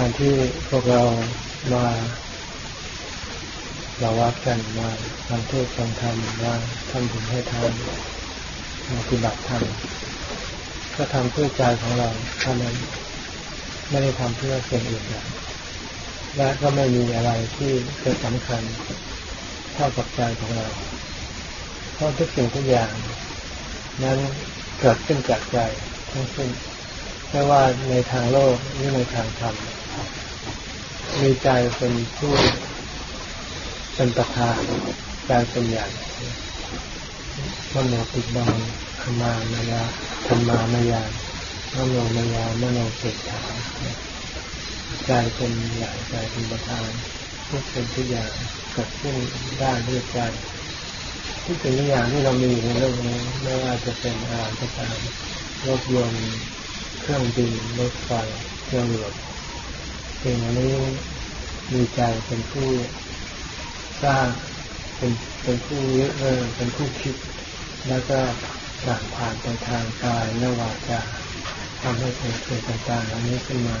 การที่พวกเรามาเราวัดกันมาทำเทศฟังธรรมมาทำบุญให้ทานมาปฏิบัติธรรมก็ทำเพื่อใจของเราเท่านั้นไม่ได้ทำเพื่อสิ่งอื่นนะและก็ไม่มีอะไรที่จะสำคัญเท่ากับใจของเรา เพราะทุกสิ่งทุกอย่าง นั้นเกิดขึ้นจากใจทั้งสิ้นไม่ว่าในทางโลกหรือในทางธรรม มีใจเป็นผู้เป็นประธานใจเป็นใหญ่มโนติบังธรรมามายาธรรมามายามโนมายามโนเศรษฐาใจเป็นใหญ่ใจเป็นประธานทุกสิ่งทุกอย่างเกิดขึ้นได้ด้วยใจทุกสิ่งทุกอย่างที่เรามีในโลกนี้ไม่ว่าจะเป็นอะไรก็ตามรถยนต์เครื่องบินรถไฟเครื่องรถสิ่ง เหล่านี้มีใจเป็นผู้สร้างเป็นเป็นผู้เริ่มเป็นผู้คิด แล้วก็สั่งผ่านไปทางกายและวาจาทำให้เกิดสิ่งต่างๆเหล่านี้ขึ้นมา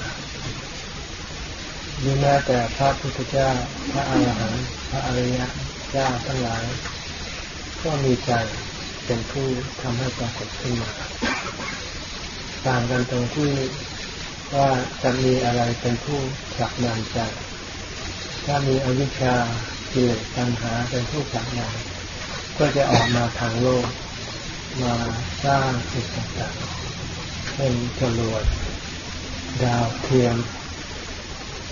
ดีแม้แต่พระพุทธเจ้าพระอรหันต์พระอริยเจ้าทั้งหลาย ก็มีใจเป็นผู้ทำให้ปรากฏขึ้นมา ต่างกันตรงที่ ว่าจะมีอะไรเป็นผู้ผลักดันใจ ถ้ามีอวิชชากิเลสตัณหาเป็นผู้ผลักดันก็จะออกมาทางโลก มาสร้างสิ่งต่างๆเป็นจรวดดาวเทียม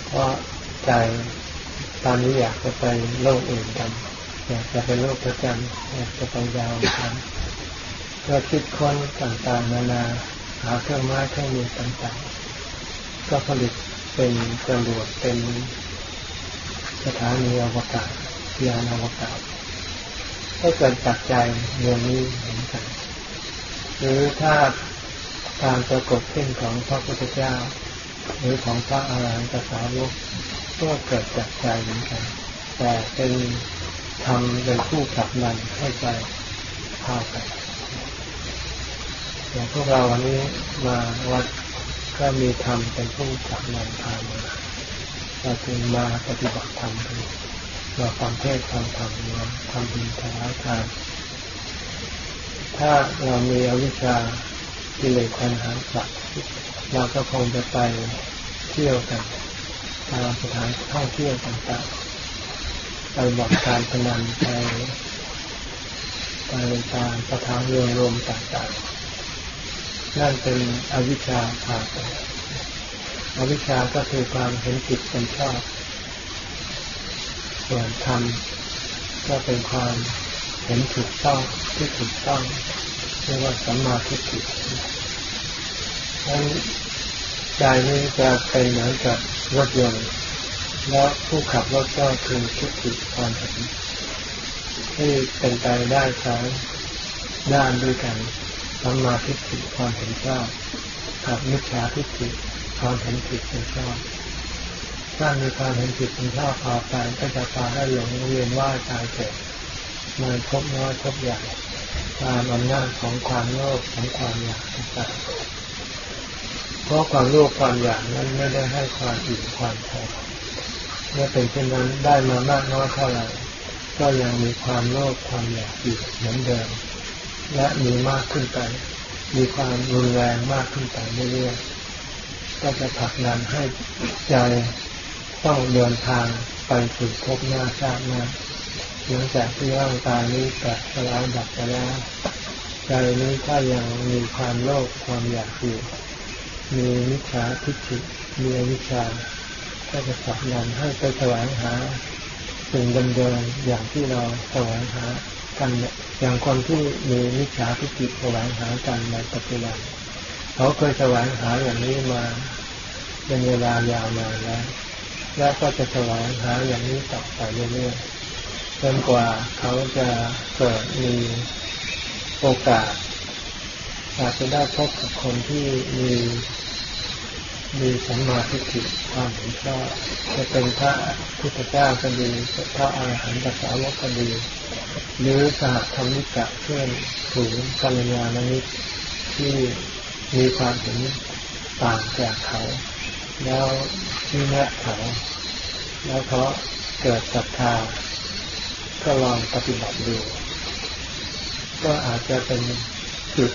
เพราะใจตอนนี้อยากจะไปโลกอื่นกัน อยากจะไปโลกประจันอยากจะไปดาวกันก็คิดค้นต่างๆนานาหาเครื่องไม้เครื่องมือต่างๆ ก็ผลิตเป็นจรวดเป็นสถานีอวกาศยานอวกาศก็เกิดจากใจเรื่องนี้เหมือนกัน หรือถ้าการปรากฏขึ้นของพระพุทธเจ้า หรือของพระอาหารหันตสาวกก็เกิดจากใจเหมือนกัน แต่เป็นทำเป็นผู้ขับนันให้ใจพาไปอย่างพวกเราวันนี้มาวัด ก็มีธรรมเป็นผู้ขับนันพามาเราจึงมาปฏิบัติธรรมกันเราฟังเทศฟังธรรมเราทำบุญทำทานถ้าเรามีอวิชชากิเลสคันหาสัตว์เราก็คงจะไปเที่ยวกันตามสถานท่องเที่ยวต่างๆไปบอกการพนันไปไปตามสถานเรือรวมต่างๆ นั่นเป็นอวิชชาพาไปอวิชชาก็คือความเห็นผิดเป็นชอบ ส่วนธรรมก็เป็นความเห็นถูกต้องที่ถูกต้องเรียกว่าสัมมาทิฏฐินั้นใจนี้จะเป็นเหมือนกับรถยนต์แล้วผู้ขับรถก็คือทิฏฐิความเห็นที่เป็นไปได้สองด้านด้วยกัน สัมมาทิฏฐิความเห็นชอบกับมิจฉาทิฏฐิความเห็นผิดเป็นชอบถ้ามีความเห็นผิดเป็นชอบพาไปก็จะพาให้หลงเวียนว่ายตายเกิดมาพบน้อยพบใหญ่ตามอำนาจของความโลภของความอยากต่างๆเพราะความโลภความอยากนั้นไม่ได้ให้ความอิ่มความพอเมื่อเป็นเช่นนั้นได้มามากน้อยเท่าไหร่ก็ยังมีความโลภความอยากอยู่เหมือนเดิม และมีมากขึ้นไป มีความรุนแรงมากขึ้นไปเรื่อยๆก็จะผลักดันให้ใจต้องเดินทางไปสู่ภพหน้าชาติหน้าหลังจากที่ร่างกายนี้แตกสลายดับไปแล้วใจนี้ถ้ายังมีความโลภความอยากอยู่มีมิจฉาทิฏฐิมีอวิชาก็จะผลักดันให้ไปแสวงหาสิ่งเดิมๆอย่างที่เราแสวงหา กันอย่างคนที่มีมิจฉาทิฏฐิแสวงหากันในปัจจุบันเขาเคยแสวงหาอย่างนี้มาเป็นเวลายาวนานแล้วแล้วก็จะแสวงหาอย่างนี้ต่อไปเรื่อยๆจนกว่าเขาจะเกิดมีโอกาสอาจจะได้พบกับคนที่มี มีสัมมาทิฏฐิความเห็นชอบจะเป็นพระพุทธเจ้าก็ดีพระอาหารหันตสาวกก็ดี หรือสหธรรมิกะเพื่อนผูงกัลยาณมิตรที่มีความเห็นต่างจากเขา แล้วชี้แนะเขา แล้วเขาเกิดศรัทธาก็ลองปฏิบัติดูก็อาจจะเป็นจุด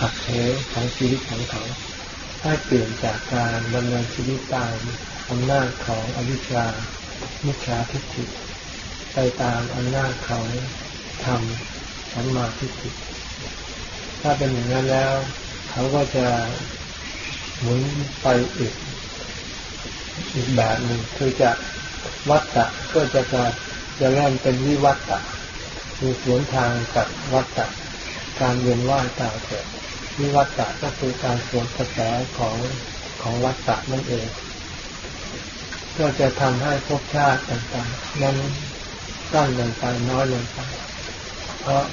หักเหของชีวิตของเขา ให้เปลี่ยนจากการดำเนินชีวิตตามอำนาจของอวิชชามิจฉาทิฏฐิไปตามอำนาจของธรรมสัมมาทิฏฐิถ้าเป็นอย่างนั้นแล้ว เขาก็จะหมุนไปอีกอีกแบบหนึ่งคือจะวัตตะก็จะจะจะเริ่มเป็นวิวัตตะคือสวนทางกับวัตตะการเวียนว่ายตายเกิด วิวัตตะก็คือการสวนกระแสของของวัตตะนั่นเอง ก็จะทำให้ภพชาติต่างๆ นั้นสั้นลงไปน้อยลงไป เพราะ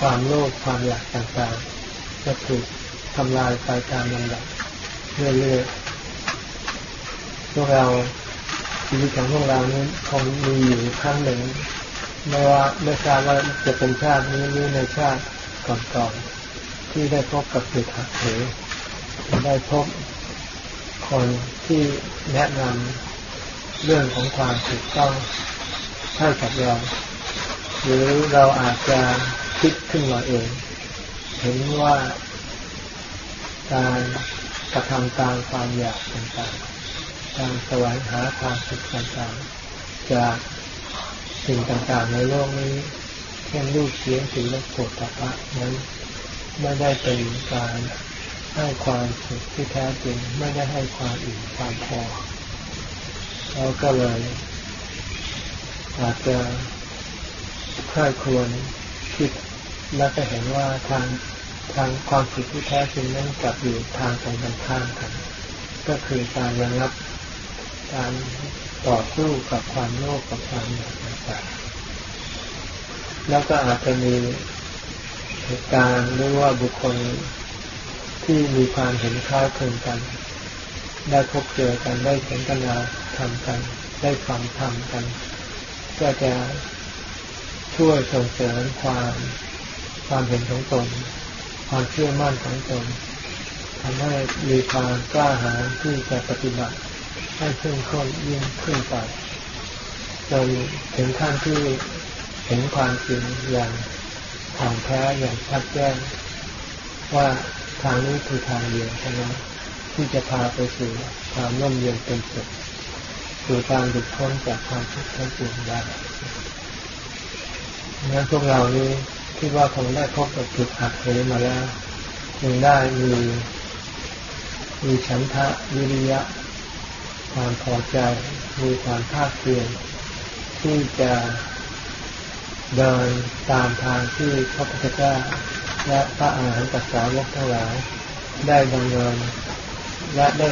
ความโลภความอยากต่างๆ จะถูกทำลายไปตามลำดับเรื่อยๆพวกเราชีวิตของพวกเรานี้คงมีอยู่ครั้งหนึ่งไม่ว่าไม่ทราบว่าจะเป็นชาตินี้หรือในชาติก่อนๆ ที่ได้พบกับจุดหักเหได้พบคนที่แนะนำเรื่องของความถูกต้องให้กับเรา หรือเราอาจจะคิดขึ้นมาเอง เห็นว่าการกระทำตามความอยากต่างๆ การแสวงหาความสุขต่างๆ จากสิ่งต่างๆในโลกนี้ เช่นรูปเสียงสีรสโผฏฐัพพะนั้น ไม่ได้เป็นการให้ความสุขที่แท้จริงไม่ได้ให้ความอิ่มความพอเราก็เลยอาจจะค่อยควรคิดและจะเห็นว่าทางทางความสุขที่แท้จริงนั้นกลับอยู่ทางตรงกันข้ามกัน ก็คือการระงับการต่อสู้กับความโลภกับความอยากต่างๆแล้วก็อาจจะมี เหตุการณ์หรือว่าบุคคลที่มีความเห็นคล้ายคลึงกัน ได้พบเจอกันได้เห็นกันาทำกัน ได้ฟังทำกัน ก็จะช่วยส่งเสริมความความเห็นของตน ความเชื่อมั่นของตนทำให้มีความกล้าหาญที่จะปฏิบัติให้เข้มข้นยิ่งขึ้นไปจนถึงขั้นที่เห็นความจริงอย่าง ถ่างแท้อย่างชัดแจ้งว่าทางนี้คือทางเดียวใช่ไหมที่จะพาไปสู่ความร่มเย็นเป็นสุขสู่การหลุดพ้นจากความทุกข์ทั้งปวงได้งั้นพวกเรานี้คิดว่าคงได้พบกับจุดหักเหมาแล้วยังได้มีมีฉันทะวิริยะ ความพอใจมีความภาคเพียรที่จะ เดินตามทางที่พระพุทธเจ้าและพระอาหารหันตสาวกทั้งหลายได้ดำเนินและได้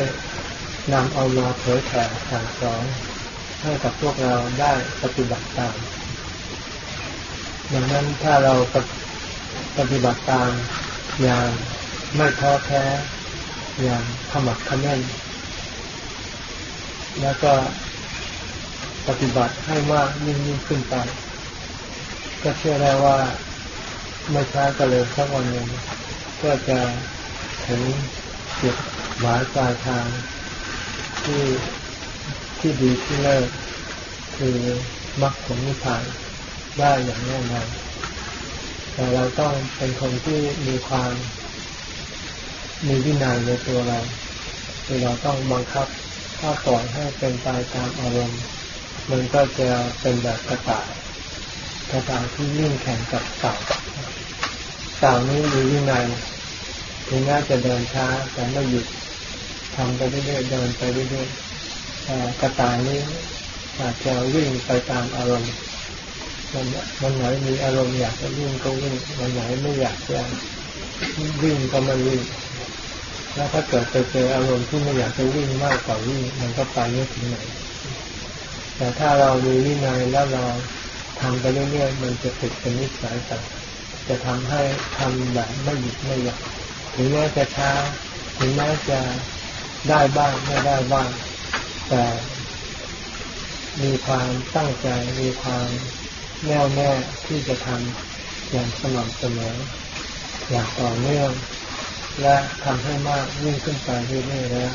นำเอามาเผยแผ่สั่งสอนให้กับพวกเราได้ปฏิบัติตามดังนั้นถ้าเราปฏิบัติตามอย่างไม่ท้อแท้อย่างขมักขม้นแล้วก็ปฏิบัติให้มากยิ่งยิ่งขึ้นไป ก็เชื่อได้ว่าไม่ช้าก็เลยสักวันหนึ่งก็จะถึงจุดหมายปลายทางที่ที่ดีที่เลิศคือมรรคผลนิพพานได้อย่างแน่นอนแต่เราต้องเป็นคนที่มีความมีวินัยในตัวเราคือเราต้องบังคับถ้าปล่อยให้เป็นไปตามอารมณ์ มันก็จะเป็นแบบกระต่าย กระต่ายที่ยิ่งแข่งกับเต่าเต่านี้มีวินัยถึงแม้จะเดินช้าแต่ไม่หยุดทำไปเรื่อยๆเดินไปเรื่อยๆแต่กระต่ายนี้อาจจะวิ่งไปตามอารมณ์มันมันไหนมีอารมณ์อยากจะวิ่งก็วิ่งมันไหนไม่อยากจะวิ่งก็ไม่วิ่งแล้วถ้าเกิดไปเจออารมณ์ที่ไม่อยากจะวิ่งมากกว่าวิ่งมันก็ไปไม่ถึงไหนแต่ถ้าเรามีวินัยแล้วเรา ทำไปเรื่อยๆมันจะติดเป็นนิสัยต่จะทำให้ทำแบบไม่หยุดไม่หยักถึงแม้จะช้าถึงแม้จะได้บ้างไม่ได้บ้าง แต่มีความตั้งใจมีความแน่วแน่ที่จะทำอย่างสม่ำเสมออย่างต่อเนื่อง และทำให้มากยิ่งขึ้นไปเรื่อยๆแล้ว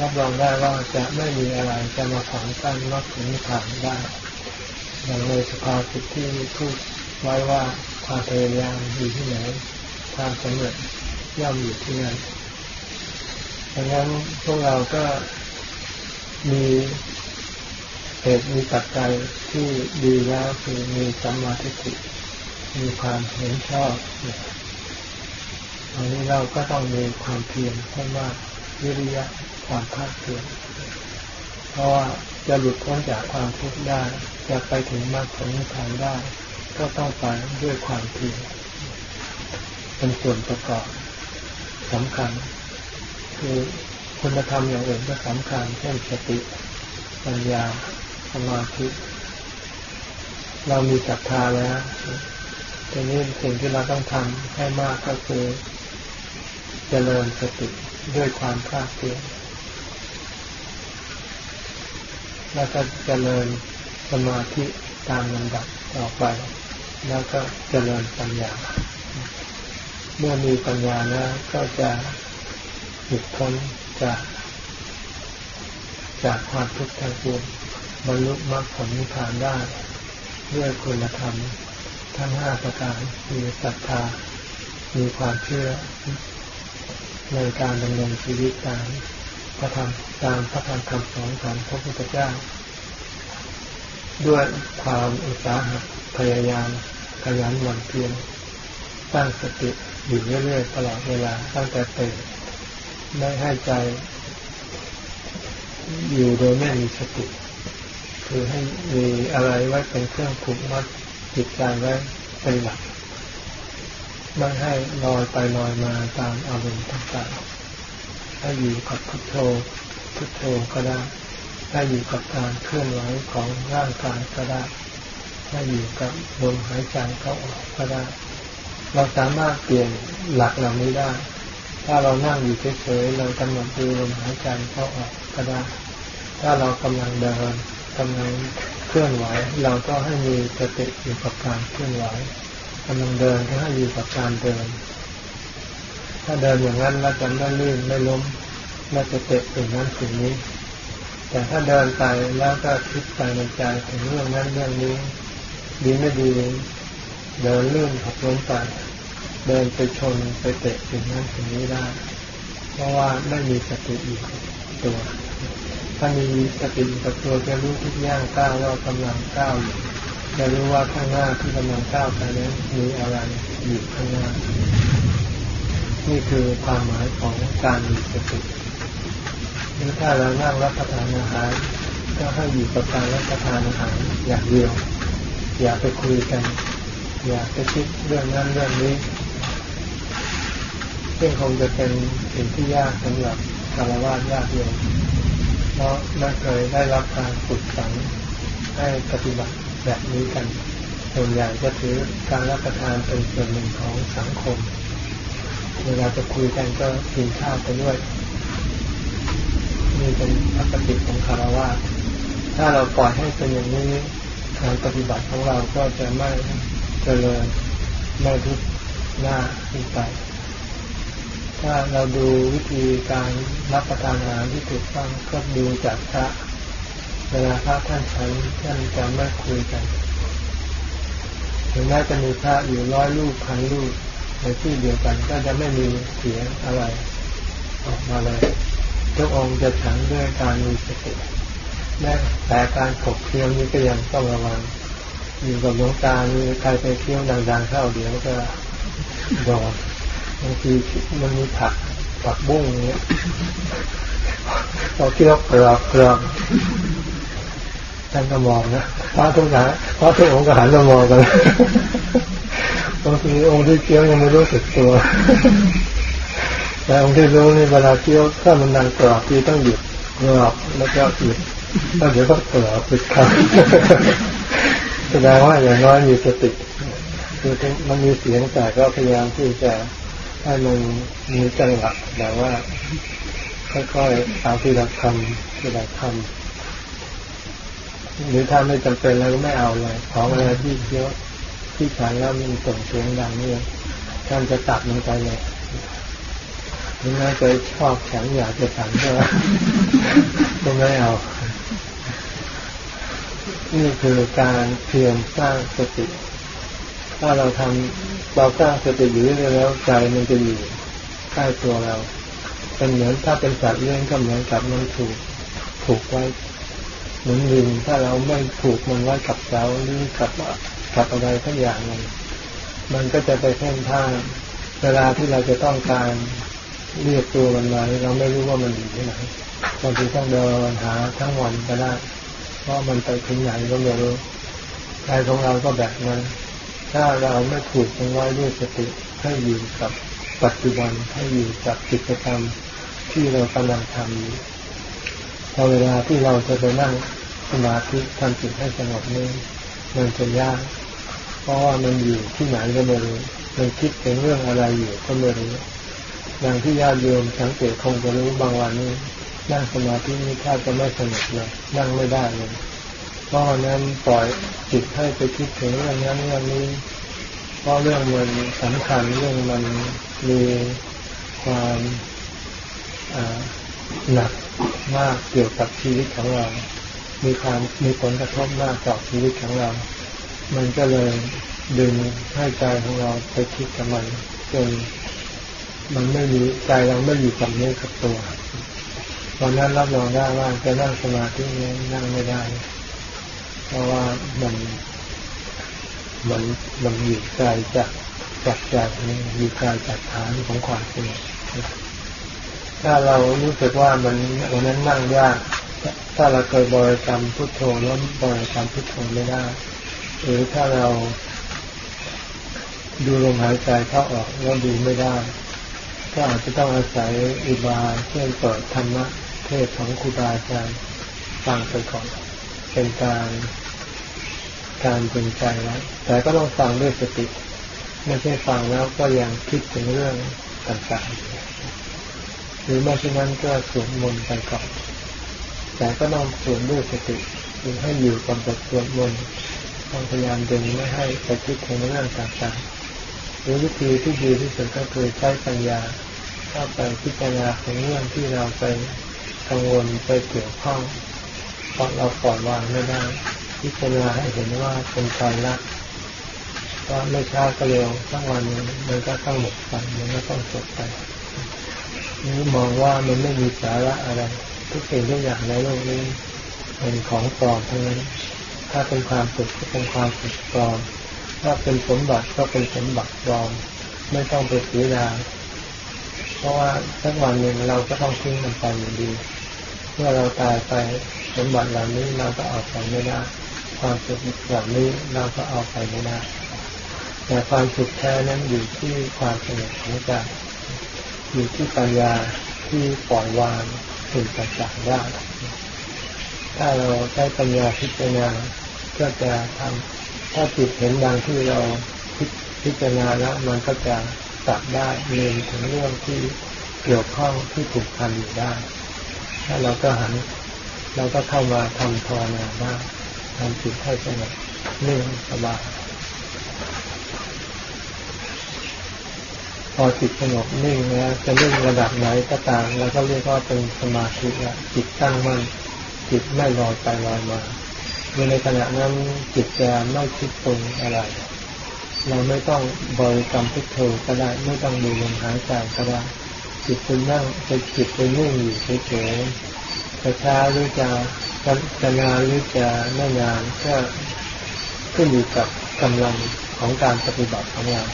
รับรองได้ว่าจะไม่มีอะไรจะมาขวางกั้นมรรคผลนิพพานได้ อย่างในสภาสิทที่พูดไว้ว่าความพยายามอยู่ที่ไหนความสำเร็จย่อมอยู่ที่นั่นดังนั้นพวกเราก็มีเหตุมีปัจจัยที่ดีแล้วคือมีสัมมาทิฏฐิมีความเห็นชอบอันนี้เราก็ต้องมีความเพียรให้มากวิริยะความภาคเพียรเพราะว่าจะหลุดพ้นจากความทุกข์ได้ จะไปถึงมรรคผลนิพพานได้ ก็ต้องไปด้วยความเพียรเป็นส่วนประกอบสำคัญ คือคุณธรรมอย่างอื่นก็สำคัญเช่นสติปัญญาสมาธิเรามีศรัทธาแล้วทีนี้สิ่งที่เราต้องทำให้มากก็คือเจริญสติด้วยความภาคเพียรแล้วก็เจริญ สมาธิตามลำดับต่อไป แล้วก็เจริญปัญญา เมื่อมีปัญญาแล้วก็จะหลุดพ้นจาก จากความทุกข์ทางปวงบรรลุมรรคผลนิพพานได้ ด้วยคุณธรรม ทั้งห้าประการมีศรัทธา มีความเชื่อในการดำเนินชีวิตตามพระธรรมตามพระธรรมคำสอนของพระพุทธเจ้า ด้วยความอุตสาหะพยายามขยันหมั่นเพียรตั้งสติอยู่เรื่อยๆตลอดเวลาตั้งแต่ตื่นไม่ให้ใจ อยู่โดยไม่มีสติ คือให้มีอะไรไว้เป็นเครื่องผูกมัดจิตใจไว้เป็นหลักไม่ให้ลอยไปลอยมาตามอารมณ์ต่างๆให้อยู่กับพุทโธพุทโธก็ได้ ให้อยู่กับการเคลื่อนไหวของร่างกายก็ได้ให้อยู่กับลมหายใจเข้าออกก็ได้ เราสามารถเปลี่ยนหลักเหล่านี้ได้ ถ้าเรานั่งอยู่เฉยๆเรากำลังดูลมหายใจเข้าออกก็ได้ ถ้าเรากำลังเดินกำลังเคลื่อนไหว เราก็ให้มีสติอยู่กับการเคลื่อนไหวกำลังเดินก็ให้อยู่กับการเดิน ถ้าเดินอย่างนั้นเราจะไม่ลื่นไม่ล้มไม่จะเตะสิ่งนั้นสิ่งนี้ แต่ถ้าเดินไปแล้วก็คิดไปในใจถึงเรื่องนั้นเรื่องนี้ดีไม่ดีเดินลื่นหกล้มไปเดินไปชนไปเตะสิ่งนั้นสิ่งนี้ได้ เพราะว่าไม่มีสติอยู่ตัว ถ้ามีสติกับตัวจะรู้ทุกย่างก้าวว่ากำลังก้าวอยู่จะรู้ว่าข้างหน้าที่กำลังก้าวไปนั้นมีอะไรอยู่ข้างหน้า นี่คือความหมายของการมีสติ ถ้าเรานั่งรับประทานอาหารก็ให้อยู่กับการรับประทานอาหารอย่างเดียว อย่าไปคุยกัน อย่าไปคิดเรื่องนั้นเรื่องนี้ซึ่งคงจะเป็นสิ่งที่ยากสำหรับคารวะยากเย็นเพราะไม่เคยได้รับการฝึกฝังให้ปฏิบัติแบบนี้กัน ส่วนใหญ่จะถือการรับประทานเป็นส่วนหนึ่งของสังคม เวลาจะคุยกันก็กินข้าวไปด้วย นี่เป็นปกติของคารวะถ้าเราปล่อยให้เป็นอย่างนี้การปฏิบัติของเราก็จะไม่เจริญไม่ทุกหน้าขึ้นไป ถ้าเราดูวิธีการรับประทานอาหารที่ถูกต้องก็ดูจากพระเวลาพระท่านฉันท่านจะไม่คุยกันถึงแม้จะมีพระอยู่ร้อยลูกพันลูกในที่เดียวกันก็จะไม่มีเสียงอะไรออกมาเลย ทุกองค์จะฉันด้วยการมีสติและแต่การขบเคี้ยวนี้ก็ยังต้องระวัง อยู่กับหลวงตามีใครไปเคี้ยวดังๆเข้าเดี๋ยวก็โดนบางทีมันมีผักผักบุ้งเนี้ยเราเคี้ยวเกลือเกลือท่านก็มองนะพระทุกข์พระทุกองค์ก็หันมามองกันบางทีองค์ที่เคี้ยวยังไม่รู้สึกตัว แต่องค์ที่รู้นี่เวลาเคี้ยวถ้ามันนังกรอบที่ต้องหยุดกรอบแล้วก็หยุดแล้วเดี๋ยวก็กรอบปิดคำแสดงว่าอย่างน้อยมีสติคือมันมีเสียงแต่ก็พยายามที่จะให้มันมีจังหวะแบบว่าค่อยๆเอาทีละคำทีละคำหรือถ้าไม่จำเป็นแล้วก็ไม่เอาเลยของอะไรที่เคี้ยวที่ฉันแล้วมันส่งเสียงดังนี่ท่านจะตัดมันไปเลย ถึงแม้จะชอบแข็งอยากจะสั่งก็ต้องไม่เอา นี่คือการเพียรสร้างสติ ถ้าเราทำเราสร้างสติอยู่เรื่อยๆแล้วใจมันจะอยู่ใกล้ตัวเรา เป็นเหมือนถ้าเป็นสัตว์เลี้ยงก็เหมือนกับมันถูกถูกไว้เหมือนลิงถ้าเราไม่ผูกมันไว้กับเสาหรือกับกับอะไรทักอย่างหนึ่งมันก็จะไปเพ่นพ่านเวลาที่เราจะต้องการ เรียกตัวมันมาเราไม่รู้ว่ามันอยู่ที่ไหนบางทีต้องเดินหาทั้งวันก็ได้เพราะมันไปถึงไหนก็ไม่รู้ใจของเราก็แบบนั้น ถ้าเราไม่ผูกมันไว้ด้วยสติให้อยู่กับปัจจุบันให้อยู่กับกิจกรรมที่เรากำลังทำอยู่พอเวลาที่เราจะไปนั่งสมาธิทำจิตให้สงบนี่มันจะยาก เพราะว่ามันอยู่ที่ไหนก็ไม่รู้ มันคิดถึงเรื่องอะไรอยู่ก็ไม่รู้ อย่างที่ญาติโยมสังเกตคงจะรู้บางวันนี้นั่งสมาธินี่แทบจะไม่สงบเลยนั่งไม่ได้เลยเพราะนั้นปล่อยจิตให้ไปคิดถึงเรื่องนั้นเรื่องนี้ เพราะเรื่องมันสำคัญเรื่องมันมีความหนักมากเกี่ยวกับชีวิตของเรา มีความมีผลกระทบมากต่อชีวิตของเรา มันก็เลยดึงให้ใจของเราไปคิดกับมันจน มันไม่มีใจเราไม่อยู่กับเนื้อกับตัววันนั้นรับรองได้ว่าจะนั่งสมาธินี้นั่งไม่ได้ เพราะว่ามันมันมันอยู่ไกลจากจากใจนี้อยู่ไกลจากฐานของความสงบถ้าเรารู้สึกว่ามันวันนั้นนั่งยากถ้าเราเคยบริกรรมพุทโธแล้วบริกรรมพุทโธไม่ได้ หรือถ้าเราดูลมหายใจเข้าออกแล้วดูไม่ได้ ก็อาจจะต้องอาศัยอุบายเช่นเปิดธรรมะเทศของครูบาอาจารย์ฟังไปก่อนเป็นการการเป็นใจแล้วแต่ก็ต้องฟังด้วยสติ ไม่ใช่ฟังแล้วก็ยังคิดถึงเรื่องต่างๆ หรือไม่เช่นนั้นก็สวดมนต์ไปก่อน แต่ก็ต้องสวดด้วยสติหรือให้อยู่กับบทสวดมนต์ต้องพยายามดึงไม่ให้ไปคิดถึงเรื่องต่างๆ หรือวิธีที่ดีที่สุดก็คือใช้ปัญญาเข้าไปพิจารณาถึงเรื่องที่เราไปกังวลไปเกี่ยวข้องเพราะเราปล่อยวางไม่ได้ พิจารณาให้เห็นว่าเป็นใจรักก็ไม่ช้าก็เร็วสักวันนึงมันก็ต้องหมดไปมันก็ต้องจบไปนี่มองว่ามันไม่มีสาระอะไร ทุกสิ่งทุกอย่างในโลกนี้เป็นของปลอมทั้งนั้น ถ้าเป็นความสุขก็เป็นความสุขปลอม ถ้าเป็นสมบัติก็เป็นสมบัติปลอมไม่ต้องไปเสียดายเพราะว่าสักวันหนึ่งเราก็ต้องทิ้งมันไปอยู่ดี เมื่อเราตายไปสมบัติเหล่านี้เราก็เอาไปไม่ได้ ความสุขเหล่านี้เราก็เอาไปไม่ได้ แต่ความสุขแท้นั้นอยู่ที่ความสงบของใจอยู่ที่ปัญญาที่ปล่อยวางสิ่งต่างๆได้ ถ้าเราใช้ปัญญาพิจารณาก็จะทำ ถ้าจิตเห็นดังที่เราพิจารณาแล้วมันก็จะตัดได้เรียนถึงเรื่องที่เกี่ยวข้องที่ถูกพันอยู่ได้ ถ้าเราก็หันเราก็เข้ามาทำภาวนาได้ทำจิตให้สงบนิ่งสบายพอจิตสงบนิ่งแล้วจะนิ่งระดับไหนก็ตามเราก็เรียกว่าเป็นสมาธิละจิตตั้งมั่นจิตไม่ลอยไปลอยมา เมื่อในขณะนั้นจิตจะไม่คิดตรงอะไร เราไม่ต้องบริกรรมพุทโธก็ได้ไม่ต้องดูลมหายใจก็ได้จิตเป็นนั่งเป็นจิตเป็นนิ่งอยู่เฉยๆจะช้าหรือจะจะนานหรือจะไม่นานก็ขึ้นอยู่กับกำลังของการปฏิบัติของเรา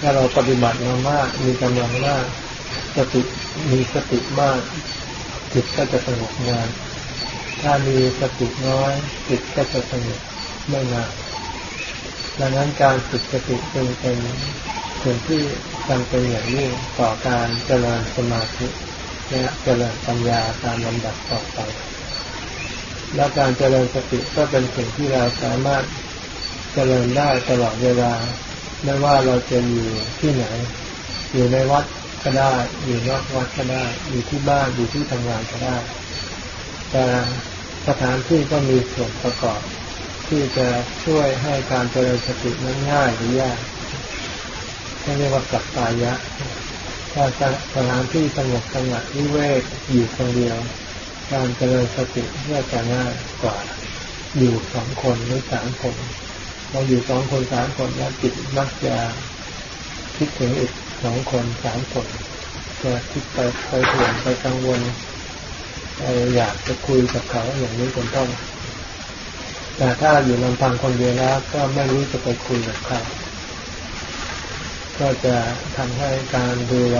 ถ้าเราปฏิบัติมามากมีกำลังมากสติมีสติมากจิตก็จะสงบงาน ถ้ามีสติน้อยจิตก็จะสงบไม่นานดังนั้นการฝึกสติจึงเป็นสิ่งที่จำเป็นอย่างยิ่งต่อการเจริญสมาธิและเจริญปัญญาตามลำดับต่อไป และการเจริญสติก็เป็นสิ่งที่เราสามารถเจริญได้ตลอดเวลา ไม่ว่าเราจะอยู่ที่ไหน อยู่ในวัดก็ได้ อยู่นอกวัดก็ได้ อยู่ที่บ้าน อยู่ที่ทำงานก็ได้ แต่ สถานที่ก็มีส่วนประกอบ ที่จะช่วยให้การเจริญสตินั้นง่ายหรือยากเรียกว่าสักตายะถ้าสถานที่สงบสงัดวิเวกอยู่คนเดียว การเจริญสติเพื่อจะง่ายกว่าอยู่สองคนหรือสามคนพออยู่สองคนสามคนแล้วจิตมักจะคิดถึงอีกสองคนสามคนจะคิดไปไปถ่วงไปกังวล อยากจะคุยกับเขาอย่างนี้เป็นต้นแต่ถ้าอยู่ลำพังคนเดียวแล้วก็ไม่รู้จะไปคุยกับใครก็จะทำให้การดูแล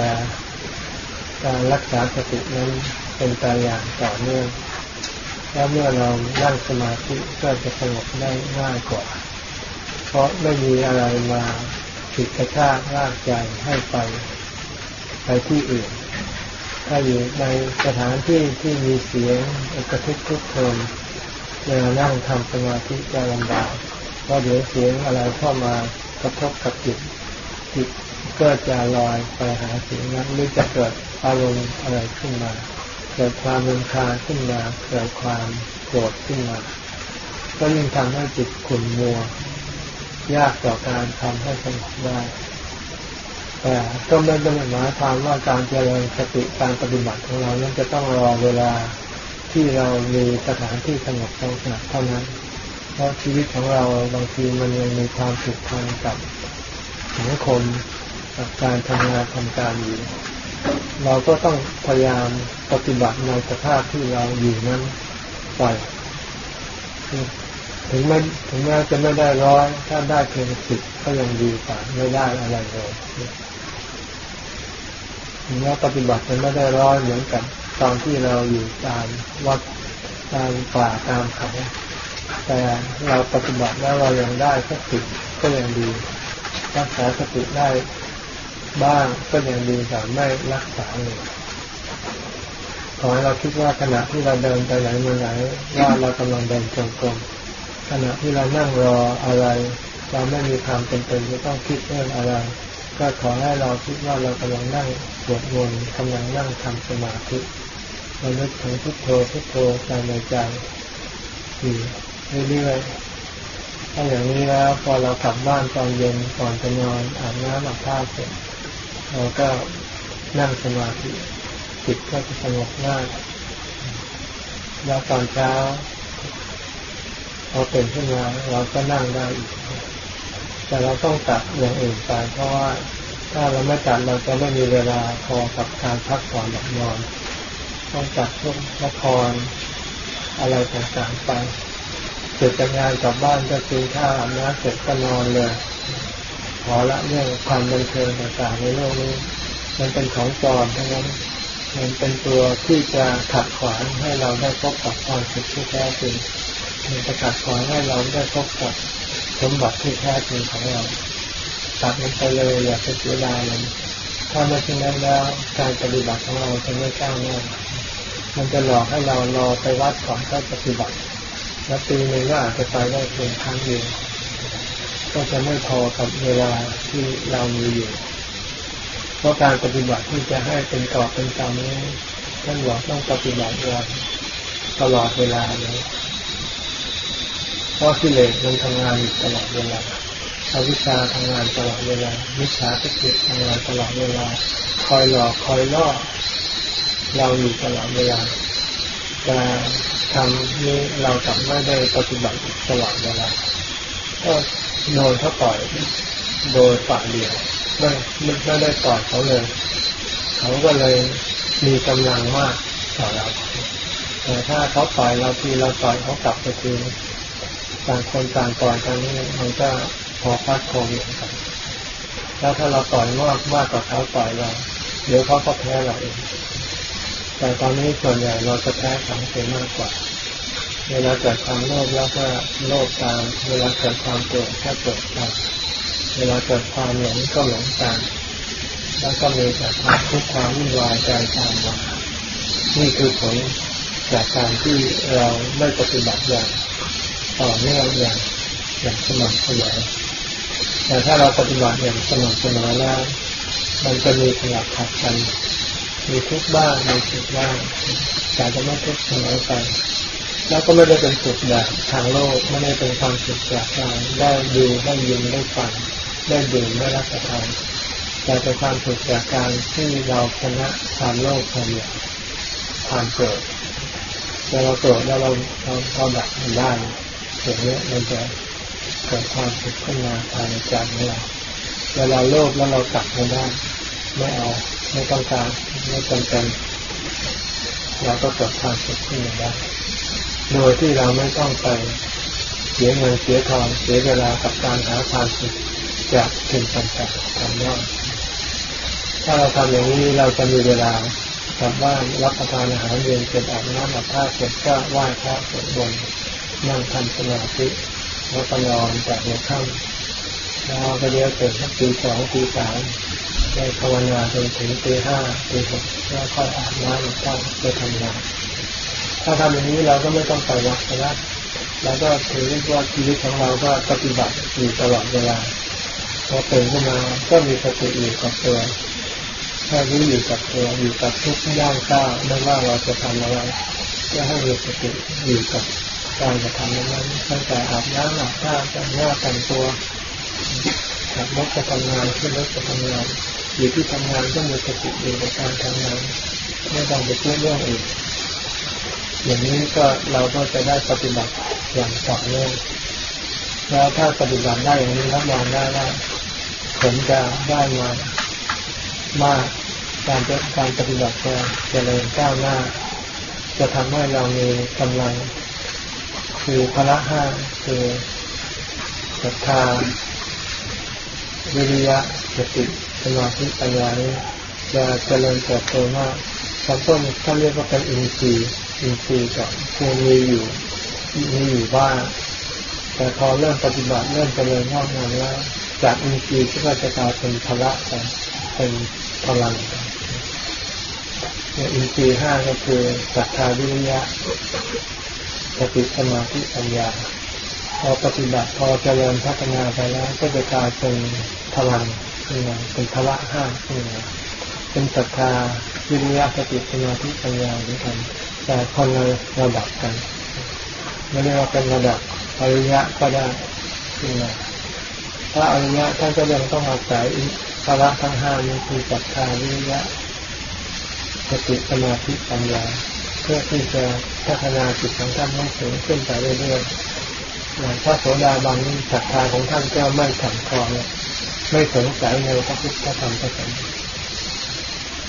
การรักษาสตินั้นเป็นไปอย่างต่อเนื่อง แล้วเมื่อเรานั่งสมาธิก็จะสงบได้ง่ายกว่า เพราะไม่มีอะไรมาผิดกระชากลากใจให้ไป ไปที่อื่น ถ้าอยู่ในสถานที่ที่มีเสียงกระทุกทุกทนเวลานั่งทำสมาธิจะลำบากเพราะเดี๋ยวเสียงอะไรเข้ามากระทบกับจิตจิตก็จะลอยไปหาเสียงนั้นหรือจะเกิดอารมณ์อะไรขึ้นมา เกิดความรำคาญขึ้นมาเกิดความโกรธขึ้นมา ก็ยิ่งทำให้จิตขุ่นมัว ยากต่อการทำให้สงบได้ แต่ก็ไม่ได้หมายความว่าการเจริญสติการปฏิบัติของเรานั้นจะต้องรอเวลาที่เรามีสถานที่สงบสงบเท่านั้น เพราะชีวิตของเราบางทีมันยังมีความผูกพันกับสังคมกับการทำงานทำการอยู่ เราก็ต้องพยายามปฏิบัติในสภาพที่เราอยู่นั้นไปถึงแม้ถึงแม้จะไม่ได้ร้อยถ้าได้เพียงสิบก็ยังดีกว่าไม่ได้อะไรเลย ถึงแม้ปฏิบัติจะไม่ได้ร้อยเหมือนกับตอนที่เราอยู่ตามวัดตามป่าตามเขาแต่เราปฏิบัติแล้วเรายังได้สักสิก็ยังดี รักษาสติได้บ้างก็ยังดีกว่าไม่รักษาเลยขอให้เราคิดว่าขณะที่เราเดินไปไหนมาไหนว่าเรากำลังเดินจงกรมขณะที่เรานั่งรออะไร เราไม่มีความเป็นเป็นจะต้องคิดเรื่องอะไร ก็ขอให้เราคิดว่าเรากำลังนั่งสวดมนต์กำลังนั่งทำสมาธิเรานึกถึงพุทโธพุทโธใจในใจอยู่เรื่อยๆถ้าอย่างนี้แล้วพอเรากลับบ้านตอนเย็นก่อนจะนอนอาบน้ำอาบท่าเสร็จเราก็นั่งสมาธิจิตก็จะสงบง่ายแล้วตอนเช้าพอเป็นขึ้นมาเราก็นั่งได้อีก แต่เราต้องตัดอย่างอื่นไปเพราะว่าถ้าเราไม่ตัดเราจะไม่มีเวลาพอกับการพักผ่อนหลับนอน ต้องตัดพวกละครอะไรต่างๆไปเสร็จจากงานกลับบ้านก็กินข้าวอาบน้ำเสร็จก็นอนเลยขอละเรื่องความบันเทิงต่างๆในโลกนี้ มันเป็นของจอมทั้งนั้นมันเป็นตัวที่จะขัดขวางให้เราได้พบกับความสุขที่แท้จริงมันจะขัดขวางให้เราได้พบกับ สมบัติที่แท้จริงของเราตัดมันไปเลยอย่าไปเสียดายมันถ้าไม่เช่นนั้นแล้วการปฏิบัติของเราจะไม่ก้าวหน้ามันจะหลอกให้เรารอไปวัดก่อนก็ปฏิบัติแล้วปีหนึ่งก็อาจจะไปได้เพียงครั้งเดียวก็จะไม่พอกับเวลาที่เรามีอยู่ เพราะการปฏิบัติที่จะให้เป็นกรอบเป็นกรรมนี้ท่านบอกต้องปฏิบัติวันตลอดเวลาเลย เพราะกิเลสมันทำงานตลอดเวลาอวิชชาทำงานตลอดเวลามิจฉาทิฏฐิทำงานตลอดเวลา คอยหลอกคอยล่อเราอยู่ตลอดเวลาแต่ทำนี้เรากลับไม่ได้ปฏิบัติตลอดเวลาก็โดนเขาต่อยโดยฝ่ายเดียวไม่ไม่ได้ต่อยเขาเลย เขาก็เลยมีกำลังมากต่อเราแต่ถ้าเขาต่อยเราทีเราต่อยเขากลับไปที ต่างคนต่างต่อยกันนี่มันก็พอพัดโควิดกันแล้วถ้าเราต่อยมากมากกว่าเขาต่อยเรา เดี๋ยวเขาก็แพ้เราเอง แต่ตอนนี้ส่วนใหญ่เราจะแพ้สังเกตมากกว่า เวลาเกิดความโลภแล้วก็โลภตาม เวลาเกิดความโกรธก็โกรธตามเวลาเกิดความหลงก็หลงตามแล้วก็มีแต่ความทุกข์ความวุ่นวายใจตามมานี่คือผลจากการที่เราไม่ปฏิบัติอย่าง ต่อเนื่องอย่างอย่างสม่ำเสมอแต่ถ้าเราปฏิบัติอย่างสม่ำเสมอแล้วมันจะมีขยับขัดกัน มีทุกบ้างมีสุขบ้างแต่จะไม่ทุกข์เสมอไป แล้วก็ไม่ได้เป็นสุขแบบทางโลกไม่ได้เป็นความสุขจากการได้ดูได้ยินได้ฟังได้ดื่มได้รับประทานแต่เป็นความสุขจากการที่เราชนะความโลภความอยากความเกิดแต่เราโกรธแล้วเราเราเราดับมันได้ อย่างนี้มันจะเกิดความสุขขึ้นมาภายในใจของเราเวลาโลภแล้วเราตัดมันได้ไม่เอาไม่ต้องการไม่จำเป็นเราก็เกิดความสุขขึ้นมาได้โดยที่เราไม่ต้องไปเสียเงินเสียทองเสียเวลากับการหาความสุขจากสิ่งต่างๆทำได้ถ้าเราทำอย่างนี้เราจะมีเวลากลับบ้านรับประทานอาหารเย็นเสร็จอาบน้ำอาบท่าเสร็จก็ไหว้พระสวดมนต์ นั่งทำสมาธิแล้วก็นอนจากหัวค่ำแล้วก็เดี๋ยวเสร็จสักตีสองตีสามได้ภาวนาจนถึงตีห้าตีหกแล้วค่อยอาบน้ำอาบท่าไปทำงานถ้าทำอย่างนี้เราก็ไม่ต้องไปวัดนะแล้วก็ถือว่าชีวิตของเราก็ปฏิบัติอยู่ตลอดเวลาพอตื่นขึ้นมาก็มีสติอยู่กับตัวแค่รู้อยู่กับตัวอยู่กับทุกย่างก้าวไม่ว่าเราจะทำอะไรก็ให้มีสติอยู่กับ การกระทำนั้นตั้งแต่อาบน้ำอาบน้าแต่งหน้าแต่งตัวขับรถจะทำงานขึ้นรถจะทำงานอยู่ที่ทำงานก็มีสติอยู่กับการทำงานไม่ต้องไปคิดเรื่องอื่นอย่างนี้ก็เราก็จะได้ปฏิบัติอย่างต่อเนื่องแล้วถ้าปฏิบัติได้อย่างนี้รับรองได้ว่าผลจะได้มามากการการปฏิบัติจะเจริญก้าวหน้า จะทำให้เรามีกำลัง คือพละห้าคือศรัทธาวิริยะสติสมาธิปัญญานี้จะเจริญเติบโตมากขั้นต้นท่าเรียกว่าเป็นอินทรีย์อินทรีย์ก่อนคือมีอยู่มีอยู่บ้างแต่พอเริ่มปฏิบัติเริ่มเจริญงอกงามแล้วจากอินทรีย์ก็จะกลายเป็นพละเป็นพลังอินทรีย์ห้าก็คือศรัทธาวิริยะ สติสมาธิปัญญา พอปฏิบัติพอเจริญพัฒนาไปแล้วก็จะกลายเป็นพลังขึ้นมาเป็นพละห้าขึ้นมาเป็นศรัทธาวิริยะสติสมาธิปัญญาด้วยกันแต่คนละระดับกันไม่ได้ว่าเป็นระดับอริยะก็ได้ขึ้นมาถ้าอริยะท่านก็ยังต้องอาศัยพละทั้งห้านี้คือศรัทธาวิริยะสติสมาธิปัญญา เพื่อที่จะพัฒนาจิตของท่านให้สูงขึ้นไปเรื่อยๆอย่างพระโสดาบันศรัทธาของท่านก็ไม่ถังคอเลยไม่สงสัยในพระพุทธธรรมพระสงฆ์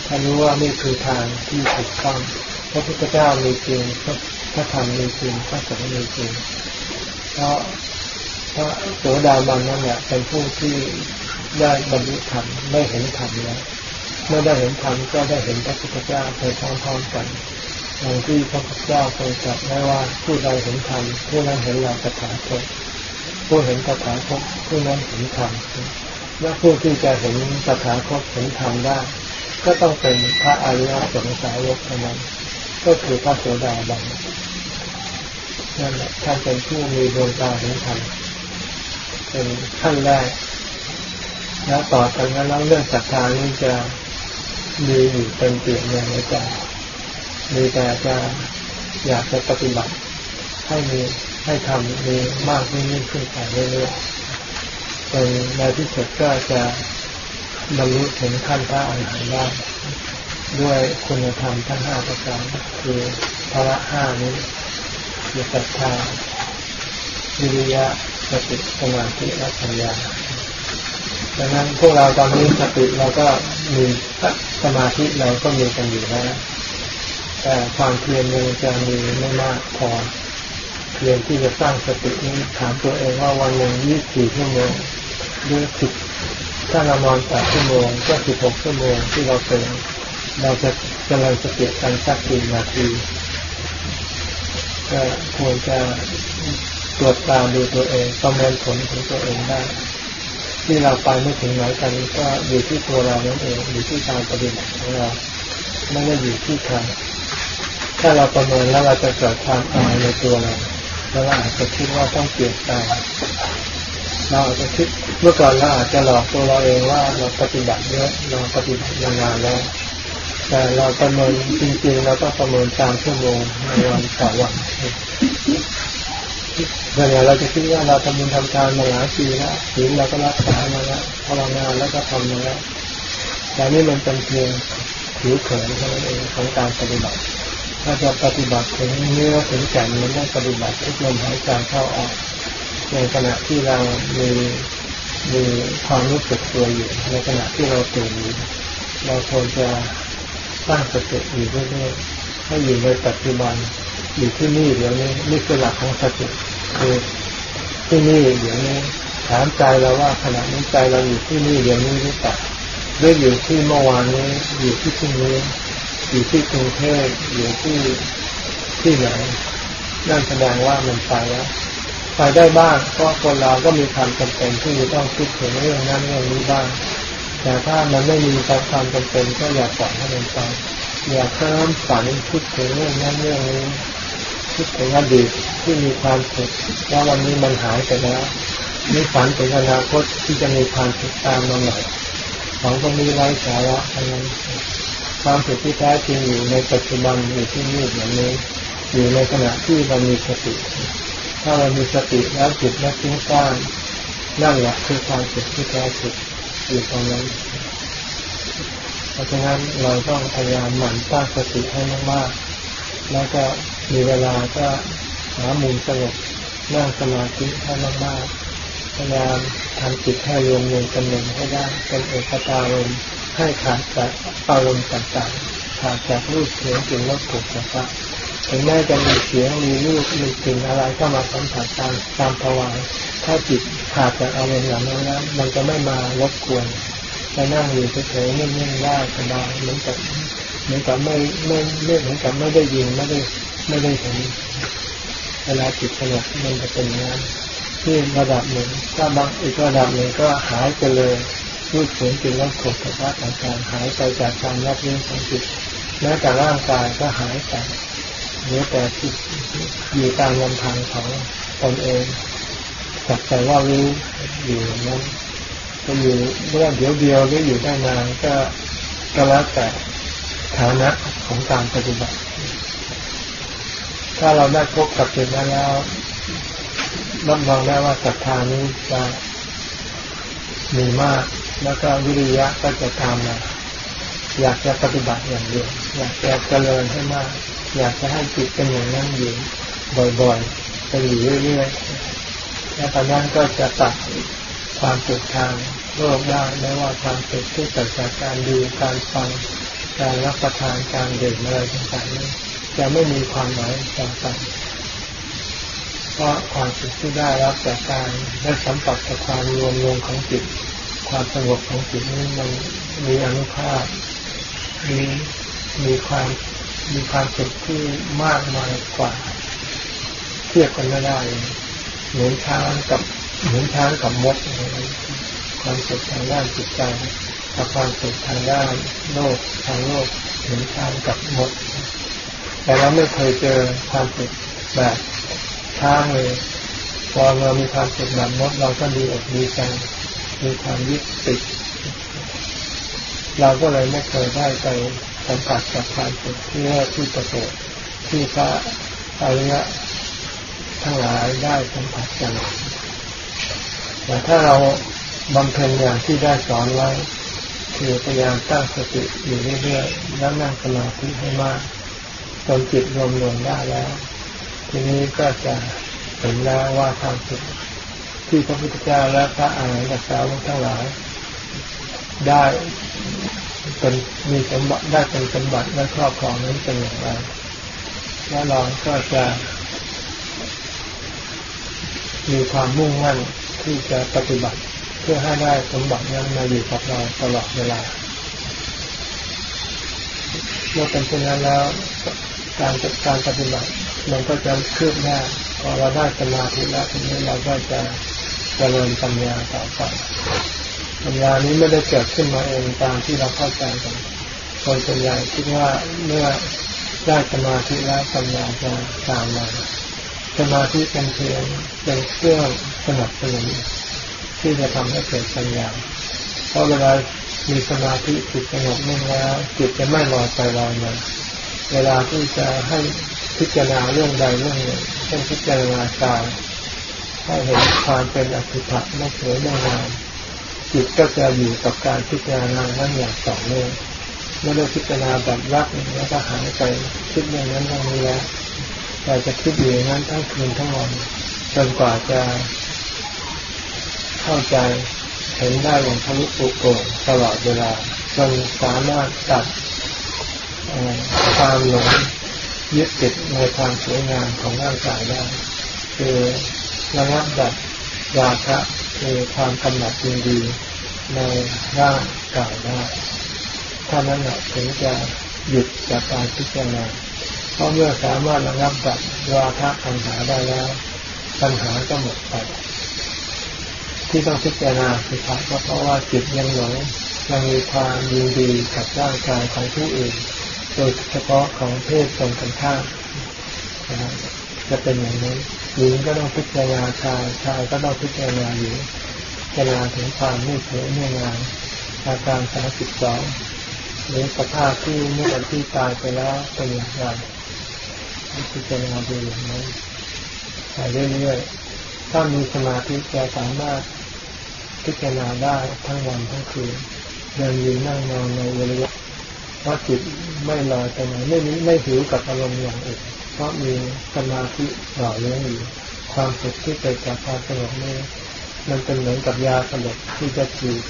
ท่านรู้ว่านี่คือทางที่ถูกต้องพระพุทธเจ้ามีจริงพระธรรมมีจริงพระสงฆ์มีจริงเพราะพระโสดาบันนั่นแหละเป็นผู้ที่ได้บรรลุธรรมได้เห็นธรรมแล้วเมื่อได้เห็นธรรมก็ได้เห็นพระพุทธเจ้าไปพร้อมๆกัน อย่างที่พระพุทธเจ้าเคยตรัสไว้ว่าผู้ใดเห็นธรรมผู้นั้นเห็นเราตถาคตผู้เห็นตถาคตผู้นั้นเห็นธรรมและผู้ที่จะเห็นตถาคตเห็นธรรมได้ ก็ต้องเป็นพระอริยสงสาวกเท่านั้นก็คือพระโสดาบันนั่นแหละท่านเป็นผู้มีดวงตาเห็นธรรมเป็นขั้นแรกแล้วต่อจากนั้นแล้วเรื่องศรัทธานี้จะมีอยู่เป็นเปลี่ยนในใจ มีแต่จะอยากจะปฏิบัติให้มีให้ทำมีมากยิ่งขึ้นไปเรื่อยๆจนในที่สุดก็จะบรรลุถึงขั้นพระอรหันต์ได้ด้วยคุณธรรมทั้งห้าประการคือพระห้านี้คือศรัทธาวิริยะสติสมาธิและปัญญาดังนั้นพวกเราตอนนี้สติเราก็มีสมาธิเราก็มีกันอยู่แล้ว แต่ความเพียรยังจะมีไม่มากพอเพียรที่จะสร้างสตินี้ถามตัวเองว่าวันหนึ่งยี่สิบสี่ชั่วโมงหรือสิบถ้าเรานอนแปดชั่วโมงก็สิบหกชั่วโมงที่เราเป็นเราจะเจริญสติกันสักกี่นาทีก็ควรจะตรวจตาดูตัวเองประเมินผลของตัวเองได้ ที่เราไปไม่ถึงไหนกันก็อยู่ที่ตัวเรานั่นเองอยู่ที่การปฏิบัติของเราไม่ได้อยู่ที่ใคร ถ้าเราประเมินแล้วเราจะเกิดความอายในตัวเราแล้วเราอาจจะคิดว่าต้องเปลี่ยนแปลงเราอาจจะคิดเมื่อก่อนเราอาจจะหลอกตัวเราเองว่าเราปฏิบัติเยอะเราปฏิบัตินานแล้ว แต่เราประเมินจริงๆเราต้องประเมินตามชั่วโมงในวันต่อวันเมื่อเราจะคิดว่าเราทำบุญทำทานมาหลายปีแล้วศีลเราก็รักษามาแล้วภาวนาแล้วก็ทำมาแล้วแต่นี่มันเป็นเพียงผิวเผินเท่านั้นเองของการปฏิบัติ ถ้าจะปฏิบัติถึงเนื้อถึงแก่นมันต้องปฏิบัติทุกลมหายใจเข้าออก ในขณะที่เรามีมีความรู้สึกตัวอยู่ ในขณะที่เราตื่นอยู่เราควรจะสร้างสติอยู่เรื่อยๆให้อยู่ในปัจจุบันอยู่ที่นี่เดี๋ยวนี้นี่คือหลักของสติคือที่นี่เดี๋ยวนี้ถามใจเราว่าขณะนี้ใจเราอยู่ที่นี่เดี๋ยวนี้หรือเปล่าหรืออยู่ที่เมื่อวานนี้อยู่ที่ที่นี้ อยู่ที่กรุงเทพอยู่ที่ที่ไหนนั่นแสดงว่ามันไปแล้วไปได้บ้างเพราะคนเราก็มีความจำเป็นที่จะต้องคิดถึงเรื่องนั้นเรื่องนี้บ้าง แต่ถ้ามันไม่มีความจำเป็นก็อย่าปล่อยให้มันไปอย่าเพิ่มฝันคิดถึงเรื่องนั้นเรื่องนี้คิดถึงอดีตที่มีความสุขว่าวันนี้มันหายไปแล้วนี่ฝันถึงอนาคตที่จะมีความสุขตามมาใหม่ของตรงนี้ไร้สาระทั้งนั้น ความสุขที่แท้จริงอยู่ในปัจจุบันอยู่ที่นี่อย่างนี้ อยู่ในขณะที่เรามีสติ ถ้าเรามีสติแล้วจิตไม่ทิ้งก้านนั่นแหละคือความสุขที่แท้จริงอยู่ตรงนั้น เพราะฉะนั้นเราต้องพยายามหมั่นตั้งสติให้มากๆ แล้วก็มีเวลาก็หามุมสงบนั่งสมาธิให้มากๆพยายามทำจิตให้รวมรวมกันหนึ่งให้ได้เป็นเอกตารม ให้ขาดจากอารมณ์ต่างๆขาดจากรูปเสียงกลิ่นรสผลิภัณฑ์ถึงแม้จะมีเสียงมีรูปมีกลิ่นอะไรก็มาสัมผัสตามตามภาวะถ้าจิตขาดจากอารมณ์อย่างนั้นแล้วมันจะไม่มารบกวนจะนั่งอยู่เฉยๆนิ่งๆได้สบายเหมือนกับเหมือนกับไม่ไม่ไม่เหมือนกับไม่ได้ยินไม่ได้ไม่ได้เห็นเวลาจิตสงบมันจะเป็นอย่างนั้นที่ระดับหนึ่งถ้าบางอีกระดับหนึ่งก็หายไปเลย รูปเสียงกลิ่นรสผลิภัณฑ์ต่างๆหายไปจากการรับรู้งของจิตแม้แต่ร่างกายก็หายไปเหลือแต่ที่อยู่ตามลำพังของตนเองสักแต่ว่ารู้อยู่นั้นจะอยู่เมื่อเดียวเดียวหรืออยู่ได้นานก็ก็แล้วแต่ฐานะของการปฏิบัติ ถ้าเราได้พบกับจุดนั้นแล้วรับรองได้ว่าศรัทธานี้จะมีมาก แล้วก็วิริยะก็จะตามมาอยากจะปฏิบัติอย่างเดียวอยากจะเจริญให้มาก อยากจะให้จิตเป็นอย่างนั้นอยู่บ่อยๆเป็นอยู่เรื่อยๆและตอนนั้นก็จะตัดความสุขทางโลกได้ไม่ว่าความสุขที่เกิดจากการดูการฟังการรับประทานการดื่มอะไรต่างๆนี้จะไม่มีความหมายต่างๆเพราะความสุขที่ได้รับจากการได้สัมผัสกับความรวมรวมของจิต ความสงบของจิตนี้มันมีอนุภาพมีมีความมีความสุขที่มากมายกว่า เทียบกันไม่ได้เหมือนช้างกับเหมือนช้างกับมดความสุขทางด้านจิตใจกับความสุขทางด้านโลกทางโลกเหมือนช้างกับมด แต่เราไม่เคยเจอความสุขแบบช้างเลยพอเรามีความสุขแบบมดเราก็ดีอกดีใจ มีความยึดติด เราก็เลยไม่เคยได้ไปสัมผัสกับความสุขที่แรกที่ประเสริฐที่พระอริยะทั้งหลายได้สัมผัสกันแต่ถ้าเราบำเพ็ญอย่างที่ได้สอนไว้คือพยายามตั้งสติอยู่เรื่อยๆแล้วนั่งสมาธิให้มากจนจิตรวมลงได้แล้ว ทีนี้ก็จะเห็นแล้วว่าความสุข ที่พระพุทธเจ้าและพระอรหันตสาวกทั้งหลาย ได้เป็นมีสมบัติได้เป็นสมบัติและครอบครองนั้นเป็นอย่างไรแล้วเราก็จะ มีความมุ่งมั่นที่จะปฏิบัติ เพื่อให้ได้สมบัตินั้นมาอยู่กับเราตลอดเวลาเมื่อเป็นเช่นนั้นแล้วการจัดการปฏิบัติมันก็จะคืบหน้าพอเราได้สมาธิแล้วทีนี้เราก็จะ เจริญปัญญาต่อไปปัญญานี้ไม่ได้เกิดขึ้นมาเองตามที่เราเข้าใจกันคนส่วนใหญ่คิดว่าเมื่อได้สมาธิแล้วปัญญาจะตามมาสมาธิเป็นเพียงเป็นเครื่องสนับสนุนที่จะทำให้เกิดปัญญา เพราะเวลามีสมาธิจิตสงบนิ่งแล้วจิตจะไม่ลอยไปลอยมาเวลาที่จะให้พิจารณาเรื่องใดเรื่องหนึ่งเช่นพิจารณากาย ให้เห็นความเป็นอสุภะไม่สวยไม่งามจิตก็จะอยู่กับการพิจารณานั้นอย่างต่อเนื่องเมื่อเราพิจารณาแบบรักแล้วก็หายไปคิดอย่างนั้นตรงนี้แล้วแต่จะคิดอยู่อย่างนั้นทั้งคืนทั้งวันจนกว่าจะเข้าใจเห็นได้อย่างทะลุปุโปร่งตลอดเวลาจนสามารถตัดความหลงยึดติดในความสวยงามของร่างกายได้คือ ระงับดับราคะคือความกำหนัดยินดีในร่างกายได้ถ้านั้นแหละถึงจะหยุดจากการพิจารณาเพราะเมื่อสามารถระงับดับราคะปัญหาได้แล้วปัญหาก็หมดไป ที่ต้องพิจารณาคือเพราะว่าจิตยังหลงยังมีความยินดีกับร่างกายของผู้อื่น โดยเฉพาะของเพศตรงกันข้ามจะเป็นอย่างนี้ หญิงก็ต้องพิจารณาชายชายก็ต้องพิจารณาหญิงพิจารณาถึงความไม่เฉยไม่งามอาการสาสิบสองหรือสภาพที่เมื่อที่ตายไปแล้วเป็นอย่างไรพิจารณาดูอย่างนั้นไปเรื่อยๆถ้ามีสมาธิจะสามารถพิจารณาได้ทั้งวันทั้งคืนเดินยืนนั่งนอนในเวลาเพราะจิตไม่ลอยไปไหนไม่ไม่หิวกับอารมณ์อย่างอื่น เพราะมีสมาธิหล่อเลี้ยงอยู่ความสุขที่เกิดจากความสงบนี้มันเป็นเหมือนกับยาสลบที่จะฉีด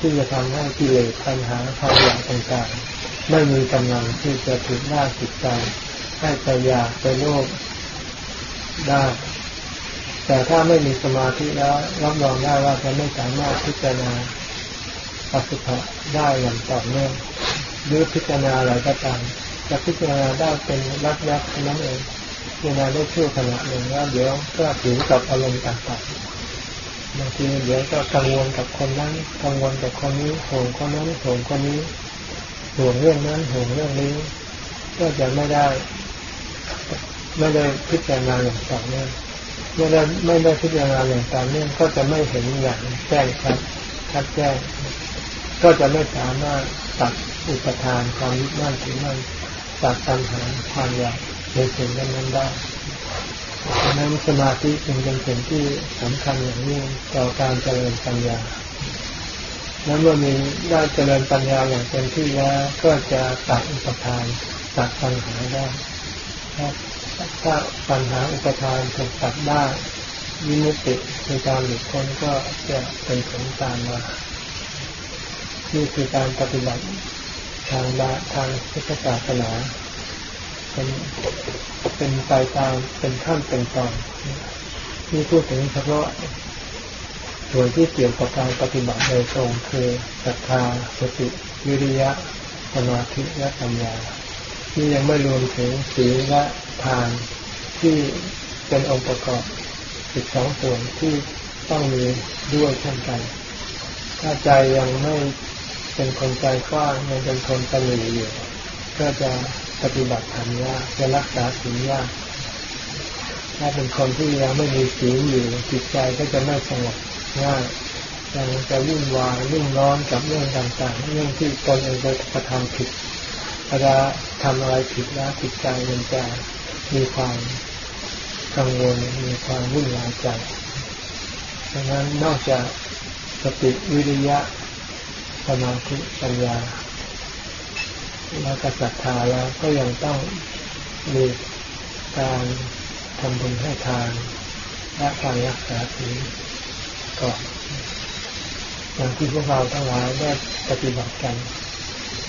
ที่จะทำให้กิเลสปัญหาความอยากต่างๆไม่มีกำลังที่จะถึงหน้าจิตใจให้ไปอยากไปโลภได้ แต่ถ้าไม่มีสมาธิแล้วรับรองได้ว่าจะไม่สามารถพิจารณาปัสสุภะได้อย่างต่อเนื่องหรือพิจารณาอะไรก็ตาม จะพิจารณาได้เป็นรักยักษ์นั้นเองพิจารณาได้ชั่วขณะหนึ่งแล้วเดี๋ยวก็ถึงกับอารมณ์ต่างๆบางทีเดี๋ยวก็กังวลกับคนนั้นกังวลกับคนนี้ห่วงคนนั้นห่วงคนนี้ห่วงเรื่องนั้นห่วงเรื่องนี้ ก็จะไม่ได้ ไม่ได้พิจารณาอย่างต่อเนื่องเมื่อได้ไม่ได้พิจารณาอย่างต่อเนื่องก็จะไม่เห็นอย่างแจ้งชัดชัดแจ้งก็จะไม่สามารถตัดอุปทานความยึดมั่นถือมั่น ตัดตัณหาความอยากในสิ่งนั้นได้ดังนั้นสมาธิจึงเป็นสิ่งที่สำคัญอย่างยิ่งต่อการเจริญปัญญา แล้วเมื่อมีได้เจริญปัญญาอย่างเต็มที่แล้วก็จะตัดอุปทานตัดปัญหาได้ถ้าปัญหาอุปทานถูกตัดได้วิมุติในการหลุดพ้นก็จะเป็นผลตามมานี่คือการปฏิบัติ ทางบาทางพุทธศาสนาเป็นเป็นไปตามเป็นขั้นเป็นตอนที่พูดถึงเฉพาะส่วนที่เกี่ยวกับการปฏิบัติโดยตรงคือศรัทธาสติวิริยะสมาธิและปัญญาที่ยังไม่รวมถึงศีลและทานที่เป็นองค์ประกอบอีกสองส่วนที่ต้องมีด้วยเช่นกัน ถ้าใจยังไม่ เป็นคนใจกว้างยังเป็นคนตะหนีอยู่ก็จะปฏิบัติธรรมยากจะรักษาศีลยากถ้าเป็นคนที่ยังไม่มีศีลอยู่จิตใจก็จะไม่สงบง่ายยังจะวุ่นวายวุ่นร้อนกับเรื่องต่างๆ เรื่องที่ตนเองไปกระทำผิดเวลาทำอะไรผิดแล้วจิตใจมันจะมีความกังวลมีความวุ่นวายใจดังนั้นนอกจากสติวิริยะ สมาธิปัญญา แล้วก็ศรัทธาแล้วก็ยังต้องมีการทำบุญให้ทานและการรักษาศีลก่อนอย่างที่พวกเราทั้งหลายได้ปฏิบัติกัน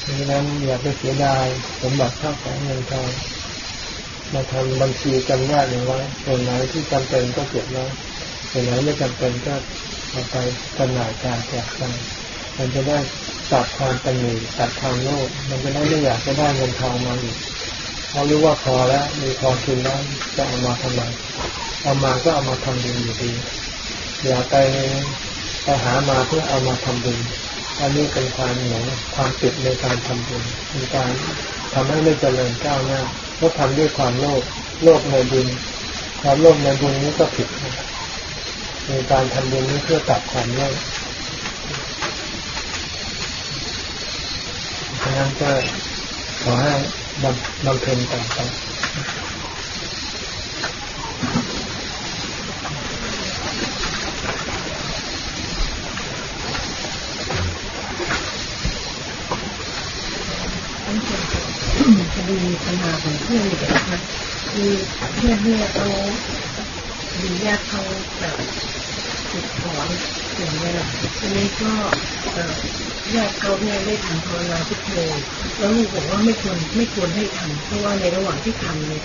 ดังนั้นอย่าไปเสียดายสมบัติข้าวของเงินทองมาทำบัญชีจำแนกอย่างไว้ส่วนไหนที่จำเป็นก็เก็บไว้ส่วนไหนไม่จำเป็นก็เอาไปจำหน่ายการแจกกัน มันจะได้ตัดความตันหนีตัดความโลภมันจะได้ไม่อยากจะได้เงินทองมาอีกเพราะรู้ว่าพอแล้วมีพอกินแล้วจะเอามาทำไมเอามาก็เอามาทำบุญอยู่ดีอย่าไปไปหามาเพื่อเอามาทำบุญอันนี้เป็นความหนงความติดในการทำบุญเป็นการทำให้ไม่เจริญก้าวหน้าเพราะทำด้วยความโลภโลภในบุญความโลภในบุญนี้ก็ผิดในการทำบุญนี้เพื่อตัดความโลภ นั้นก็ขอให้บำบำเพ็ญต่อไปคดีปัญหาของเพื่อนเด็กนะคะคือเพื่อนเนี่ยเขาดีแยกเขาแบบติดถอนอย่างเงี้ยแล้ก็ ญาติเขาเนี่ยได้ทำภาวนาพุทโธแล้วลูกบอกว่าไม่ควรไม่ควรให้ทำเพราะว่าในระหว่างที่ทำเนี่ย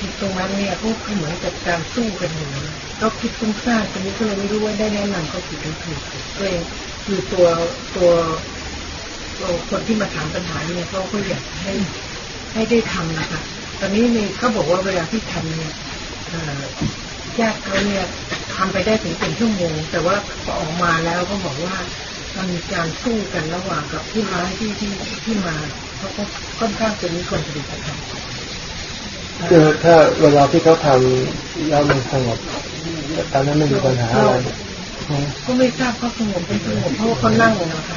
จิตตรงนั้นเนี่ยก็เหมือนกับการสู้กันอยู่ก็คิดฟุ้งซ่านตรงนี้ก็เลยไม่รู้ว่าได้แนะนำเขาผิดหรือถูกก็เลยคือตัวตัวคนที่มาถามปัญหาเนี่ยเขาก็อยากให้ให้ได้ทำนะคะตอนนี้เนี่ยเขาบอกว่าเวลาที่ทำเนี่ยญาติเขาเนี่ยทำไปได้ถึงเป็นชั่วโมง แต่ว่าพอออกมาแล้วก็บอกว่า มันมีการสู้กันระหว่างกับผู้ร้ายที่ที่ที่มาเขาก็ค่อนข้างจะมีคนปฏิบัติธรรมคือถ้าเวลาที่เขาทำแล้วมันสงบตอนนั้นไม่มีปัญหาอะไรก็ไม่ทราบเขาสงบเป็นสงบเพราะว่าเขานั่งนะคะ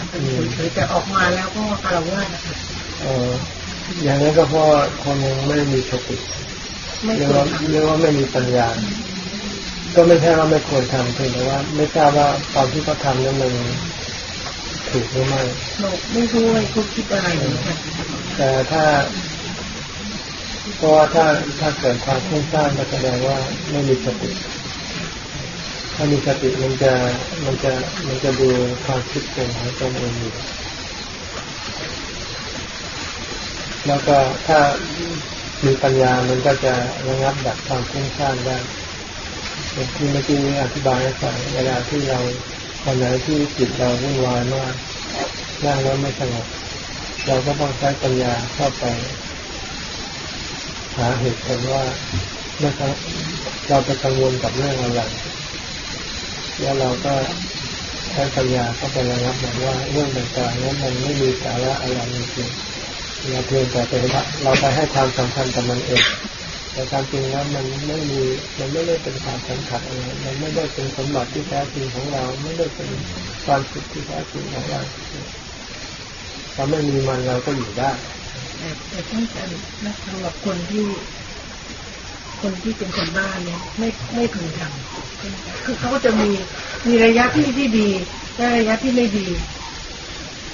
เฉยๆแต่ออกมาแล้วก็คารวะนะคะเอออย่างนั้นก็เพราะคนยังไม่มีสติเรียกว่าเรียกว่าไม่มีปัญญา ก็ไม่ใช่ว่าไม่ควรทำเพียงแต่ว่า ไม่ทราบว่าตอนที่เขาทำนั้นมัน ถูกหรือไม่ไม่รู้เลยเขาคิดอะไรแต่ถ้าเพราะว่าถ้าถ้าเกิดความฟุ้งซ่านก็แสดงว่าไม่มีสติ ถ้ามีสติมันจะมันจะมันจะดูความคิดเป็นของตนเองอยู่แล้วก็ถ้ามีปัญญามันก็จะระงับดับความฟุ้งซ่านได้อย่างที่เมื่อกี้อธิบายให้ฟังเวลาที่เรา วันไหนที่จิตเราวุ่นวายมากนั่งแล้วไม่สงบเราก็ต้องใช้ปัญญาเข้าไป หาเหตุผลว่าเมื่อเราไปกังวลกับเรื่องอะไรแล้วเราก็ใช้ปัญญาเข้าไประงับแบบว่าเรื่องต่างๆนั้นมันไม่มีสาระอะไรจริงเราเพียงแต่เป็นเราไปให้ความสำคัญกับมันเอง แต่การจริงแล้วมันไม่มีมันไม่ได้เป็นความสำคัญอะไรมันไม่ได้เป็นสมบัติที่แท้จริงของเรา ไม่ได้เป็นความสุขที่แท้จริงของเราถ้าไม่มีมันเราก็อยู่ได้แต่ต้องการนะสำหรับคนที่ คนที่เป็นคนบ้านเนี่ย ไม่ไม่พึงทำคือเขาก็จะมีมีระยะที่ที่ดีและระยะที่ไม่ดี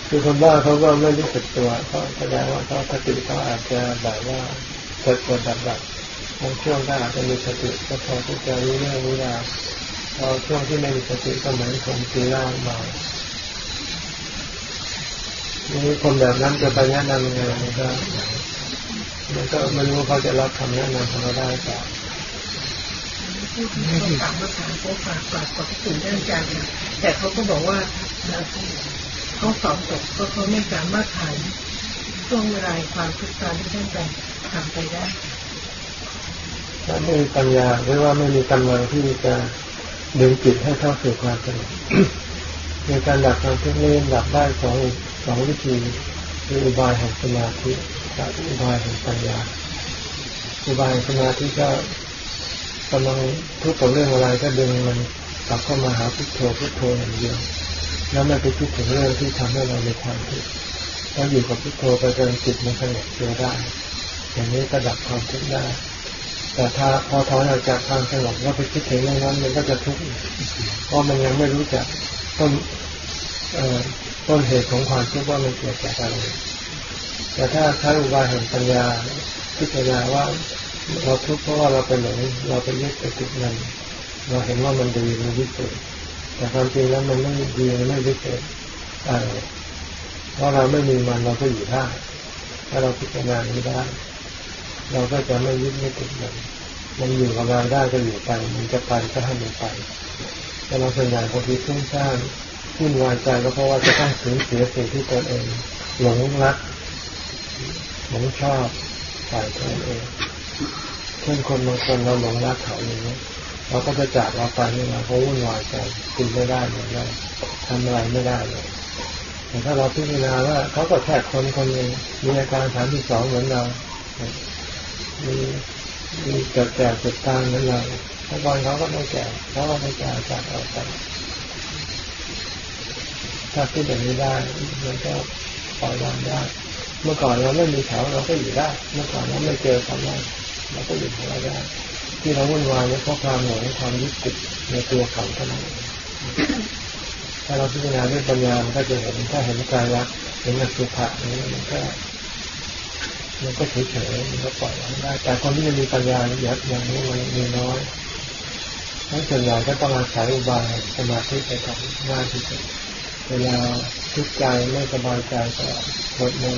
คือคนบ้าเขาก็ไม่รู้สึกตัวเขาแสดงว่าเขาสติเขาอาจจะแบบว่าเกิดกดดับดับ บางช่วงก็อาจจะมีสติก็พอที่จะรู้เรื่องรู้ราวพอช่วงที่ไม่มีสติก็เหมือนคนตีร่างมานี่คนแบบนั้นจะไปแนะนำยังไงมันก็มันก็ไม่รู้เขาจะรับคำแนะนำของเราได้ต่อไม่ถามว่าถามเขาฝากฝากขอบคุณท่านอาจารย์แต่เขาก็บอกว่าเขาสอบตกก็เขาไม่สามารถถ่ายช่วงเวลาความทุกข์ตามที่ท่านอาจารย์ทำไปได้ ถ้าไม่มีปัญญาหรือว่าไม่มีกำลังที่จะดึงจิตให้เข้าสู่ความสงบในการดับความทุกข์นี้ดับได้สองสองวิธีคืออุบายแห่งสมาธิกับอุบายแห่งปัญญา อุบายสมาธิก็กำลังทุกข์กับเรื่องอะไรก็ดึงมันกลับเข้ามาหาพุทโธพุทโธอย่างเดียว แล้วไม่ไปคิดถึงเรื่องที่ทำให้เราในความทุกข์แล้วอยู่กับพุทโธไปจนจิตมันสงบเจอได้ อย่างนี้ก็ดับความทุกข์ได้ แต่ถ้าพอถอนออกจากความสงบแล้วไปคิดถึงเรื่องนั้นมันก็จะทุกข์เพราะมันยังไม่รู้จักต้นต้นเหตุของความทุกข์ว่ามันเกิดจากอะไรแต่ถ้าใช้อุบายแห่งปัญญาพิจารณาว่าเราทุกข์เพราะว่าเราเป็นหลงเราไปยึดไปติดมันเราเห็นว่ามันดีมันวิเศษแต่ความจริงแล้วมันไม่ดีไม่วิเศษเพราะเราไม่มีมันเราก็อยู่ได้ถ้าเราพิจารณานี้ได้ เราก็จะไม่ยึดไม่ติดมันมันอยู่กับเราได้ก็อยู่ไป มันจะไปก็ให้มันไป แต่เราส่วนใหญ่บางทีทุ่งสร้างวุ่นวายใจก็เพราะว่าจะต้องสูญเสียสิ่งที่ตนเองหลงรักหลงชอบฝ่ายตนเองเช่นคนบางคนเราหลงรักเขาอย่างนี้เราก็จะจากเราไปนี่นะเขาวุ่นวายใจกินไม่ได้เหมือนกันทำอะไรไม่ได้เลยแต่ถ้าเราพิจารณาว่าเขาก็แค่คนคนหนึ่งมีอาการฐานที่สองเหมือนเรา มีมีเกิดแก่เกิดตายเหมือนเราถ้าบอลเขาก็ไม่แก่เขาก็ไม่แก่จากเราไปถ้าคิดแบบนี้ได้มันก็ปล่อยวางได้ เมื่อก่อนเราไม่มีแถวเราก็อยู่ได้ เมื่อก่อนเราไม่เจอความนั้นเราก็อยู่ของเราได้ ที่เราวุ่นวายเพราะความหลงความยึดติดในตัวเขาเท่านั้นถ้าเราพิจารณาด้วยปัญญามันก็จะเห็นถ้าเห็นกายรักเห็นอสุภะนี้มันก็ มันก็เฉยๆมันก็ปล่อยวางได้ แต่คนที่มีปัญญาอย่างอย่างนี้มันมีน้อยทั้งส่วนใหญ่ก็ต้องอาศัยอุบายสมาธิไปทำงานที่สุดเวลาทุกข์ใจไม่สบายใจก็หมดมน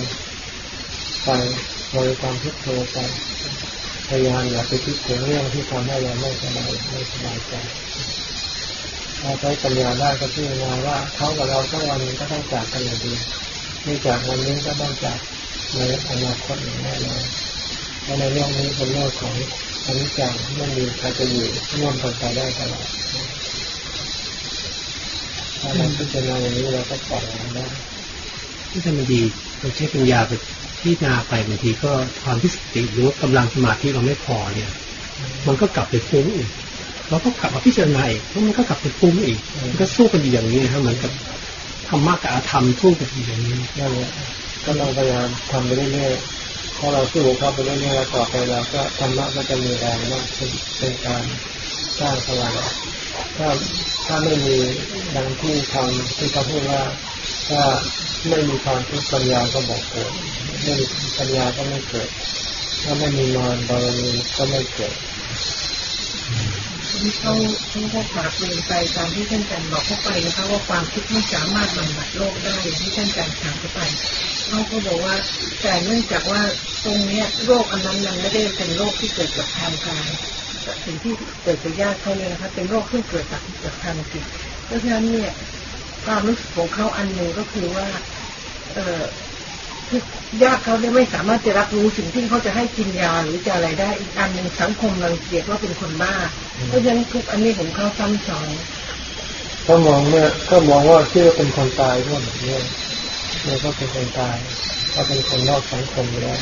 ไปบริกรรมพุทโธไปพยายามอย่าไปคิดถึงเรื่องที่ทำให้เราไม่สบายไม่สบายใจถ้าใช้ปัญญาได้ก็พิจารณาว่าเขากับเราทั้งวันนี้ก็ต้องจากกันอยู่ดีไม่จากวันนี้ก็ต้องจาก ในอนาคตอย่างแน่นอนเพราะในเรื่องนี้เป็นเรื่องของอนิจจังไม่มีใครจะอยู่ร่วมกันไปได้ตลอดถ้าเราพิจารณาอย่างนี้เราก็ปล่อยมันได้ที่จะมันดีเราใช้ปัญญาไปพิจารณาไปบางทีก็ความที่สติหรือว่ากำลังสมาธิเราไม่พอเนี่ย มันก็กลับไปฟุ้งอีกเราก็กลับมาพิจารณาอีกแล้วมันก็กลับไปฟุ้งอีก มันก็สู้กันอยู่อย่างนี้นะครับเหมือนกับธรรมะกับอาธรรมสู้กันอยู่อย่างนี้นั่นแหละ ก็เราพยายามทำไปเรื่อยๆพอเราสู้เข้าไปเรื่อยๆแล้วต่อไปเราก็ธรรมะก็จะมีแรงมากขึ้นเป็นการสร้างพลังถ้าถ้าไม่มีดังที่ทำที่เขาพูดว่าถ้าไม่มีความทุกข์ปัญญาก็บอกเกิดไม่มีปัญญาก็ไม่เกิด ถ้าไม่มีนอนบารมีก็ไม่เกิด ที่เขาเขาก็ฝากเรียนไปตามที่ท่านอาจารย์บอกเข้าไปนะคะว่าความคิดไม่สามารถบำบัดโรคได้ที่ท่านอาจารย์ถามเข้าไปเขาก็บอกว่าแต่เนื่องจากว่าตรงเนี้ยโรคอันนั้นมันไม่ได้เป็นโรคที่เกิดจากทางกายสิ่งที่เกิดจากญาติเขาเลยนะคะเป็นโรคที่เกิดจากจากทางจิตเพราะฉะนั้นเนี่ยความรู้สึกของเขาอันหนึ่งก็คือว่า เออ ญาติเขาเนี่ยไม่สามารถจะรับรู้สิ่งที่เขาจะให้กินยาหรือจะอะไรได้อีกอันหนึ่งสังคมรังเกียจว่าเป็นคนบ้าเพราะฉะนั้นทุกอันนี้ของเขาซ้ำซ้อนก็มองเนี่ยก็มองว่าที่เป็นคนตายด้วยแบบนี้เนี่ยก็เป็นคนตายก็เป็นคนนอกสังคมแล้ว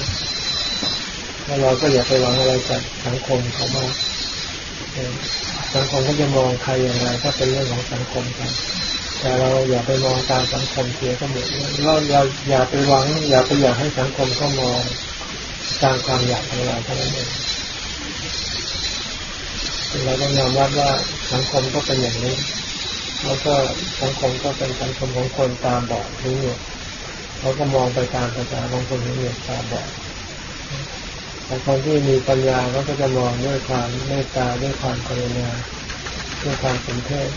แล้วเราก็อย่าไปหวังอะไรจากสังคมเขามากสังคมก็จะมองใครอย่างไรก็เป็นเรื่องของสังคมกัน แต่เราอย่าไปมองตามสังคมเสียก็หมดเราอย่าอย่าไปหวัง อย่าไปอยากให้สังคมเขามองตามความอยากของเราเท่านั้นเองเราต้องยอมรับว่าสังคมก็เป็นอย่างนี้ แล้วก็สังคมก็เป็นสังคมของคนตามบอดหูหนวกเขาก็มองไปตามภาษาของคนหูหนวกตามบอดแต่คนที่มีปัญญาเขาก็จะมองด้วยความเมตตาด้วยความกรุณาด้วยความสมเพช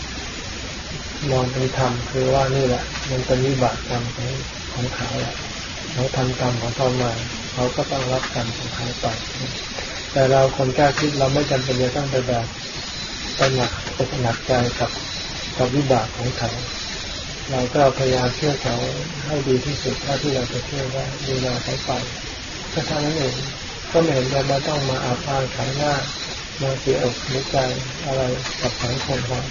มองเป็นธรรมคือว่านี่แหละ มันเป็นวิบากกรรมของของเขาแหละเขาทำกรรมของเขามาเขาก็ต้องรับกรรมของเขาไปแต่เราคนกล้าคิดเราไม่จำเป็นจะต้องไปแบบไปหนักตกหนักใจกับกับวิบากของเขาเราก็พยายามเชื่อเขาให้ดีที่สุดเท่าที่เราจะเชื่อว่าดูแลเขาไปก็เท่านั้นเองก็ไม่เห็นจะมาต้องมาอาภาขายหน้ามาเสียอกเสียใจอะไรกับสังคมเขา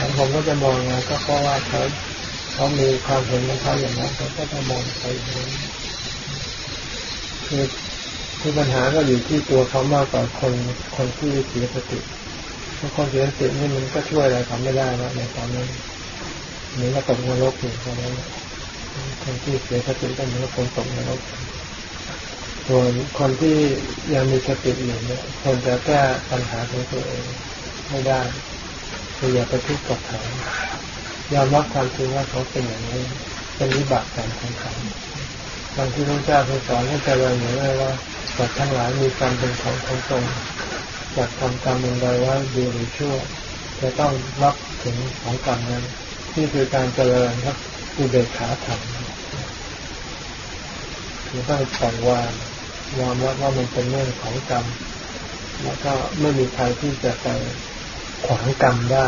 สังคมก็จะมองไงก็เพราะว่าเขาเขามีความเห็นของเขาอย่างนั้นเขาก็จะมองไปอย่างนี้คือคือปัญหาก็อยู่ที่ตัวเขามากกว่าคนคนที่เสียสติเพราะคนเสียสตินี่มันก็ช่วยอะไรเขาไม่ได้นะในตอนนั้นเหมือนกับตกนรกอยู่ตอนนั้นคนที่เสียสติก็เหมือนกับคนตกนรกส่วนคนที่ยังมีสติอยู่เนี่ยคนจะแก้ปัญหาของตัวเองไม่ได้ คืออย่าไปทุกข์กับเขายอมรับความจริงว่าเขาเป็นอย่างนี้เป็นวิบากกรรมของเขาบางที่พระเจ้าเคยสอนให้เจริญอย่างไรว่าสัตว์ทั้งหลายมีกรรมเป็นของของตนจากทำกรรมอย่างใดว่าดีหรือชั่วจะต้องรับถึงของกรรมนั้นนี่คือการเจริญครับอุเบกขาธรรมคือต้องปล่อยวางยอมรับว่ามันเป็นเรื่องของกรรมแล้วก็ไม่มีใครที่จะไป ขวางกรรมได้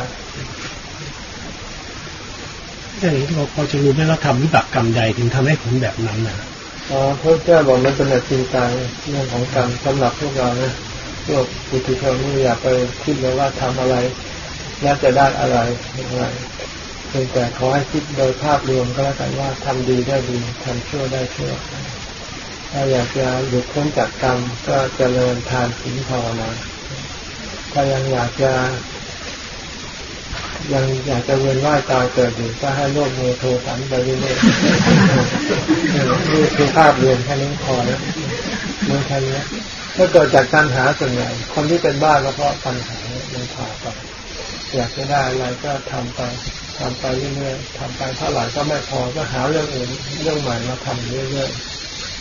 แต่นี้เราพอจะรู้ไหมว่าทำวิบากกรรมใดถึงทำให้ผลแบบนั้นนะอ๋อพระเจ้าบอกมันเป็นจริงใจเรื่องของกรรมสำหรับพวกเรานะพวกปุถุชนนี่อย่าไปคิดเลยว่าทำอะไรแล้วจะได้อะไรอะไรเพียงแต่ขอให้คิดโดยภาพรวมก็แล้วกันว่าทำดีได้ดีทำชั่วได้ชั่วถ้าอยากจะหยุดพ้นจากกรรมก็เจริญทานศีลภาวนาถ้ายังอยากจะ ยังอยากจะเวียนว่ายตายเกิดอยู่ก็ให้โลกมือโทรสันไปเรื่อยๆนี่คือภาพเรียนแค่นี้พอแล้วเมื่อแค่นี้ถ้าเกิดจากปัญหาส่วนใหญ่คนที่เป็นบ้าก็เพราะปัญหามันพาไปอยากจะได้อะไรก็ทำไปทำไปเรื่อยๆทำไปเท่าไหร่ก็ไม่พอก็หาเรื่องอื่นเรื่องใหม่มาทำเรื่อย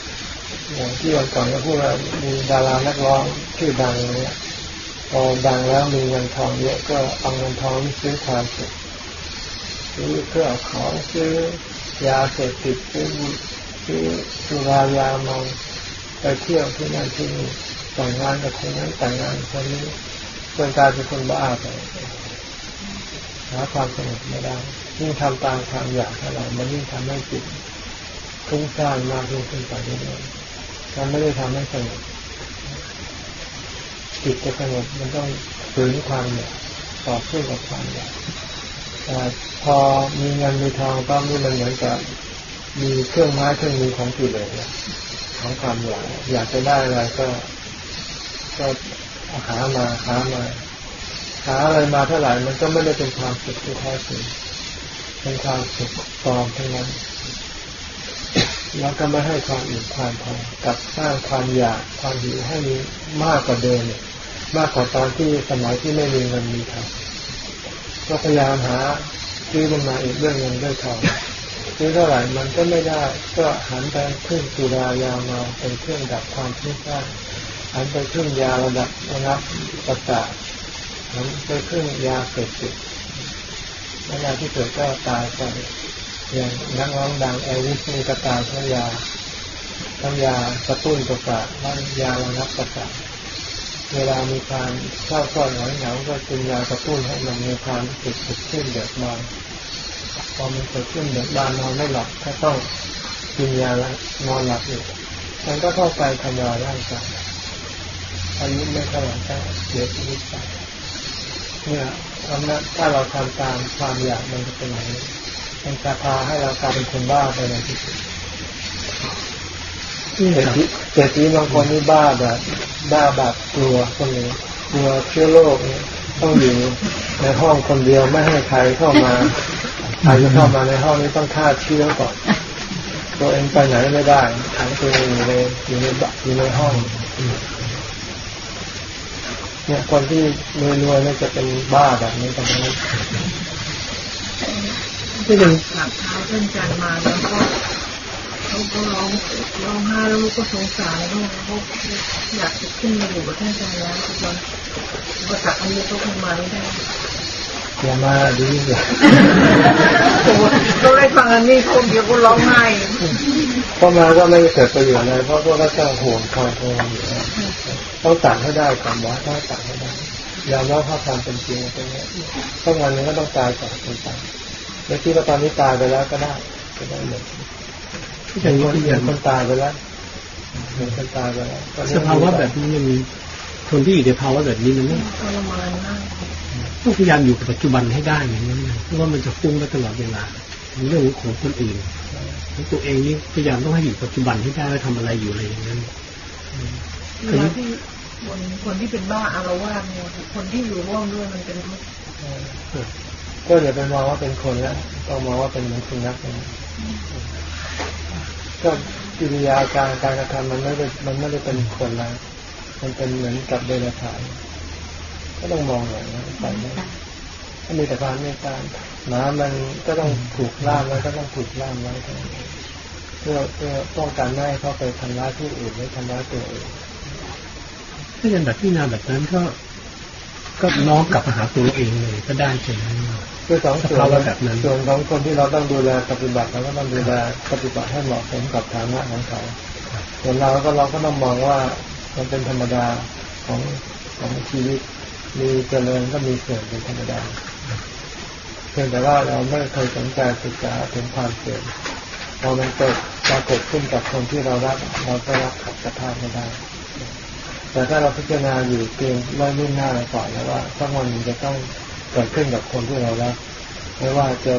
ๆอย่างที่วันก่อนก็พูดว่ามีดารานักร้องชื่อดังเนี้ย พอดังแล้วมีเงินทองเยอะก็เอาเงินทองซื้อความสุขซื้อเครื่องของซื้อยาเสพติดซื้อซื้อสุรายาเมาไปเที่ยวที่นั่นที่นี่แต่งงานกับคนนั้นแต่งงานคนนี้คนกลายเป็นคนบ้าไปหาความสงบไม่ได้ยิ่งทำตามความอยากเท่าไหร่มันยิ่งทำให้จิตทุ้งซ่านมากยิ่งขึ้นไปเรื่อยๆมันไม่ได้ทำให้สงบ จิตจะสงบมันต้องฝืนความอยากต่อสู้กับความอยากแต่พอมีเงินมีทองก็นี่มันเหมือนกับมีเครื่องไม้เครื่องมือของกิเลสของความอยากอยากจะได้อะไรก็ก็หามาหามาหาอะไรมาเท่าไหร่มันก็ไม่ได้เป็นความสุขที่แท้จริงเป็นความสุขปลอมทั้งนั้นแล้วก็ไม่ให้ความอิ่มความพอกับสร้างความอยากความหิวให้มีมากกว่าเดิมเนี่ย มากกว่าตอนที่สมัยที่ไม่มีเงินมีทองก็พยายามหาซื้อมันมาอีกเรื่องเงินด้วยทองซื้อเท่าไหร่มันก็ไม่ได้ก็หันไปขึ้นสุรายาเมาเป็นเครื่องดับความทุกข์ได้หันไปขึ้นยาระดับระงับประสาทหันไปขึ้นยาเสพติดแล้วยาที่เกิดก็ตายไปอย่างนักร้องดังเอลิสนี่ก็ตายเพราะยาทั้งยากระตุ้นประสาทและยาระงับประสาท เวลามีความเศร้าซ้อนหงอยเหงาก็กินยากระตุ้นให้มันมีความสุขสุขขึ้นเดือดร้อนพอมันเกิดขึ้นเดือดร้อนนอนไม่หลับก็ต้องกินยาแล้วนอนหลับอยู่มันก็เข้าไปทำลายร่างกายอายุไม่เท่าไหร่ก็เสียชีวิตไปเนี่ยอำนาจถ้าเราทำตามความอยากมันจะเป็นอย่างนี้มันจะพาให้เรากลายเป็นคนบ้าไปในที่สุด เห็นเศรษฐีบางคนนี่บ้าแบบบ้าแบบกลัวคนนี้กลัวเชื้อโรคเนี่ยต้องอยู่ในห้องคนเดียวไม่ให้ใครเข้ามาใครจะเข้ามาในห้องนี้ต้องฆ่าเชื้อก่อน ตัวเองไปไหนไม่ได้ขังตัวเองอยู่ในอยู่ในบอยู่ในห้องเนี่ยคนที่รวยๆเนี่ยจะเป็นบ้าแบบนี้ตรงนี้ก็ยังกราบเท้าท่านจันมาแล้วก็ เขาก็ร้องร้องไห้แล้วลูกก็สงสารลูกเขาอยากจะขึ้นมาอยู่กับท่านจันแล้วทุกวันอุปสรรคอันนี้เขาคงมาไม่ได้อย่ามาดีเลยก็ได้ฟังอันนี้คนเดียวก็ร้องไห้เพราะมาก็ไม่เกิดประโยชน์อะไรเพราะพวกเราจะห่วงคอยโทงอยู่ต้องตัดให้ได้ก่อนว่าต้องตัดให้ได้ยอมรับข้าความเป็นจริงตรงนี้ถ้างานนี้ก็ต้องตายก่อนเป็นตายไม่คิดว่าตอนนี้ตายไปแล้วก็ได้ก็ได้หมด อย่างคนอย่างคนตายไปแล้วเหมือนคนตายไปแล้วสภาวะแบบนี้มันมีคนที่อยู่ในภาวะแบบนี้มันต้องพยายามอยู่กับปัจจุบันให้ได้อย่างนั้นเพราะว่ามันจะฟุ้งไปตลอดเวลาเรื่องของคนอื่นของตัวเองนี่พยายามต้องให้อยู่ปัจจุบันให้ได้ว่าทำอะไรอยู่อะไรอย่างนั้นเวลาที่คนคนที่เป็นบ้าอารวาสเนี่ยคนที่อยู่ร่วมด้วยมันเป็นทุกข์ก็อย่าไปมองว่าเป็นคนแล้วต้องมองว่าเป็นเหมือนสุนัขนะ ก็กิริยาการการกระทำมันไม่ได้มันไม่ได้เป็นคนแล้วมันเป็นเหมือนกับเดรัจฉานก็ต้องมองอย่างนั้นไปนะถ้ามีแต่ความเมตตาหมามันก็ต้องถูกล่ามไว้วก็ต้องถูกล่ามไว้เพื่อเพื่อป้องกันไม่ให้เข้าไปทำร้ายผู้อื่นไม่ทำร้ายตัวเองถ้าเป็นแบบที่นาแบบนั้นก็ ก็น้องกลับมาหาตัวเองเลยก็ได้ใช่ไหมคือสองส่วนแบบนั้นส่วนของคนที่เราต้องดูแลปฏิบัติเราก็ต้องดูแลปฏิบัติให้เหมาะสมกับฐานะของเขาส่วนเราก็เราก็ต้องมองว่ามันเป็นธรรมดาของของชีวิตมีเจริญก็มีเสื่อมเป็นธรรมดาเพียงแต่ว่าเราไม่เคยสนใจศึกษาถึงความเสื่อมพอมันเกิดปรากฏขึ้นกับคนที่เรารักเราก็รักขัดสภาพไม่ได้ แต่ถ้าเราพิจารณาอยู่เพียงไม่มุ่งหน้าก่อนแล้วว่าสักวันมันจะต้องเกิดขึ้นกับคนที่เรารักไม่ว่าจะ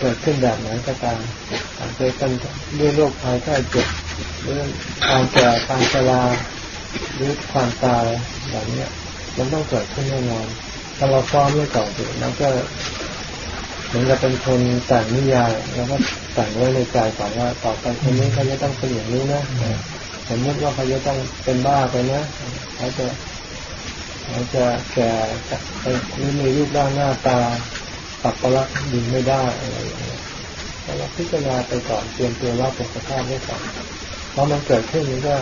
เกิดขึ้นแบบไหนก็ตามอาจจะเป็นด้วยโรคภัยไข้เจ็บหรือความแก่ความชราหรือความตายแบบนี้มันต้องเกิดขึ้นแน่นอนถ้าเราซ้อมไม่ก่อนอยู่แล้วก็เหมือนกับเป็นคนแต่งนิยายแล้วก็แต่งไว้ในใจก่อนว่าต่อไปคนนี้เขาจะต้องเป็นอย่างนี้นะ สมมติว่าเขาจะต้องเป็นบ้าไปนะเขาจะเขาจะแก่ไปนี่มีรูปร่างหน้าตาปักประลักดีไม่ได้อะไรอย่างเงี้ยเราพิจารณาไปก่อนเตรียมตัวรับสภาพไว้ก่อนเพอมันเกิดขึ้นมันก็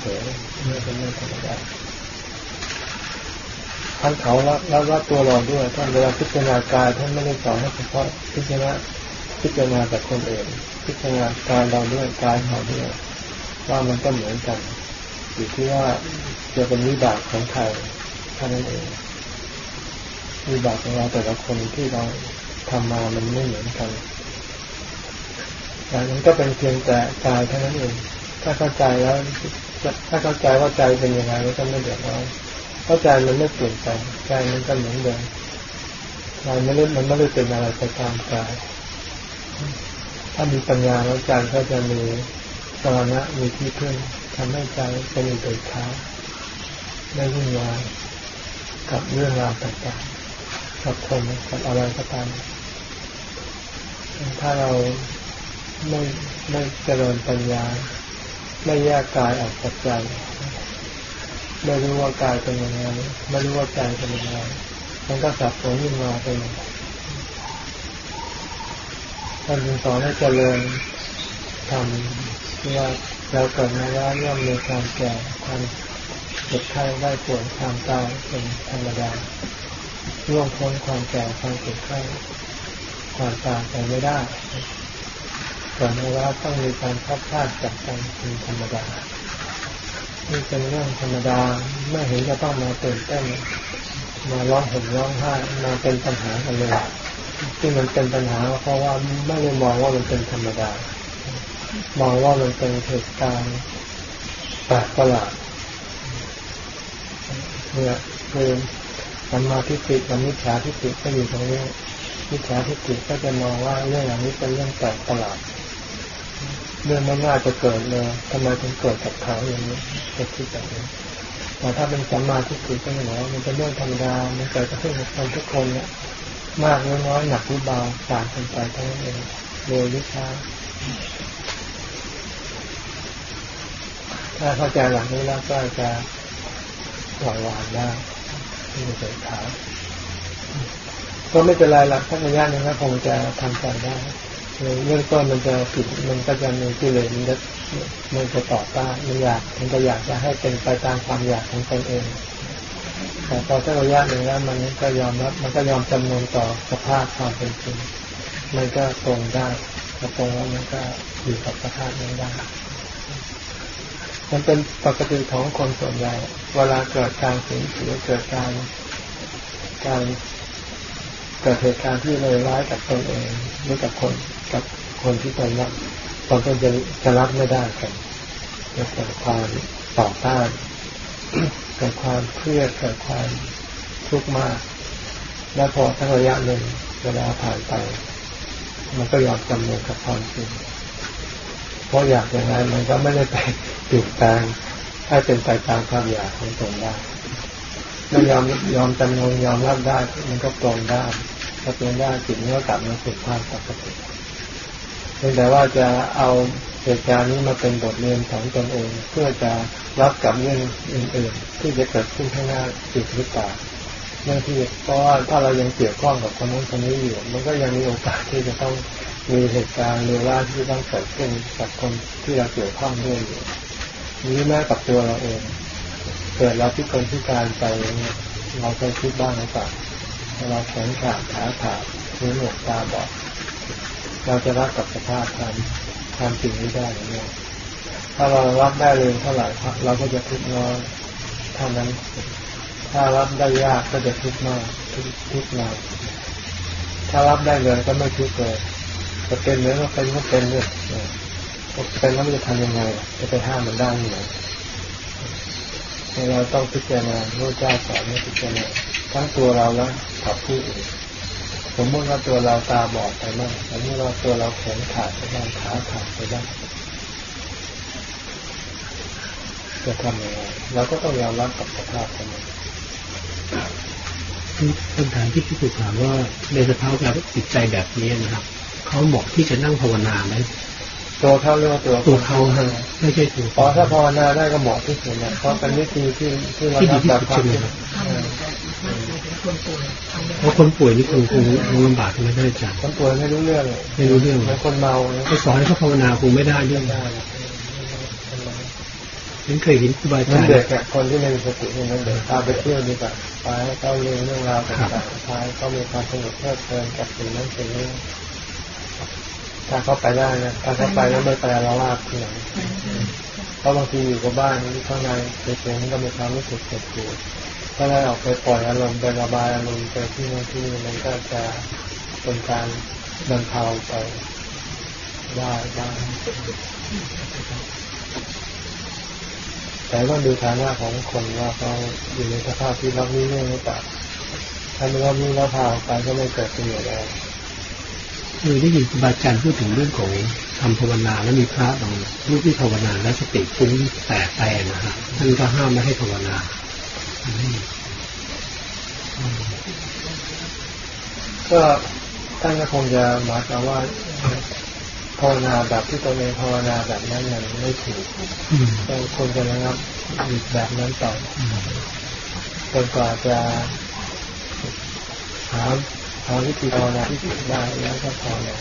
เฉยๆไม่เป็นเรื่องธรรมดาท่านเขาแล้วแล้วตัวเราด้วยท่านเวลาพิจารณากายท่านไม่ได้สอนให้เฉพาะพิจารณาพิจารณาแต่คนอื่นพิจารณากายเราด้วยกายเขาด้วย ว่ามันก็เหมือนกัน อยู่ที่ว่าจะเป็นวิบากของใครท่านั้นเองวิบากของเราแต่ละคนที่เราทำมามันไม่เหมือนกันแต่นั้นก็เป็นเพียงแต่กายเท่านั้นเอง ถ้าเข้าใจแล้วถ้าเข้าใจว่าใจเป็นยังไงก็ไม่เดือดร้อนเข้าใจมันไม่เปลี่ยนไปใจมันก็เหมือนเดิมใจไม่ได้มันไม่ได้เป็นอะไรไปตามกายถ้ามีปัญญาแล้วใจก็จะมี สาระมีที่พึ่งทำให้ใจเป็นอุเบกขาไม่วุ่นวายกับเรื่องราวต่างๆกับคนกับอะไรก็ตามถ้าเราไม่ไม่เจริญปัญญา ไม่แยกกายออกจากใจไม่รู้ว่ากายเป็นยังไงไม่รู้ว่าใจเป็นยังไงมันก็สับสนยิ่งมาไปท่านสอนให้เจริญทำ ที่ว่าเราเกิดมาแล้วย่อมมีความแก่ความเจ็บไข้ได้ป่วยความตายเป็นธรรมดาร่วงพ้นความแก่ความเจ็บไข้ความตายไปไม่ได้เกิดมาแล้วต้องมีการพัดพลาดจากกันเป็นธรรมดานี่เป็นเรื่องธรรมดาไม่เห็นจะต้องมาตื่นเต้นมาร้องห่มร้องไห้มาเป็นปัญหากันเลยที่มันเป็นปัญหาเพราะว่าไม่ได้มองว่ามันเป็นธรรมดา มองว่ามันเป็นเหตุการณ์แปลกประหลาดเนี่ยคือสัมมาทิฏฐิกับมิจฉาทิฏฐิก็อยู่ตรงนี้มิจฉาทิฏฐิก็จะมองว่าเรื่องอย่างนี้เป็นเรื่องแปลกประหลาดเรื่องไม่น่าจะเกิดเลยทำไมถึงเกิดกับเขาอย่างนี้จะคิดแบบนี้แต่ถ้าเป็นสัมมาทิฏฐิก็เหมือนมันเป็นเรื่องธรรมดามันเกิดขึ้นกับคนทุกคนเนี่ยมากน้อยหนักหรือเบาต่างกันไปทั้งนั้นเองโดยวิชา ถ้าเข้าใจหลังนี้แล้วก็จะปล่อยวางได้ที่มีใจขาวก็ไม่เป็นไรหลักทักระยะนึงก็คงจะทำใจได้เรื่องต้นมันจะผิดมันก็จะมีกิเลสมันจะมันจะต่อต้านมันอยากมันก็อยากจะให้เป็นไปตามความอยากของตนเองแต่พอทักระยะหนึ่งแล้วมันก็ยอมรับมันก็ยอมจำนวนต่อสภาพความเป็นจริงมันก็ตรงได้พอตรงแล้วมันก็อยู่กับสภาพนั้นได้ มันเป็นปกติของคนส่วนใหญ่ เวลาเกิดการสูญเสียเกิดการการเกิดเหตุการณ์ที่เลวร้ายกับตนเองหรือกับคนกับคนที่ตนรักตนก็จะจะรับไม่ได้กันจะเกิดความต่อต้านเกิดความเครียดเกิดความทุกข์มาก แล้วพอทั้งระยะหนึ่งเวลาผ่านไป มันก็ยอมจำนนกับความจริง เพราะอยากอย่างไรมันก็ไม่ได้ไปเปลี่ยนแปลงให้เป็นไปตามความอยากของตนได้ไม่ยอมยอมจำนนยอมรับได้ มันก็ตรงได้ถ้าตรงได้จิตก็กลับมาสู่ความปกติเพียงแต่ว่าจะเอาเหตุการณ์นี้มาเป็นบทเรียนของตนเอง เพื่อจะรับกับเรื่องอื่นๆที่จะเกิดขึ้นข้างหน้าจิตหรือเปล่า เรื่องที่เพราะว่าถ้าเรายังเกี่ยวข้องกับคนนู้นคนนี้อยู่ มันก็ยังมีโอกาสที่จะต้องมีเหตุการณ์หรือว่าที่ต้องเกิดขึ้นกับคนที่เราเกี่ยวข้องด้วยอยู่นี้แม้กับตัวเราเอง เกิดเราพิกลพิการไปเราเคยคิดบ้างหรือเปล่าเราแขนขาดขาขาดหูหนวกตาบอดเราจะรับกับสภาพทำทำสิ่งนี้ได้หรือไม่ถ้าเรารับได้เลยเท่าไหร่เราก็จะทุกข์น้อยเท่านั้น ถ้ารับได้ยากก็จะทุกข์มากทุกข์นานถ้ารับได้เลยก็ไม่ทุกข์เลยจะเป็นเนื้อก็เป็นก็เป็นเนี่ยเป็นแล้วมันจะทำยังไง จะไปห้ามมันได้ยังไงเราต้องพิจารณาพระเจ้าสอนให้พิจารณาทั้งตัวเราแล้วกับผู้อื่นสมมติว่าตัวเราตาบอดไปบ้างสมมติว่าตัวเราแขนขาดไปบ้างขาขาดไปบ้างจะทำยังไงเราก็ต้องยอมรับกับสภาพของมัน คำถามที่พี่ถูกถามว่าในสภาพแบบจิตใจแบบนี้นะครับเขาเหมาะที่จะนั่งภาวนาไหมตัวเขาเรียกว่าตัวตัวเขาไม่ใช่ตัวอ๋อถ้าภาวนาได้ก็เหมาะที่สุดนะเพราะเป็นวิธีที่ที่เราทำแบบความคิดเพราะคนป่วยนี่คงคงลำบากไม่ได้จัดคนป่วยไม่รู้เรื่องไม่รู้เรื่องเหมือนคนเมาไปสอนให้เขาภาวนาคงไม่ได้เรื่องได้ ฉันเคยเห็นครูบาอาเดือจารย์เด็กคนที่ไม่มีสตินี่เหมันเด็กพาไปเที่ยวดีกว่าพาให้เขาเรียนเรื่องราวต่างๆพาให้เขามีความสนุกเพลิดเพลินกับสิ่งนั้นสิ่งนี้ถ้าเขาไปได้นะถ้าเขาไปแล้วไม่ไปอาละวาดที่ไหนเพราะบางทีอยู่กับบ้านข้างในเฉยๆมันก็มีความรู้สึกเจ็บปวดถ้าได้ออกไปปล่อยอารมณ์ไประบายอารมณ์ไปที่นั่นที่นี่มันก็จะเป็นการบรรเทาไปได้บ้าง แต่ว่าดูฐานะของคนว่าเขาอยู่ในสภาพที่รับนี้เรื่องหรือเปล่าถ้าไม่รับนี้แล้วพาออกไปก็ไม่เกิดประโยชน์อะไรคือได้ยินครูบาอาจารย์พูดถึงเรื่องของทำภาวนาแล้วมีพระบางรูปที่ภาวนาแล้วสติฟุ้งแตกแตนนะฮะท่านก็ห้ามไม่ให้ภาวนาอืมก็ท่านก็คงจะหมายความว่า ภาวนาแบบที่ตัวเองภาวนาแบบนั้นมันไม่ถูกอืมต้องควรจะระงับหยุดแบบนั้นต่ออืมจนกว่าจะหาหาวิธีภาวนาที่ถูกได้แล้วก็ภาวนา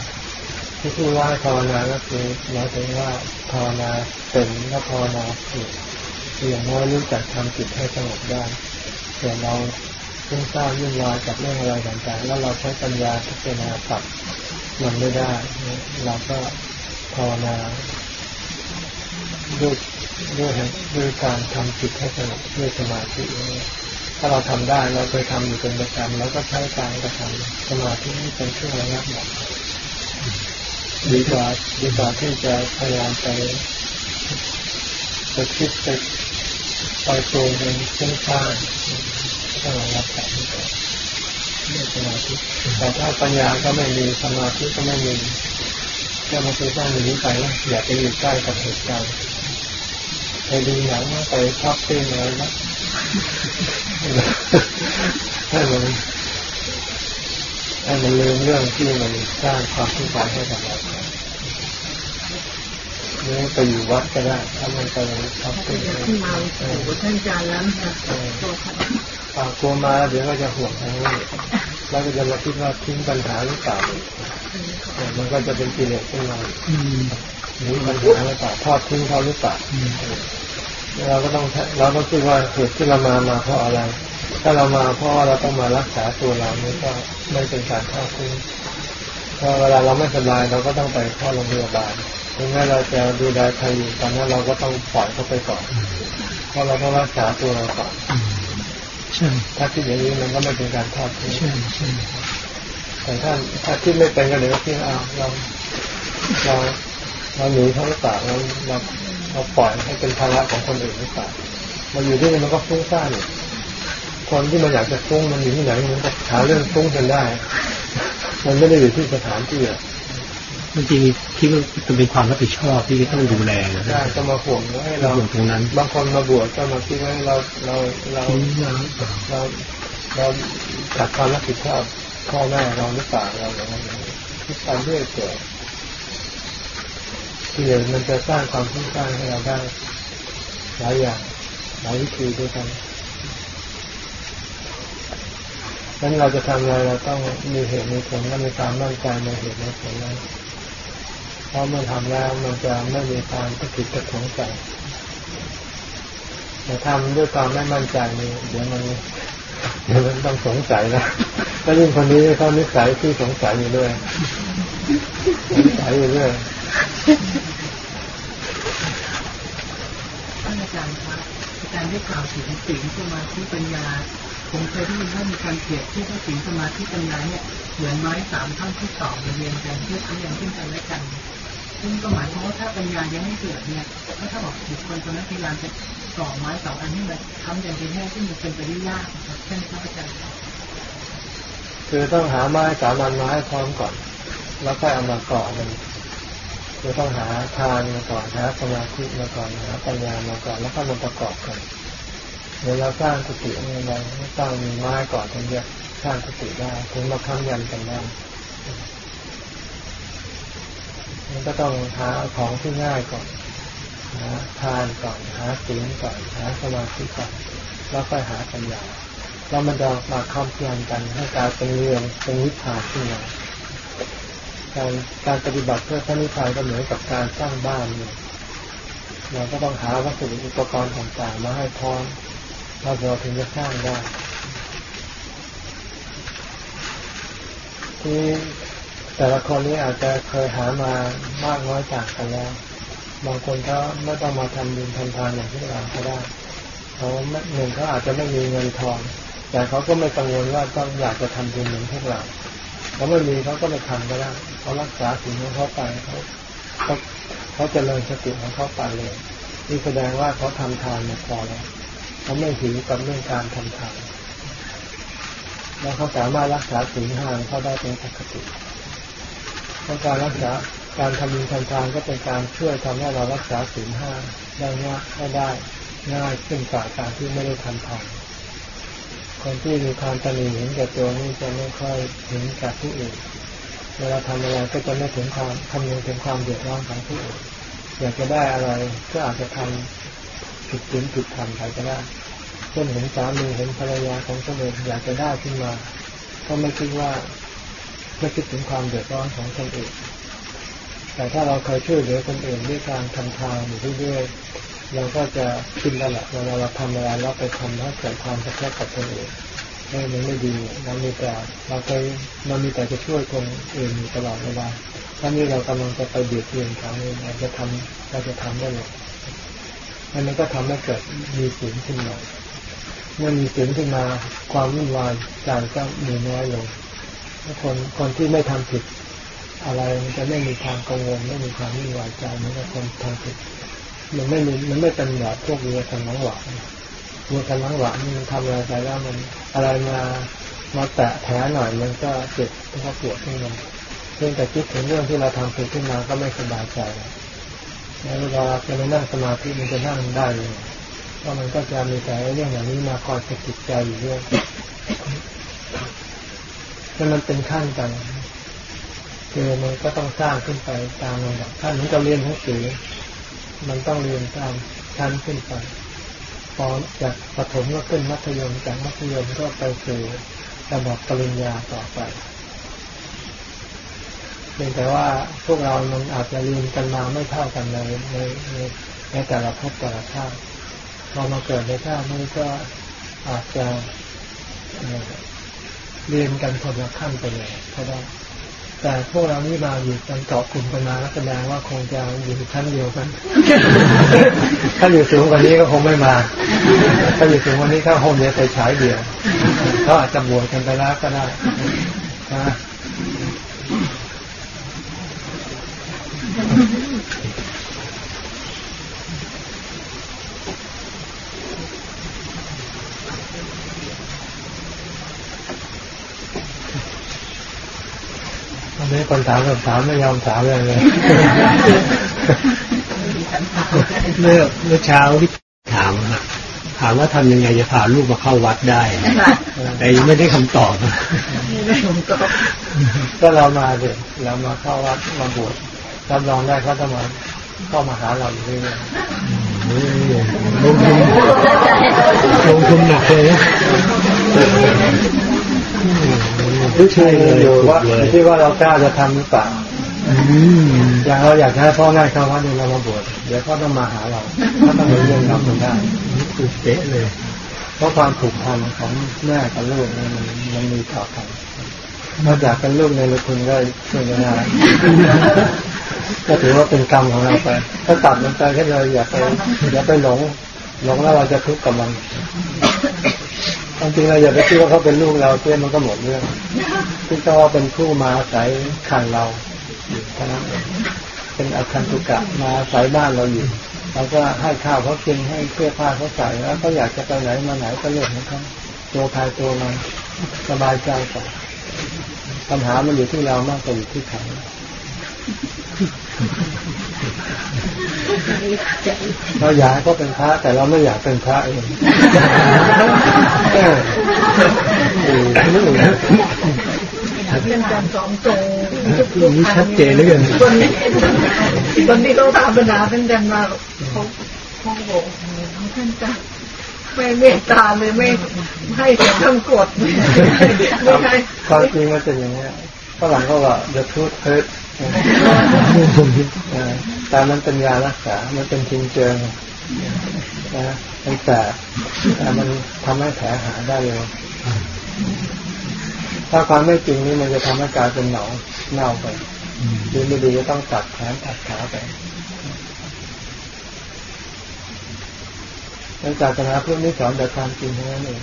ที่พูดว่าภาวนาก็คือหมายถึงว่าภาวนาเป็นและภาวนาถูกคืออย่างน้อยรู้จักทำจิตให้สงบได้แต่เราซึ่งสร้างยุ่งวายกับเรื่องอะไรต่างๆ แล้วเราใช้ปัญญาพิจารณาปรับ มันไม่ได้ เราก็ภาวนาด้วยด้วยด้วยการทำจิตให้สงบด้วยสมาธิถ้าเราทำได้เราเคยทำอยู่เป็นประจำแล้วก็ใช้การกระทำสมาธินี่เป็นเครื่องระงับหมดดีกว่าดีกว่าที่จะพยายามไปไปคิดไปไปโกงเป็นเส้นข้างต้องระงับแบบนี้ก่อน ด้วยสมาธิแต่ถ้าปัญญาก็ไม่มีสมาธิก็ไม่มีก็มันคือต้องหนีไปนะอย่าไปอยู่ใกล้กับเหตุการณ์ไปดูหนังไปชอบเต้นอะไรนะให้มันให้มันลืมเรื่องที่มันสร้างความทุกข์ใจให้กับเรานี่ไปอยู่วัดก็ได้ถ้ามันไปชอบเต้นจะอะไรขึ้นมาโอ้โหท่านอาจารย์แล้วนะตัวท่าน ปากกลัวมาเดี๋ยวก็จะห่วงทางนี้แล้วก็จะมาคิดว่าทิ้งปัญหาหรือเปล่ามันก็จะเป็นกิเลสขึ้นมาอืมหนีปัญหาหรือเปล่าทอดทิ้งเขาหรือเปล่าเราก็ต้องเราต้องคิดว่าเหตุที่เรามามาเพราะอะไร ถ้าเรามาเพราะว่าเราต้องมารักษาตัวเรานี่ก็ไม่เป็นการทอดทิ้งพราเวลาเราไม่สบายเราก็ต้องไปเข้าโรงพยาบาลถึงแม้เราจะดูแลใครอยู่ตอนนั้นเราก็ต้องปล่อยเขาไปก่อนเพราะเราต้องรักษาตัวเราก่อน ใช่ถ้าคิดอย่างนี้มันก็ไม่เป็นการทอดทิ้งใช่ใช่แต่ถ้าถ้าคิดไม่เป็นก็เดี๋ยวก็คิดเอาเราเราเราหนีเขาหรือเปล่าเราเราเราปล่อยให้เป็นภาระของคนอื่นหรือเปล่ามาอยู่ที่นี่มันก็ฟุ้งซ่านอยู่คนที่มันอยากจะฟุ้งมันอยู่ที่ไหนมันก็หาเรื่องฟุ้งกันได้ มันไม่ได้อยู่ที่สถานที่อะมัน จริงๆคิดว่ามันเป็นความรับผิดชอบที่จะต้องดูแลนะได้ก็มาห่วงว่าให้เราเราอยู่ตรงนั้น บางคนมาบวชก็มาคิดว่าเราเราเราทิ้งน้ำเปล่าเราเราขาดความรับผิดชอบพ่อแม่เราหรือเปล่าเราอย่างนั้นอย่างนี้คิดไปเรื่อยเปื่อยที่เดี๋ยวมันจะสร้างความทุกข์สร้างให้เราได้หลายอย่างหลายวิธีด้วยกันดังนั้นเราจะทำอะไรเราต้องมีเหตุมีผลและมีความมั่นใจในเหตุในผลนั้นเพ ราะเมื่อทำแล้วมันจะไม่มีความตะกิดตะขวงใจแต่ทำด้วยความไม่มั่นใจนี่เดี๋ยวมันเดี๋ยวมันต้องสงสัยนะแล้วยิ่งคนนี้เขานิสัยที่สงสัยอยู่ด้วยสงสัยอยู่ด้วยท่านอาจารย์ครับอาจารย์ได้กล่าวถึงสิ่งสมาธิปัญญา ผมเคยได้ยินว่ามีการเปรียบทียบว่าสิ่งสมาธิปัญญาเนี่ยเหมือนไม้สามท่อนที่ต่อเรียงกันเพื่อเทียมขึ้นกันและกัน ซึ่งก็หมายความว่าถ้าปัญญายังไม่เกิดเนี่ยก็ถ้าบอกบุคคลคนนั้นพยายามจะต่อไม้สองอันให้มันทำอย่างเป็นแน่ซึ่งมันเป็นไปได้ยากครับท่านพระอาจารย์คือต้องหาไม้สามันมาให้พร้อมก่อน แล้วค่อยเอามาก่อมันคือต้องหาทานมาก่อนหาสมาธิมาก่อนหาปัญญามาก่อนแล้วก็มาประกอบกันเดี๋ยวเราสร้างสติอะไรสร้างมีไม้ก่อนถึงจะสร้างสติได้ถึงมาค้ำยันกันได้ มันก็ต้องหาของที่ง่ายก่อนหาทานก่อนหาศีลก่อนหาสมาธิก่อนแล้วค่อยหาปัญญาแล้วมันจะมาค้ำยันกันให้กายเป็นเรื่องเป็นวิชาขึ้นมาการการปฏิบัติเพื่อพระนิพพานก็เหมือนกับการสร้างบ้านเนี่ยเราก็ต้องหาวัสดุอุปกรณ์ต่างๆมาให้พร้อมเราเราถึงจะสร้างได้ที่ แต่ละคนนี้อาจจะเคยหามามากน้อยต่างกันแล้วบางคนก็ไม่ต้องมาทำบุญทำทานอย่างที่เราก็ได้เขาหนึ่งเขาอาจจะไม่มีเงินทอง แต่เขาก็ไม่กังวลว่าต้องอยากจะทำบุญเหมือนพวกเราเขาไม่มีเขาก็ไม่ทำก็ได้เขารักษาสิ่งของเขาไปเขาเขาเขาจเจริญสติของเขาไปเลยนี่แสดงว่าเขาทำทานมาพอแล้วเขาไม่หิวกับเรื่องการทำทานแล้วเขาสามารถรักษาสิ่งห้าเขาได้เป็นปกติ เพราะการรักษาการทำบุญทำทานก็เป็นการช่วยทำให้เรารักษาสิ่งห้าได้ง่ายได้ง่ายขึ้นกว่าการที่ไม่ได้ทำทานคนที่มีความตนีเห็นแก่ตัวนี่จะไม่ค่อยเห็นกับผู้อื่นเวลาทำอะไรก็จะไม่ถึงความคำนึงถึงความเดือดร้อนของผู้อื่นอยากจะได้อะไรก็อาจจะทำผิดศีลผิดธรรมไปก็ได้เช่นเห็นสามีเห็นภรรยาของตัวเองอยากจะได้ขึ้นมา ก็ไม่คิดว่า ไม่คิดถึงความเดือดร้อนของคนอื่น แต่ถ้าเราเคยช่วยเหลือคนอื่นด้วยการทำทานอยู่เรื่อยๆ เราก็จะคิดแล้วแหละเวลาเราทำอะไรเราไปทำให้เกิดความกระทบกับคนอื่นไม่มันไม่ดีเรามีแต่เราเคยเรามีแต่จะช่วยคนอื่นอยู่ตลอดเวลาถ้านี่เรากำลังจะไปเบียดเบียนเขาเราจะทำเราจะทำได้หรออันนี้ก็ทำให้เกิดมีสิ่งขึ้นมาเมื่อมีสิ่งขึ้นมาความวุ่นวายใจก็มีน้อยลง คนคนที่ไม่ทำผิด อะไรมันจะไม่มีความกังวลไม่มีความวุ่นวายใจเหมือนกับคนทำผิดมันไม่มีมันไม่เป็นแบบพวกเรือกันน้งหวานเรือกันน้งหวานมันทำอะไรไปแล้วมันอะไรมามาแตะแผลหน่อยมันก็เจ็บก็ปวดขึ้นมาเพียงแต่คิดถึงเรื่องที่เราทำผิดขึ้นมาก็ไม่สบายใจแล้วเวลาจะไปนั่งสมาธิมันจะนั่งได้เลยเพราะมันก็จะมีแต่เรื่องอย่างนี้มาคอยสะกิดใจอยู่เรื่อย ถ้ามันเป็นขั้นกันคือมันก็ต้องสร้างขึ้นไปตามลำดับถ้าเหมือนกับเรียนหนังสือ มันต้องเรียนตามชั้นขึ้นไปพอจากประถมก็ขึ้นมัธยมจากมัธยมก็ไปสู่ระดับปริญญาต่อไปเพียงแต่ว่าพวกเรามันอาจจะเรียนกันมาไม่เท่ากันในในในในแต่ละภพแต่ละชาติพอมาเกิดในชาตินี้ก็อาจจะ เรียนกันคนละขั้นไปเลยก็ได้แต่พวกเรานี่มาอยู่กันเกาะกลุ่มกันมาแสดงว่าคงจะอยู่ชั้นเดียวกัน ถ้าอยู่สูงกว่านี้ก็คงไม่มา ถ้าอยู่สูงกว่านี้เขาคงจะไปฉายเดียวเขาอาจจะบวชกันไปแล้วก็ได้นะ วันนี้คนถามคำถามไม่ยอมถามเลยเลยเมื่อเมื่อเช้าที่ถามถามว่าทำยังไงจะพาลูกมาเข้าวัดได้ แต่ยังไม่ได้คำตอบไม่ได้คำตอบก็เรามาเด็กเรามาเข้าวัดมาบวชรับรองได้เขาจะมาเข้ามาหาเราอยู่เรื่อยๆลงทุนลงทุนหนักเลย ที่ช่เลยอยู่ว่าที่ว่าเรากล้าจะทำหรือเปล่าอย่างเราอยากให้พ่อแม่เข้าวัดเนี่ยเรามาบวชเดี๋ยวพ่อต้องมาหาเราเขาต้องมาเรียนเราคนได้ถูกเป๊ะเลย เพราะความผูกพันของแม่กับลูกเนี่ยมันมันมีต่อกันนอกจากเป็นลูกในลูกคุณก็ช่วยกันได้ก็ถือว่าเป็นกรรมของเราไป ถ้าตัดมันไปแค่เลยอย่าไปอย่าไปหลงหลงแล้วเราจะทุกข์กับมัน จริงเราอย่าไปคิดว่าเขาเป็นลูกเราเพื่อนมันก็หมดเรื่องคิดว่าเป็นผู้มาอาศัยขังเราเท่านั้นเองเป็นอาคันตุกะมาอาศัยบ้านเราอยู่เราก็ให้ข้าวเขากินให้เสื้อผ้าเขาใส่แล้วเขาอยากจะไปไหนมาไหนก็เรื่องของเขาตัวใครตัวมันสบายใจกว่าปัญหามันอยู่ที่เรามากกว่าอยู่ที่เขา เราอยากให้เขาเป็นพระ แต่เราไม่อยากเป็นพระเองเป็นการสองตรงนี้ชัดเจนเลยคนนี้คนที่เขาถามปัญหาเป็นกันมาเขาเขาบอกท่านจะไม่เมตตาเลยไม่ให้ทำกฎไม่ใช่ความจริงมันเป็นอย่างนี้ฝรั่งก็ว่า the truth hurt ต่มันเป็นยารักษา มันเป็นทิงเจงนะมันแสบแต่มันทำให้แผลหายได้เลย ถ้าความไม่จริงนี่มันจะทำให้กลายเป็นหนองเน่าไปดีไม่ดีจะต้องตัดแขนตัดขาไปในศาสนาพุทธนี่สอนแต่ความจริงเท่านั้นเอง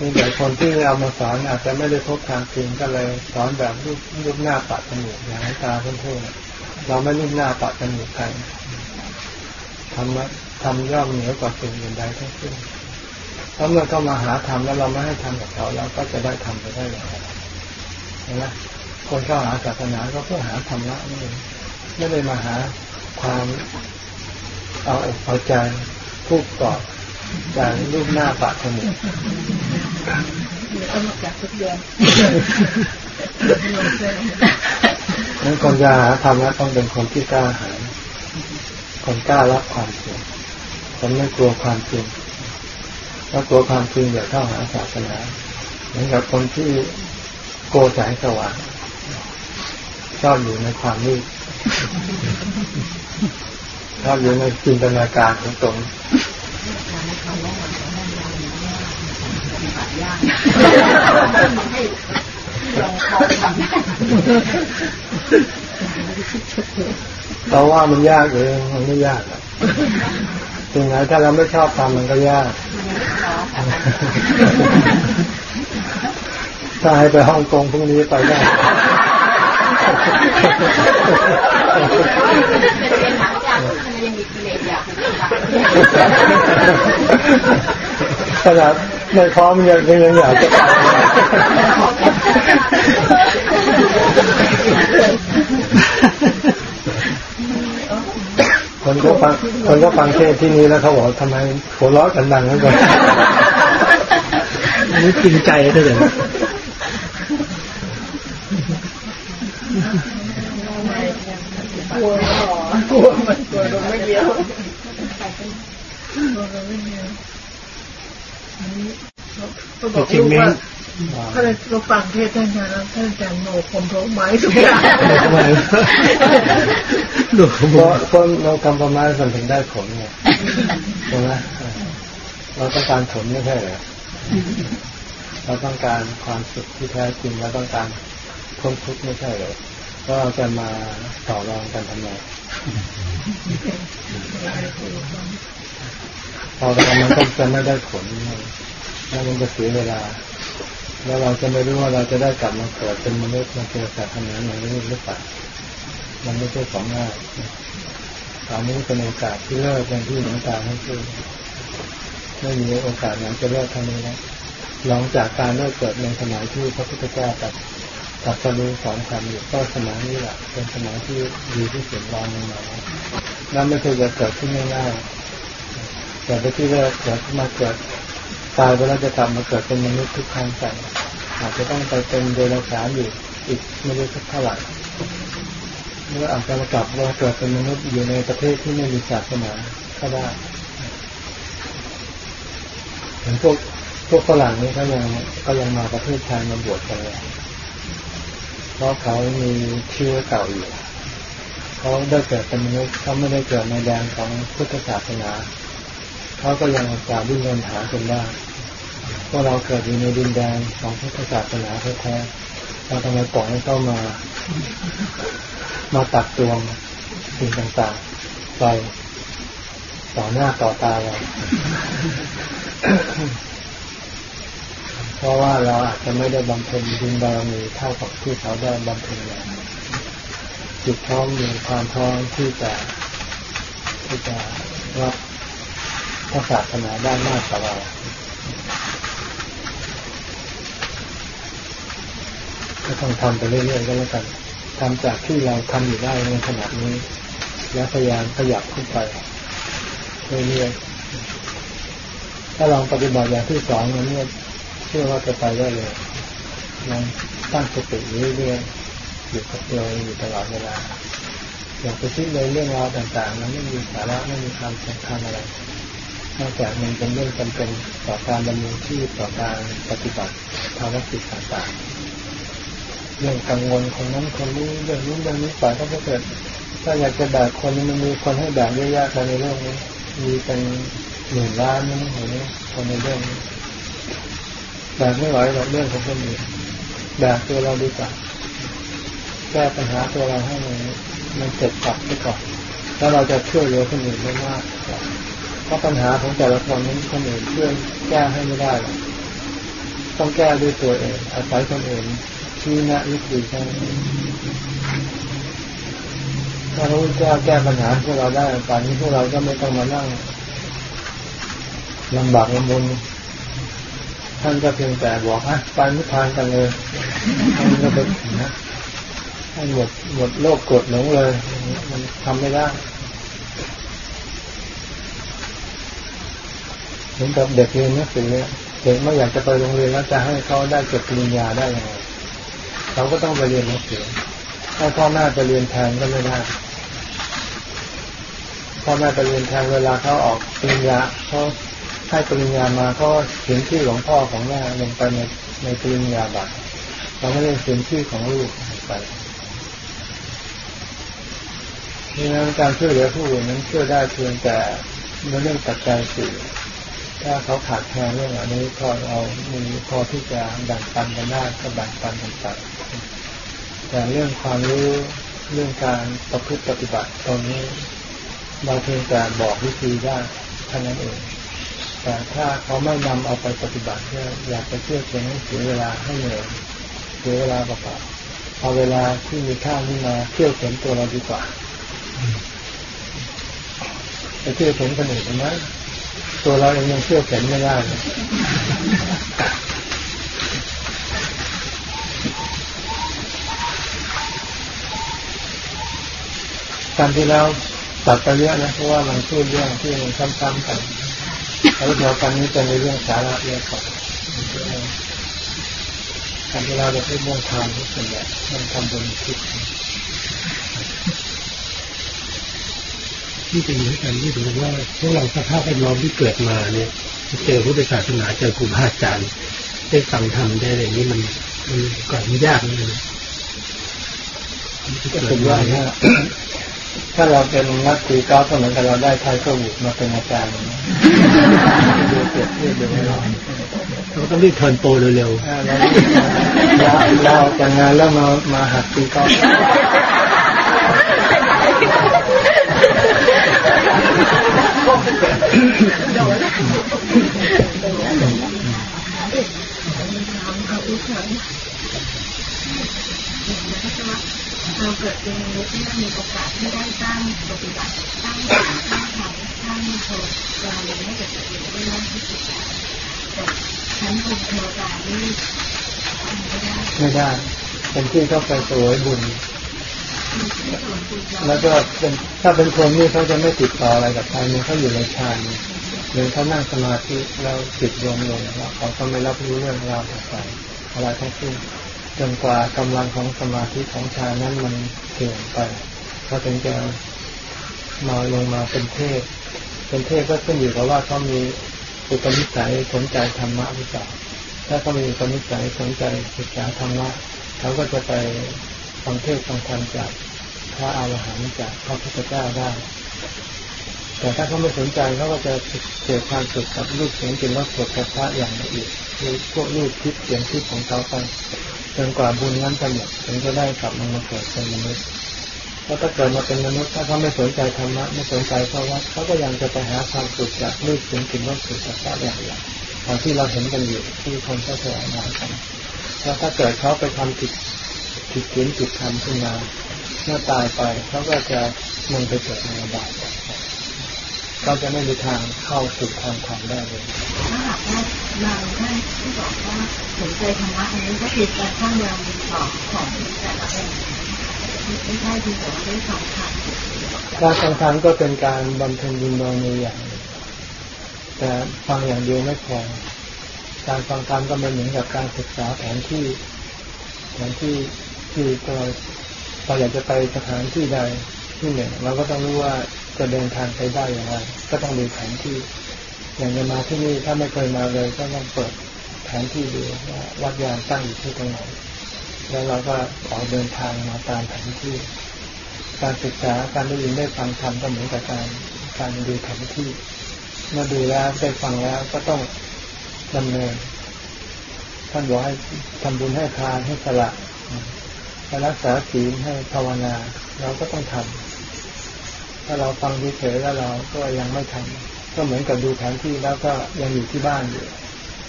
มีแต่คนที่เอามาสอนอาจจะไม่ได้พบทางจริงก็เลยสอนแบบรูปรูปหน้าปัดจมูกอย่างตาเพื่อนๆเราไม่รูปหน้าปัดจมูกใครทำทำย่อมเหนือกว่าสิ่งอื่นใดทั้งสิ้นถ้าเมื่อเข้ามาหาทำแล้วเราไม่ให้ทำกับเขาเราก็จะได้ทำไปได้อย่างไรเห็นไหมคนเข้าหาศาสนาก็เพื่อหาธรรมะนี่เองไม่ได้มาหาความเอาอกเอาใจทุกกอ จากรูปหน้าปากจมูกเดี๋ยวต้องมาจับทุกเดือนนั้นคนจะหาธรรมะต้องเป็นคนที่กล้าหาญคนกล้ารับความจริงคนไม่กลัวความจริงถ้ากลัวความจริงอย่าเข้าหาศาสนาเหมือนกับคนที่โกแสงสว่างชอบอยู่ในความมืดชอบอยู่ในจินตนาการของตน เราว่ามันยากเองมันไม่ยากหรอกสิ่งไหนถ้าเราไม่ชอบทำมันก็ยากถ้าให้ไปฮ่องกงพรุ่งนี้ไปได้ขนาด ไม่พร้อมยังยังอยากจะคนก็ฟังคนก็ฟังเทศที่นี้แล้วเขาบอกทำไมหัวเราะกันดังนันกันอันนี้จริงใจเลยกลัวหรอกลัวมันกลัวลงไม่เดียว กลัวลงไม่เขาบอกลูกว่าถ้าเราฟังเทศท่านอาจารย์ท่านอาจารย์โนคมโทไม้ทุกอย่างดูเพราะเพราะเราทำประมาณมันถึงได้ผลไงใช่ไหมเราต้องการผลไม่ใช่เหรอเราต้องการความสุขที่แท้จริงเราต้องการพ้นทุกข์ไม่ใช่เหรอก็เราจะมาต่อรองกันทำไม พอทำมันก็จะไม่ได้ผลแล้วมันจะเสียเวลา แล้วเราจะไม่รู้ว่าเราจะได้กลับมาเกิดเป็นมนุษย์มาเกิดศาสนาอย่างนี้หรือเปล่ามันไม่ใช่ของง่ายตอนนี้เป็นโอกาสที่เลิกอย่างที่หลวงตาให้พูดไม่มีโอกาสไหนจะเลิกท่านี้แล้วหลังจากการเลิกเกิดในสมัยที่พระพุทธเจ้าตัดตัดสรุปสอนคำอยู่ก็สมัยนี้แหละเป็นสมัยที่ดีที่สุดรองลงมาแล้วไม่เคยจะเกิดขึ้นง่ายๆ แต่ที่เลิกเกิดมาเกิดตายไปแล้วจะกลับมาเกิดเป็นมนุษย์ทุกครั้งไปอาจจะต้องไปเป็นเดรัจฉานอยู่อีกไม่รู้สักเท่าไหร่เมื่ออาจจะมากลับมาเกิดเป็นมนุษย์อยู่ในประเทศที่ไม่มีศาสนาก็ได้เหมือนพวกพวกฝรั่งนี่เขายังก็ยังมาประเทศไทยมาบวชกันเลยเพราะเขามีเชื่อเก่าอยู่เขาได้เกิดเป็นมนุษย์เขาไม่ได้เกิดในแดนของพุทธศาสนา เขาก็ยังสาดิ้นรนหาจนได้พวกเราเกิดอยู่ในดินแดนของพุทธศาสนาแท้ๆเราทำไมปล่อยให้เข้ามา มาตักตวงสิ่งต่างๆ ไปต่อหน้าต่อตาเราเพราะว่าเราอาจจะไม่ได้บำเพ็ญบุญบารมีเท่ากับที่เขาได้บำเพ็ญแล้วจิตพร้อมมีความพร้อมที่จะที่จะรับ พระศาสนาได้มากกว่าเราก็ต้องทำไปเรื่อยๆก็แล้วกันทำจากที่เราทำอยู่ได้ในขณะนี้ แล้วพยายามขยับขึ้นไปเรื่อยๆถ้าลองปฏิบัติอย่างที่สองนั้นเนี่ยเชื่อว่าจะไปได้เลยลองตั้งสติเรื่อยๆอยู่กับตัวอยู่ตลอดเวลาอย่าไปคิดเลยเรื่องราวต่างๆนั้นไม่มีสาระไม่มีความสำคัญอะไร นอกจากมันเป็นเรื่องจำเป็นต่อการดำเนินชีพต่อการปฏิบัติภารกิจต่างๆ เรื่องกังวลคนนั้นคนนี้เรื่องนี้เรื่องนี้ไปก็จะเกิด ถ้าอยากจะแบกคนมันมีคนให้แบกเยอะแยะกันในเรื่องนี้ มีเป็นหมื่นล้านนี่ห็นไหมคนในเรื่องนี้แบกไม่ไหวหรอกเรื่องของคนอื่นแบกตัวเราดีกว่าแก้ปัญหาตัวเราให้มันมันเสร็จสับไปก่อนแล้วเราจะช่วยเหลือคนอื่นได้มากกว่า เพราะปัญหาของแต่ละคนนั้นคนอื่นช่วยแก้ให้ไม่ได้หรอกต้องแก้ด้วยตัวเอง อาศัยคนอื่นชี้แนะวิธีแก้ถ้าพระพุทธเจ้าแก้ปัญหาพวกเราได้ป่านนี้พวกเราก็ไม่ต้องมานั่งลำบากลำบนท่านก็เพียงแต่บอกฮะไปนิพพานกันเลยท่านก็ไปนะให้หมดหมดโลกกดหลงเลย มันทำไม่ได้เห มือนกับเด็กเรียนหนังสือเนี่ยเด็กไม่อยากจะไปโรงเรียนแล้วจะให้เขาได้จบปริญญาได้ยังไงเขาก็ต้องไปเรียนหนังสือถ้าพ่อแม่ไปเรียนแทนก็ไม่ได้พ่อแม่ไปเรียนแทนเวลาเขาออกปริญญาเขาให้ปริญญามาก็เขียนชื่อของพ่อของแม่ลงไปในในปริญญาบัตรเราไม่ได้เขียนชื่อของลูกไปดังนั้นการช่วยเหลือผู้อื่นนั้นช่วยได้เพียงแต่เรื่องปัจจัยสี่ ถ้าเขาขาดแคลนเรื่องอันนี้ก็เรามีพอที่จะแบ่งปันกันได้ก็แบ่งปันกันไปแต่เรื่องความรู้เรื่องการประพฤติปฏิบัติตรงนี้เราเพียงแต่บอกวิธีได้เท่านั้นเอง แต่ถ้าเขาไม่นำเอาไปปฏิบัติเนี่ยอยากไปเชื่อเพียงให้เสียเวลาให้เหนื่อยเสียเวลาเปล่าเอาเวลาที่มีค่านี้มาเที่ยวเข็นตัวเราดีกว่าไปเที่ยวเข็นคนอื่นทำไม ตัวเราเองยังเที่ยวเข็นไม่ได้การที่แล้วตัดไปเยอะนะเพราะว่ามันพูดเรื่องที่มันซ้ำๆกันแล้วเดี๋ยวกันนี้จะในเรื่องสาระเยอะกว่าการที่เราจะพูดเรื่องทานที่ส่วนใหญ่มันทำบนคิด ที่เป็นอย่างกันที่ถือว่าพวกเราสภาพแวดล้อมที่เกิดมาเนี่ยเจอพุทธศาสนาเจอครูบาอาจารย์ได้ฟังธรรมได้อะไรนี้มันมันก่อนยากเลยก็เป็นว่าถ้าเราเป็นนักตีกอล์ฟก็เหมือนกับเราได้ไทเกอร์วูดมาเป็นอาจารย์ดูเปรียบเทียบดูให้เราเราต้องรีบ turn pro เร็วเราเราแต่งงานแล้วมามาหัดตีกอล์ฟ เราเกิดเป็นมนุษย์ที่มีโอกาสที่ได้สร้างปฏิบัติสร้างสร้างธรรมสร้างโทเราเลยไม่เกิดประโยชน์ได้มากที่สุดแต่ชั้นบุญเทวดานี่ไม่ได้ไม่ได้เป็นที่เข้าไปสวยบุญ แล้วก็เป็นถ้าเป็นคนนี่เขาจะไม่ติดต่ออะไรกับใครเนี่ยเขาอยู่ในฌาน หรือเขานั่งสมาธิแล้วจิตรวมลงแล้วเขาก็ไม่รับรู้เรื่องราวต่างๆอะไรทั้งสิ้นจนกว่ากำลังของสมาธิของฌานนั้นมันเสื่อมไปเขาถึงจะมาลงมาเป็นเทพเป็นเทพก็ขึ้นอยู่กับว่าเขามีอุปนิสัยสนใจธรรมะหรือเปล่าถ้าเขามีอุปนิสัยสนใจศึกษาธรรมะเขาก็จะไปฟังเทศฟังธรรมจากพระอาหารหันต์จากพระพุทธเจ้าได้ แต่ถ้าเขาไม่สนใจเขาก็จะเกิดความสุขกับรูปเสียงกลิ่นรสสดกับพระอย่างละเอียดคือพวกรูปคิดเสียงคิดของเขาไปจนกว่าบุญนั้นจะหมดถึงจะได้กลับมามาเกิดเป็นมนุษย์เพราะถ้าเกิดมาเป็นมนุษย์ถ้าเขาไม่สนใจธรรมะไม่สนใจพระวัดเขาก็ยังจะไปหาความสุขจากรูปเสียงกลิ่นรสสุกับพระอย่างอย่างตอนที่เราเห็นกันอยู่ที่คนเขาแสวงหากันแล้วถ้าเกิดเขาไปทำผิดผิดศีลผิดธรรมขึ้นมาเมื่อตายไปเขาก็จะลงไปเกิดในบาย เขาจะไม่มีทางเข้าสู่ทางธรรมได้เลยถ้าหากว่าเราได้ที่บอกว่าสนใจธรรมะอันนี้ก็คือการสร้างแรงดึงต่อของแต่ละองค์ไม่ใช่ที่แต่ว่าได้สองทางการฟังธรรมก็เป็นการบำเพ็ญบุญบารมีอย่างหนึ่งแต่ฟังอย่างเดียวไม่พอการฟังธรรมก็เป็นเหมือนกับการศึกษาแผนที่แผนที่ที่เราเราอยากจะไปสถานที่ใดที่หนึ่งเราก็ต้องรู้ว่า จะเดินทางไปได้อย่างไรก็ต้องดูแผนที่ อย่างจะมาที่นี่ถ้าไม่เคยมาเลยก็ต้องเปิดแผนที่ดูว่าวัดยานตั้งอยู่ที่ตรงไหน แล้วเราก็ออกเดินทางมาตามแผนที่ การศึกษาการได้ยินได้ฟังธรรมก็เหมือนกับการการดูแผนที่เมื่อดูแล้วได้ฟังแล้วก็ต้องดำเนิน ท่านบอกให้ทำบุญให้ทานให้สละให้รักษาศีลให้ภาวนา เราก็ต้องทำ ถ้าเราฟังเฉยๆแล้วเราก็ยังไม่ทำก็เหมือนกับดูแผนที่แล้วก็ยังอยู่ที่บ้านอยู่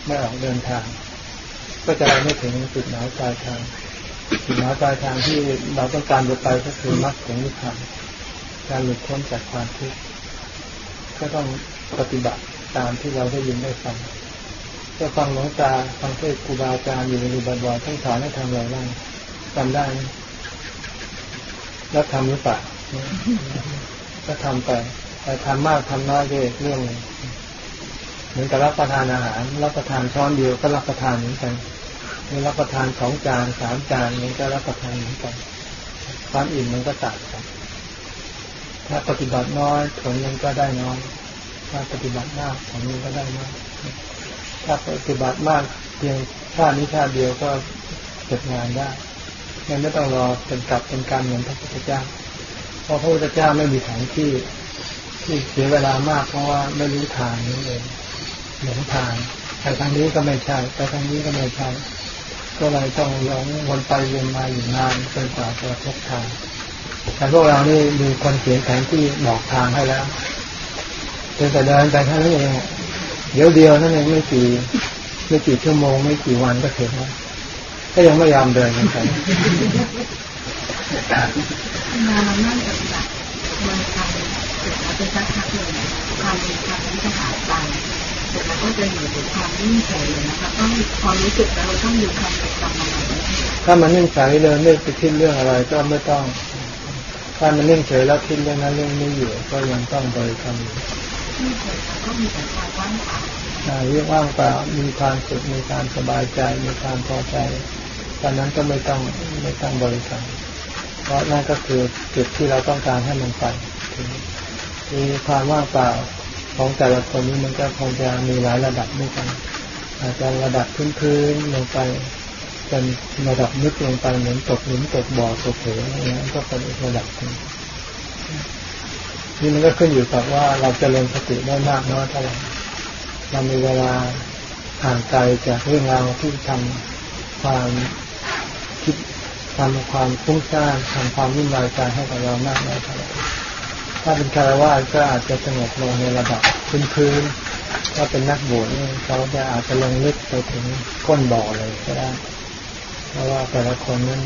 ไม่ออกเดินทาง ก็จะไม่ถึงจุดหมายปลายทางจุดหมายปลายทางที่เราต้องการจะไปก็คือมรรคผลนิพพานการหลุดพ้นจากความทุกข์ก็ต้องปฏิบัติตามที่เราได้ยินได้ฟังก็ฟังหลวงตาฟังเทศครูบาอาจารย์อยู่ในบ่อยๆท่านสอนให้ทำอะไรบ้างจำได้แล้วทำหรือเปล่า ก็ทำไปแต่ทำมากทำน้อยก็เรื่องหนึงเหมือนกับรับประทานอาหาร รับประทานช้อนเดียวก็รับประทานเหมือนกันมีรับประทานสองจานสามจานนี้ก็รับประทานเหมือนกันความอิ่มมันก็ต่างกันถ้าปฏิบัติน้อยผลมันก็ได้น้อยถ้าปฏิบัติมากผลมันก็ได้มาก ถ้าปฏิบัติมากเพียงชาตินี้ชาติเดียวก็เสร็จงานได้ยังไม่ต้องรอเป็นกลับเป็นการเหมือนพระพุทธเจ้า ราะพระพุทธเจ้าไม่มีแผนที่ที่เสียเวลามากเพราะว่าไม่รู้ทางนี้เองหลงทางไปทางนี้ก็ไม่ใช่ไปทางนี้ก็ไม่ใช่ก็เลยต้องหลงวนไปเวียนมาอยู่นานจนกว่าจะพบทางแต่พวกเรานี่มีคนเขียนแผนที่บอกทางให้แล้วเพียงแต่เดินไปแค่นั้นเองเดี๋ยวเดียวนั่นเองไม่กี่ไม่กี่ชั่วโมง ไม่กี่วันก็ถึงแล้วก็ยังไม่ยอมเดินกันไป มาเรานั่งปฏิบัติมันทำเสร็จแล้วเป็นสักพักหนึ่งความความที่จะหายไปเสร็จแล้วก็จะอยู่ในความนิ่งเฉยเลยนะคะต้องพอรู้สึกแล้วเราต้องอยู่ความเป็นกรรมอะไรถ้ามันนิ่งเฉยเดินไม่ไปคิดเรื่องอะไรก็ไม่ต้องถ้ามันนิ่งเฉยแล้วคิดเรื่องนั้นเรื่องนี้อยู่ ก็ยังต้องบริกรรมอยู่นิ่งเฉยแล้วก็มีแต่ความว่างเปล่าอ่าเรียกว่างเปล่ามีความสุขมีความสบายใจมีความพอใจตอนนั้นก็ไม่ต้องไม่ต้องบริกรรม เพราะนั่นก็คือจุดที่เราต้องการให้มันไปถึงมีความว่างเปล่าของแต่ละคนนี้มันก็คงจะมีหลายระดับด้วยกัน อาจจะระดับพื้นๆลงไปเป็นระดับลึกลงไปเหมือนตกหลุมตกบ่อตกเหวอย่างนี้ยก็เป็นอีกระดับหนึ่งนี่มันก็ขึ้นอยู่กับว่าเราจะเรียนสติได้มากน้อยเท่าไหร่เรามีเวลาห่างไกลจากเรื่องราวที่ทำความคิด ทำความฟุ้งซ่านทำความวุ่นวายใจให้กับเรามากน้อยเท่าไหร่ถ้าเป็นคารวะก็อาจจะสงบลงในระดับพื้นๆถ้าเป็นนักบวชเขาจะอาจจะลงลึกไปถึงก้นบ่อเลยก็ได้ เพราะว่าแต่ละคนนั้น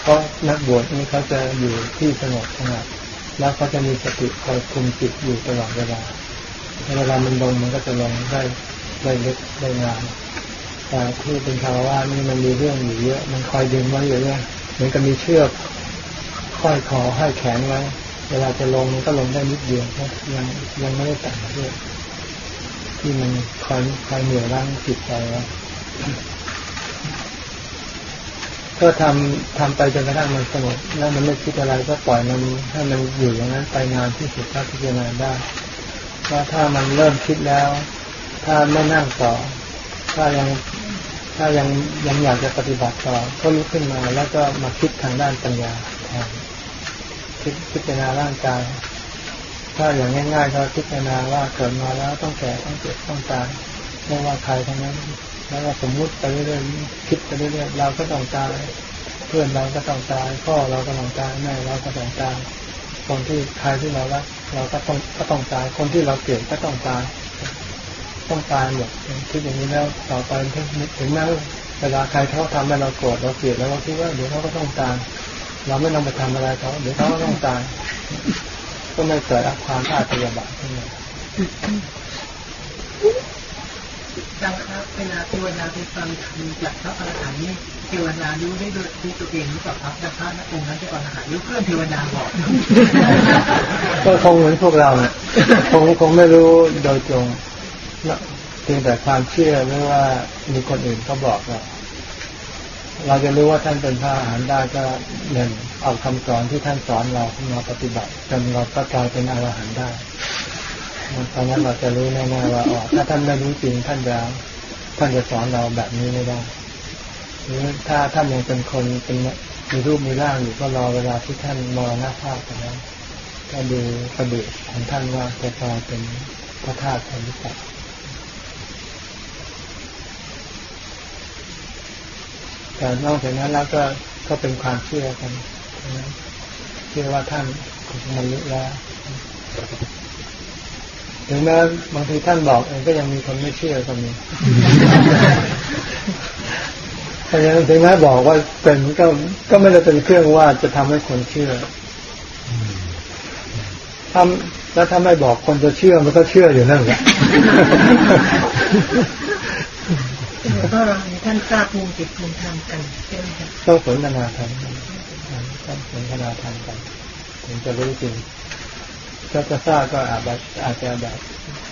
เพราะนักบวชนี่เขาจะอยู่ที่สงบสงัดแล้วเขาจะมีสติคอยคุมจิตอยู่ตลอดเวลาเวลามันลงมันก็จะลงได้ได้ลึกได้งาม แต่ที่เป็นคารวะนี่มันมีเรื่องอยู่เยอะ มันคอยดึงไว้อยู่เนี่ยเหมือนกับมีเชือกค่อยคอให้แขนไว้เวลาจะลงมันก็ลงได้นิดเดียวเพราะยังยังไม่ได้แต่งเชือกที่มันคอยคอยเหนื่อยร่างจิตใจไว้ก็ทำทำไปจนกระทั่งมันสงบแล้วมันไม่คิดอะไรก็ปล่อยมันให้มันอยู่อย่างนั้นไปนานที่สุดถ้าพิจารณาได้ว่าถ้ามันเริ่มคิดแล้ว ถ้าไม่นั่งต่อ ถ้ายัง ถ้ายังยังอยากจะปฏิบัติต่อก็ลุกขึ้นมาแล้วก็มาคิดทางด้านปัญญาแทนคิดพิจารณาร่างกาย ถ้าอย่างง่ายๆก็พิจารณาว่าเกิดมาแล้วต้องแก่ต้องเจ็บต้องตายไม่ว่าใครทั้งนั้น แล้วก็สมมุติไปเรื่อยๆคิดไปเรื่อยๆเราก็ต้องตายเพื่อนเราก็ต้องตายพ่อเราก็ต้องตายแม่เราก็ต้องตายคนที่ใครที่เรารักเราก็ต้องก็ต้องตายคนที่เราเกลียดก็ต้องตาย ต้องตายหมดคิดอย่างนี้แล้วต่อไปถึงแม้เวลาใครเขาทำให้เราโกรธเราเกลียดแล้วเราคิดว่าเดี๋ยวเขาก็ต้องตายเราไม่ต้องไปทำอะไรเขาเดี๋ยวเขาก็ต้องตายก็ไม่เกิดความอาพยาบาทขึ้นมาดังครับเวลาเทวดาไปฟังธรรมจากพระอรหันต์นี่เทวดารู้ได้ด้วยด้วยตัวเองหรือเปล่าครับแต่พระนักองค์นั้นจะอรหันต์หรือเพื่อนเทวดาบอกก็คงเหมือนพวกเราเนี่ยคงคงไม่รู้โดยตรง เพียงแต่ความเชื่อหรือว่ามีคนอื่นเขาบอกเราเราจะรู้ว่าท่านเป็นพระอรหันต์ได้ก็หนึ่งเอาคำสอนที่ท่านสอนเรามาปฏิบัติจนเราก็กลายเป็นอรหันต์ได้ตอนนั้นเราจะรู้แน่ๆว่าอ๋อถ้าท่านไม่รู้จริงท่านจะท่านจะสอนเราแบบนี้ไม่ได้หรือถ้าท่านยังเป็นคนเป็นมีรูปมีร่างอยู่ก็รอเวลาที่ท่านมรณภาพไปแล้วก็ดูกระดูกของท่านว่าจะกลายเป็นพระธาตุหรือเปล่า แต่นอกจากนั้นแล้วก็ก็เป็นความเชื่อกันเชื่อว่าท่านมันลุแล้วถึงแม้บางทีท่านบอกเองก็ยังมีคนไม่เชื่อก็มีเพราะฉะนั้นถึงแม้บอกว่าเป็นก็ก็ไม่ได้เป็นเครื่องว่าจะทำให้คนเชื่อทำแล้วถ้าไม่บอกคนจะเชื่อมันก็เชื่ออยู่นั่นแหละ ก็เราท่านทราบภูมิจิตภูมิธรรมกันใช่ไหมครับต้องสนทนาธรรมต้องสนทนาธรรมกันถึงจะรู้จริงถ้าจะทราบก็อาจจะอาจจะแบบ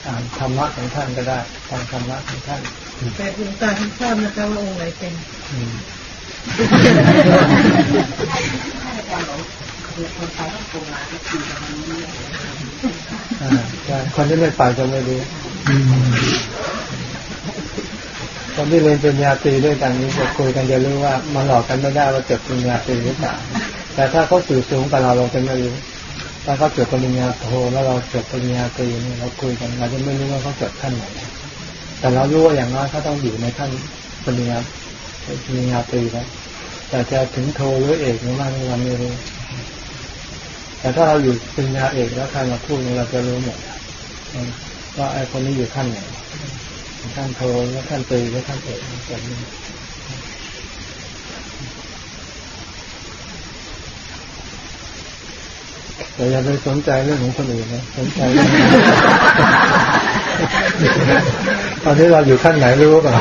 อ่านธรรมะของท่านก็ได้ฟังธรรมะของท่านแต่ดวงตาท่านทราบนะคะว่าองค์ไหนเป็นคนที่ไม่ไปจะไม่รู้ คนที่เรียนปริญญาตรีด้วยกันนี้จะคุยกันจะรู้ว่ามันหลอกกันไม่ได้ว่าจบปริญญาตรีหรือเปล่าแต่ถ้าเขาสื่อสูงกับเราเราจะไม่รู้ถ้าเขาจบปริญญาโทแล้วเราจบปริญญาตรีนี่เราคุยกันเราจะไม่รู้ว่าเขาจบขั้นไหนแต่เรารู้ว่าอย่างน้อยเขาต้องอยู่ในขั้นปริญญาปริญญาตรีแล้วแต่จะถึงโทหรือเอกหรือไม่เราไม่รู้แต่ถ้าเราอยู่ปริญญาเอกแล้วใครมาพูดเราจะรู้หมดว่าไอ้คนนี้อยู่ขั้นไหน ขั้นโทแล้วขั้นตีแล้วขั้นเอกแบบนี้แต่อย่าไปสนใจเรื่องของคนอื่นนะสนใจตอนนี้เราอยู่ขั้นไหนรู้ป่ะ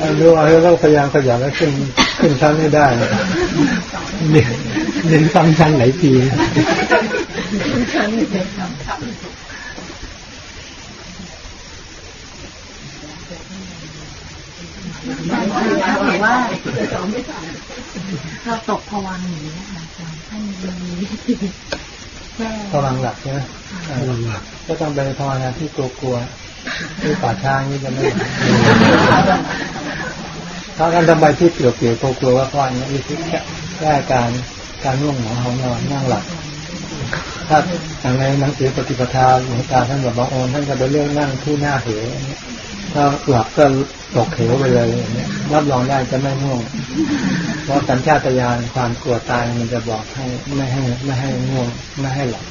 อันรู้ว่าเราพยายามขยันให้ขึ้นขึ้นชั้นให้ได้เนี่ยเรียนฟังชั้นไหนที ชั้นว่าเราตกพวังหนีนะคะท่านมีพวังหลักใช่ไหมพวังหลัก ก็ต้องเป็นภานาที่กลัวๆที่ป่าช้างนี่จะไม่ถ้ากันทำไมที่เปลี่ยวเปลี่ยวกลัวว่าเพราะอันนี้มีที่แก้การการง่วงหนอนของนอนนั่งหลับ ถ้าอย่างในหนังสือปฏิปทาหลวงตาท่านบอกว่าโอนท่านจะไปเรื่องนั่งที่หน้าเหวถ้าหลับก็ตกเหวไปเลยเนี้ยรับรองได้จะไม่ง่วง เพราะสัญชาตญาณความกลัวตายมันจะบอกให้ไม่ให้ไม่ให้ง่วงไม่ให้หลับ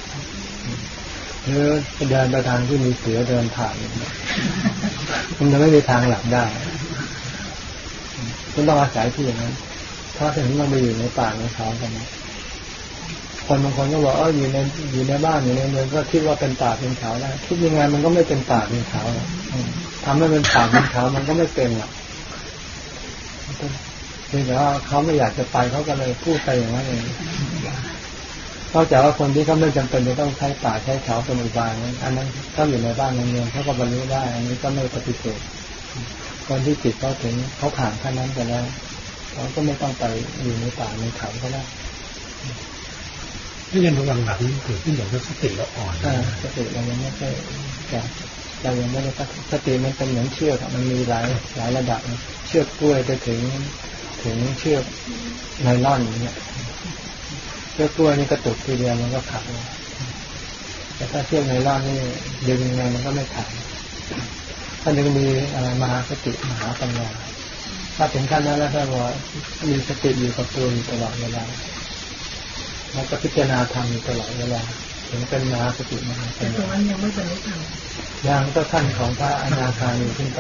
หรือเดินไปทางที่มีเสือเดินผ่านมันจะไม่มีทางหลับได้คุณต้องอาศัยที่อย่างนั้นถ้าถึงเราไปอยู่ในป่าในเขากัน คนบางคนก็บอกเอออยู่ในอยู่ในบ้านอยู่ในเมืองก็คิดว่าเป็นป่าเป็นเขาได้คิดยังไงมันก็ไม่เป็นป่าเป็นเขาทำให้เป็นป่าเป็นเขามันก็ไม่เป็นหรอกเพียงแต่ว่าเขาไม่อยากจะไปเขาก็เลยพูดไปอย่างนั้นเองนอกจากว่าคนที่เขาไม่จำเป็นจะต้องใช้ป่าใช้เขาเป็นอุบายนั้นอันนั้นถ้าอยู่ในบ้านในเมืองเขาก็บรรลุได้ อันนี้ก็ไม่ปฏิเสธคนที่จิตเขาถึงเขาผ่านขั้นนั้นไปแล้วเขาก็ไม่ต้องไปอยู่ในป่าในเขาก็ได้ ที่ยังระวังหลังเกิดขึ้นอย่างสติเราอ่อนสติเรายังไม่ใช่เรายังไม่ได้สติมันเป็นเหมือนเชือกมันมีหลายหลายระดับเชือกกล้วยไปถึงถึงเชือกไนล่อนเนี่ยเชือกกล้วยนี่กระตุกทีเดียวมันก็ขาดแต่ถ้าเชือกไนล่อนนี่ดึงยังไงมันก็ไม่ขาดถ้าดึงมีอะไรมหาสติมหาปัญญาถ้าถึงขั้นนั้นแล้วถ้าว่ามีสติอยู่กับตัวอยู่ตลอดเวลา แล้วก็พิจารณาธรรมอยู่ตลอดเวลาถึงเป็นมหาสติมหาปัญญาแต่ตรงนั้นยังไม่บรรลุธรรมยังก็ขั้นของพระอนาคามีขึ้นไป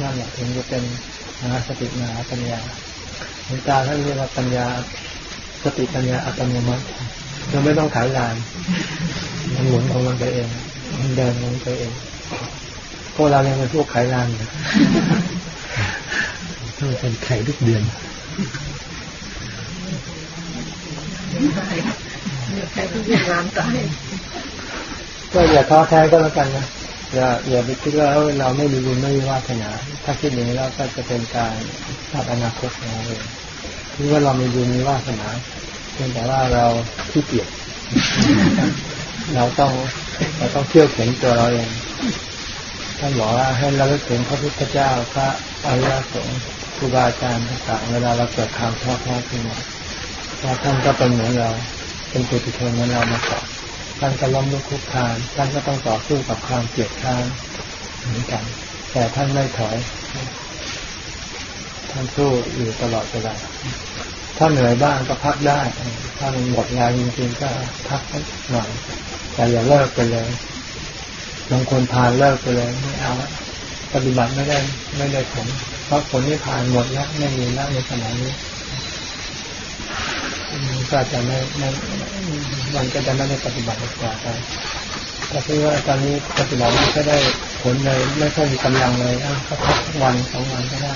นั่นแหละถึงจะเป็นมหาสติมหาปัญญาหลวงตาท่านเรียกว่าปัญญาสติปัญญาอัตโนมัติเราไม่ต้องขายลานมันหมุนของมันไปเอง มันเดินของมันไปเองพวกเรายังเป็นพวกขายลานอยู่ต้องเป็นไข่ทุกเดือน ใทุกเดือนร้านตายก็อย่าท้อแท้ก็แล้วกันนะอย่าอย่าไปคิดว่าเราไม่มีบุญไม่มีวาสนา ถ้าคิดอย่างนี้แล้วก็จะเป็นการทำอนาคตของเราเองคิดว่าเรามีบุญมีวาสนาเพียงแต่ว่าเราขี้เกียจเราต้องเราต้องเที่ยวเข็นตัวเราเองท่านบอกว่าให้เราเลิกถึงพระพุทธเจ้าพระอริยสงฆ์ครูบาอาจารย์ต่างๆเวลาเราเกิดความท้อแท้ขึ้นมา ว่าท่านก็เป็นเหมือนเรา เป็นปุถุชนเหมือนเรามาก่อนท่านก็ล้มลุกคุกคานท่านก็ต้องต่อสู้กับความเกลียดชังเหมือนกัน แต่ท่านไม่ถอยท่านสู้อยู่ตลอดเวลาถ้าเหนื่อยบ้างก็พักได้ ถ้ามันหมดงานจริงๆก็พักหน่อยแต่อย่าเลิกไปเลยบางคนผ่านเลิกไปเลยไม่เอาปฏิบัติไม่ได้ไม่ได้ผลเพราะผลที่ผ่านหมดแล้วไม่มีแล้วในสมัยนี้ ก็จะไม่ไม่มันก็จะไม่ได้ปฏิบัติต่อไปแต่คือว่าตอนนี้ปฏิบัติไม่ได้ผลเลยไม่ค่อยมีกำลังเลยก็พักวันสองวันก็ได้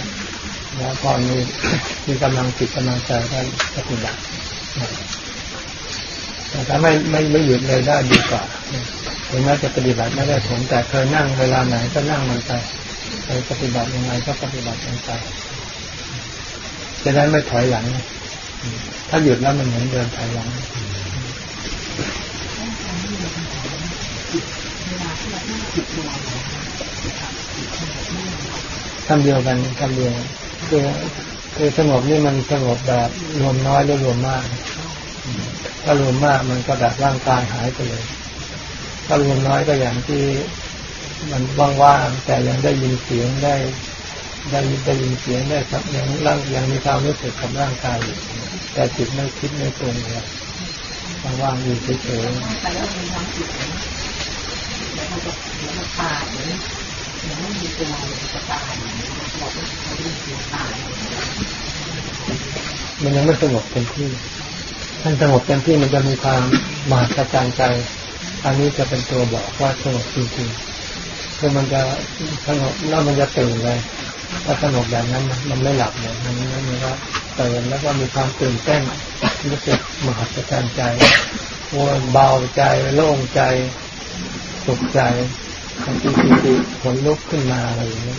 แล้วพอมีมีกำลังจิตกำลังใจก็ปฏิบัติแต่ถ้าไม่ไม่ไม่หยุดเลยได้ดีกว่าถึงแม้จะปฏิบัติไม่ได้ผลแต่เคยนั่งเวลาไหนก็นั่งมันไปไปปฏิบัติยังไงก็ปฏิบัติมันไปจะได้ไม่ถอยหลัง ถ้าหยุดแล้วมันเหมือนเดินถอยหลังคำเดียวกันคำเดียวคือคือสงบนี่มันสงบแบบรวมน้อยหรือรวมมาก ถ้ารวมมากมันก็แบบร่างกายหายไปเลย ถ้ารวมน้อยก็อย่างที่มันว่างๆแต่ยังได้ยินเสียงได้ได้ได้ยินเสียงได้ครับยังร่างยังมีความรู้สึกกับร่างกายอยู่ แต่จิตไม่คิดไม่ปรุงเลยว่างๆอยู่เฉยๆแต่แล้วมีความคิดแล้วมันก็เดี๋ยวมันตายเดี๋ยวมันมีตัวมันจะตายบอกว่าเขาเรียกตัวตายมันยังไม่สงบเต็มที่ท่านสงบเต็มที่มันจะมีความมหัศจรรย์ใจ อันนี้จะเป็นตัวบอกว่าสงบจริงๆคือมันจะสงบแล้วมันจะตื่นเลย ถ้าสงบแบบนั้นมันไม่หลับเลยมันมันก็เตื่นแล้วก็มีความตื่นเต้นรู้สึกมหัศจรรย์ใจโอ้เบาใจโล่งใจสุขใจบางทีปีขนลุกขึ้นมาอะไรอย่างนี้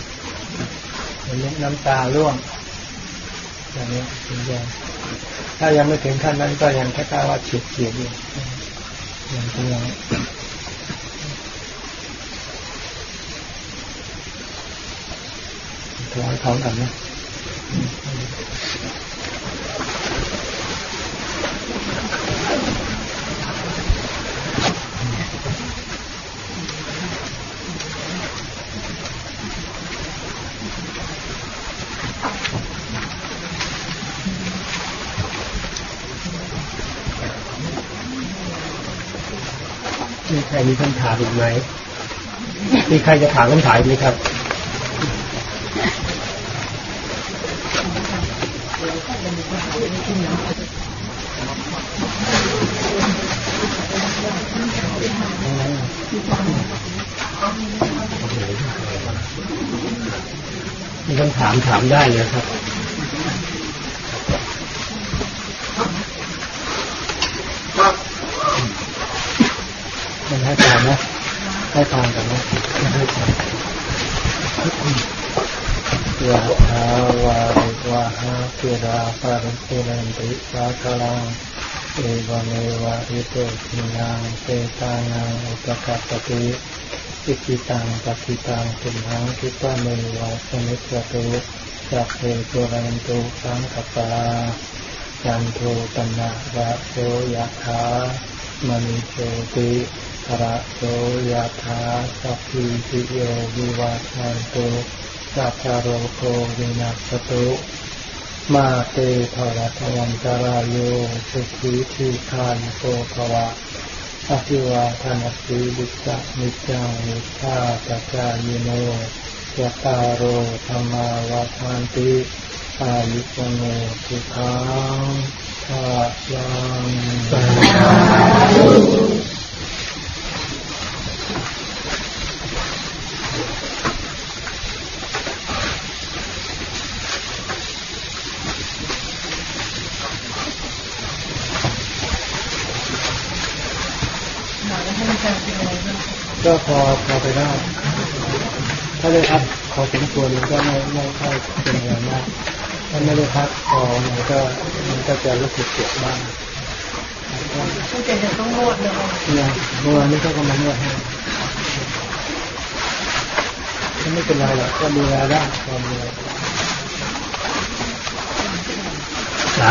ขนลุกน้ำตาร่วงอย่างนี้ถึงจะถ้ายังไม่ถึงขั้นนั้นก็ยังแค่าว่าเฉียดเฉียดอยู่อย่างกำลัง ถอยท้องกันนะมีใครมีคำถามอีกไหม มีใครจะถามคำถามไหมครับ มีคำถามถามได้เลยครับมันให้ทานนะให้ทานกันนะให้ทาน ยะถาวาริวะหาติราปาริปุเรนติสาคลังเอวเมวะอิโตทินังเตตานังอุปกัปติอิจิตังปฏิตังสุนังคิปะเมวะสมิจตุสัพเพตุรันตุสังคปาจันโทตนะระโสยะถา มะณิโชติระโสยะถาสัพพีติโยวิวัชชันตุ สัพพะโรโควินัสสะตุมาเตภะวัตวันตะราโยสุขีทีฆายุโก ภะวะ อะภิวาทะนะสีลิสสะ นิจจัง วุฑฒาปะจายิโน จัตตาโรธัมมาวัฑฒันติอายุโนสุขังภาลังก็ พอพอไปได้ ถ้าได้พักพอสมควรมันก็ไม่ไม่ค่อยเป็นอะไรมาก ถ้าไม่ได้พักพอมันก็มันก็จะรู้สึกเจ็บบ้างผู้ใจจะต้องนวดเลยเนี่ยเมื่อวานนี้ก็กำลังนวดให้ก็ไม่เป็นไรหรอกก็ดูแลได้ก็ดูแลนะ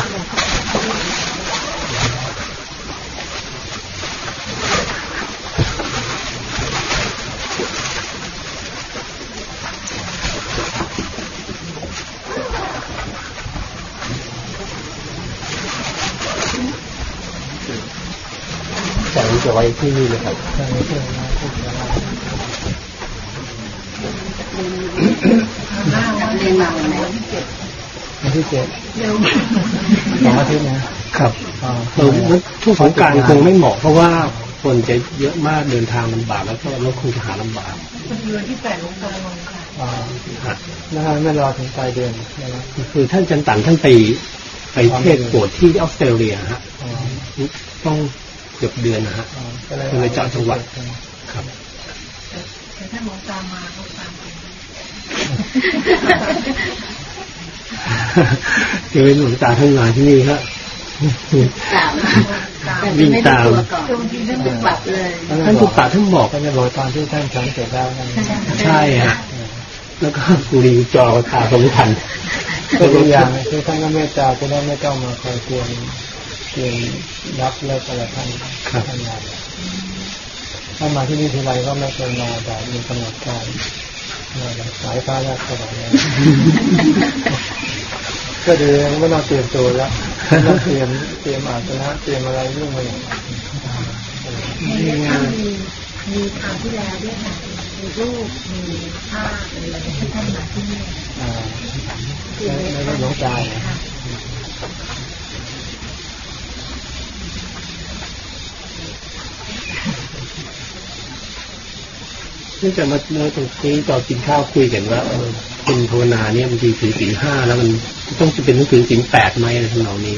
จะไว้ที่นี่เลยครับใช่ใช่นะพูดแล้วหน้าวันเรียนมาวันไหนที่เจ็ดวันที่เจ็ดเร็วสองอาทิตย์นะครับอ๋อเออช่วงสงกรารคงไม่เหมาะเพราะว่าคนจะเยอะมากเดินทางลำบากแล้วก็รถคงจะหาลำบากมันเดือนที่แปดลงตาลงค่ะอ๋อฮะแล้วไม่รอถึงปลายเดือนนะครับคือท่านจันตันท่านไปไปเทศโปรดที่ออสเตรเลียฮะอ๋อต้อง เกือบเดือนนะฮะอ๋อก็เลยก็เลยเจาะจังหวัดครับแต่ถ้าหมอตามมาเขาตามไปคือหลวงตาท่านมาที่นี่ครับตามตามวิ่งตามตรงที่ท่านกลับเลยท่านตุกตาท่านบอกก็จะบอกตอนที่ท่านฉันเสร็จแล้วนั่นเองใช่ฮะแล้วก็กุรีจอตาสมทันก็ตัวอย่างคือท่านก็เมตตาจะได้ไม่ต้องมาคอยเตรียมเต รียมรับเลิกอะไรท่านท่านมาถ้ามาที่นี่ทีไรก็ไม่เคยมาแบบมีกำหนดการมาแบบสายฟ้าแลบตลอดเลยก็ดีไม่ต้องเตรียมตัวแล้วไม่ต้องเตรียมเตรียมอาสนะเตรียมอะไรเรื่องอะไรมีมีมีคราวที่แล้วด้วยค่ะมีรูปมีภาพอะไรให้ท่านมาที่นี่อ่าไม่ไม่ได้หลงใจนะค่ะ นื่องจากมาเมื่อตรงนี้ตอนกินข้าวคุยกันว่าเออเป็นภาวนาเนี่ยบางทีถึงศีลห้าแล้วมันต้องจะเป็นต้องถึงศีลแปดไหมอะไรทำนองนี้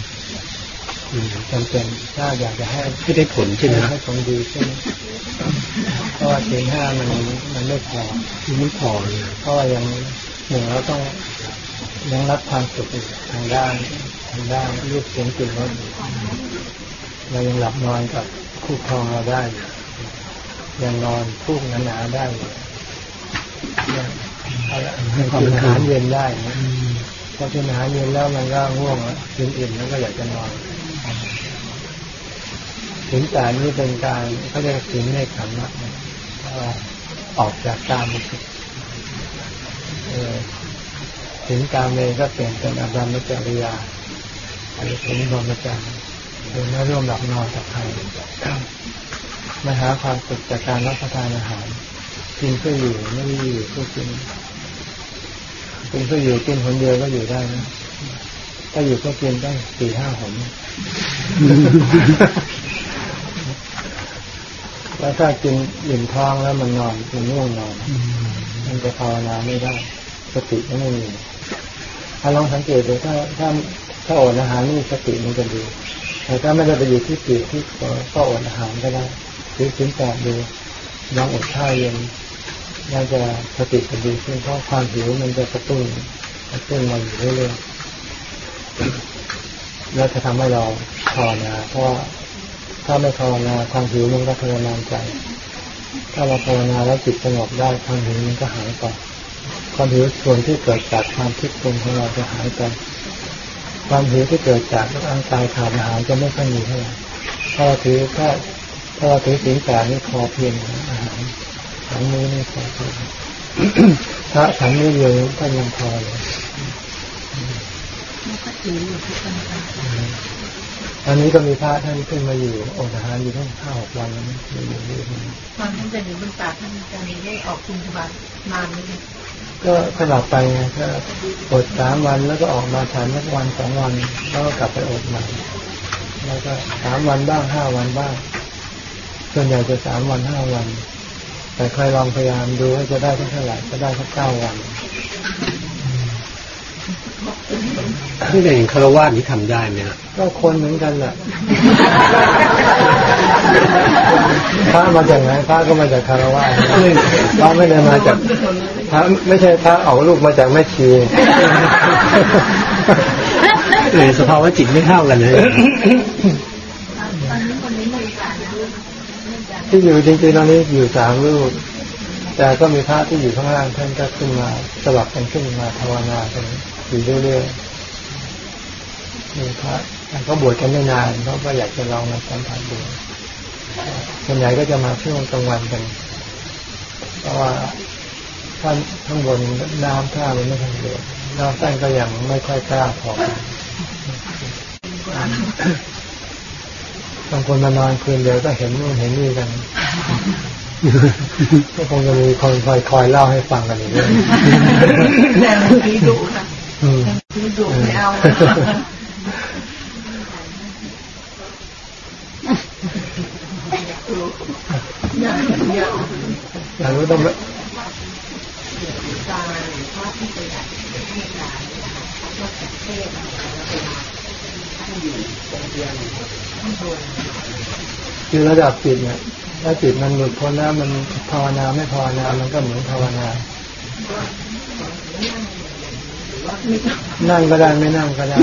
อืมจำเป็นถ้าอยากจะให้ให้ได้ผลใช่ไหมฮะให้ผลดีขึ้นเพราะว่าศีลห้ามันมันไม่พอมันไม่พอเลยเพราะว่ายังหนึ่งเราต้องยังรับความสุขอีกทางด้านทางด้านรูปเสียงกลิ่นรสอยู่เรายังหลับนอนกับคู่ครองเราได้อ ยังนอนคู่งหนาๆได้ยังยังกินอาหารเย็นได้พอกินอาหารเย็นแล้วมันก็ง่วงอะกินอิ่มแล้วก็อยากจะนอนถึงแต่นี้เป็นการเขาเรียกถึงในขันธ์นะออกจากการมุขถึงการเมก็เปลี่ยนเป็นอบรมจริยาหรือถึงบรมจารย์หรือไม่ร่วมหลับนอนกับใคร มาหาความสุขจากการรับประทานอาหารกินเพื่ออยู่ไม่ได้อยู่เพื่อกินกินเพื่ออยู่กินคนเดียวก็อยู่ได้นะถ้าอยู่ก็กินตั้งสี่ห้าหนแล้วถ้ากินอิ่มท้องแล้วมันนอนมันง่วงนอน มันจะภาวนาไม่ได้สติก็ไม่มีถ้าลองสังเกตดูถ้าถ้าถ้าอดอาหารนี่สติมันจะดีแต่ถ้าไม่ได้ไปอยู่ที่ปีกที่ก็อดอาหารก็ได้ หรือถึงแปดดูลองอดข้าวเย็นน่าจะสติจะดีขึ้นเพราะความหิวมันจะกระตุ้นกระตุ้นมาอยู่เรื่อยๆแล้วจะทำให้เราภาวนาเพราะถ้าไม่ภาวนาความหิวมันก็ทรมานใจ ถ้าเราภาวนาแล้วจิตสงบได้ความหิวมันก็หายไปความหิวส่วนที่เกิดจากความคิดปรุงของเราจะหายไปความหิวที่เกิดจากร่างกายขาดอาหารจะไม่ค่อยมีเท่าไหร่ถ้าเราถือถ้า ถ้าเราถือสิ่งแปดนี่พอเพียงอาหารฉันนี้ไม่พอเพียงถ้าฉันนี้เดียวก็ยังพอเลยมันก็ถืออยู่ทุกวันค่ะอันนี้ก็มีพระท่านขึ้นมาอยู่อดอาหารอยู่ทั้งห้าหกวันแล้วนะอยู่อยู่ที่นี่ตอนท่านจะอยู่บนป่าท่านจะมีได้ออกคุณสบัตินานไหมเนี่ยก็สลับไปไงก็อดสามวันแล้วก็ออกมาฉันสักวันสองวันแล้วก็กลับไปอดใหม่แล้วก็สามวันบ้างห้าวันบ้าง ส่วนใหญ่จะสามวันห้าวัน แต่ใครลองพยายามดูว่าจะได้เท่าไหร่ก็ได้สักเก้าวันที่แต่อย่างคารวะนี่ทำได้ไหมฮะก็คนเหมือนกันแหละพระมาจากไหนพระก็มาจากคารวะพระไม่ได้มาจากพระไม่ใช่พระออกลูกมาจากแม่ชีเลยสภาวะจิตไม่เท่ากันเลย ตั้ง ที่อยู่จริงๆตอนนี้อยู่สามรูป แต่ก็มีพระที่อยู่ข้างล่างท่านก็ขึ้นมาสลับกันขึ้นมาภาวนากันอยู่เรื่อยๆมีพระแต่ก็บวชกันไม่นานเขาก็อยากจะลองมาสัมผัสดูส่วนใหญ่ก็จะมาช่วงกลางวันกัน เพราะว่าท่านข้างบนน้ำท่ามันไม่ทันเดือดน้ำท่านก็ยังไม่ค่อยกล้าพอ บางคนมานอนคืนเดียวก็เห็นนู่นเห็นนี่กันก็คงจะมีคนคอยคอยเล่าให้ฟังกันอยู่ด้วยแต่บางทีดุค่ะบางทีดุไม่เอาอยากอยากอยากรู้ต้องตาหรือว่าที่ไปดัดเคือระดับจิตเนี่ยถ้าจิตมันหลุดพ้นแล้วมันภาวนาไม่ภาวนา มันก็เหมือนภาวนา นั่งก็ได้ไม่นั่งก็ได้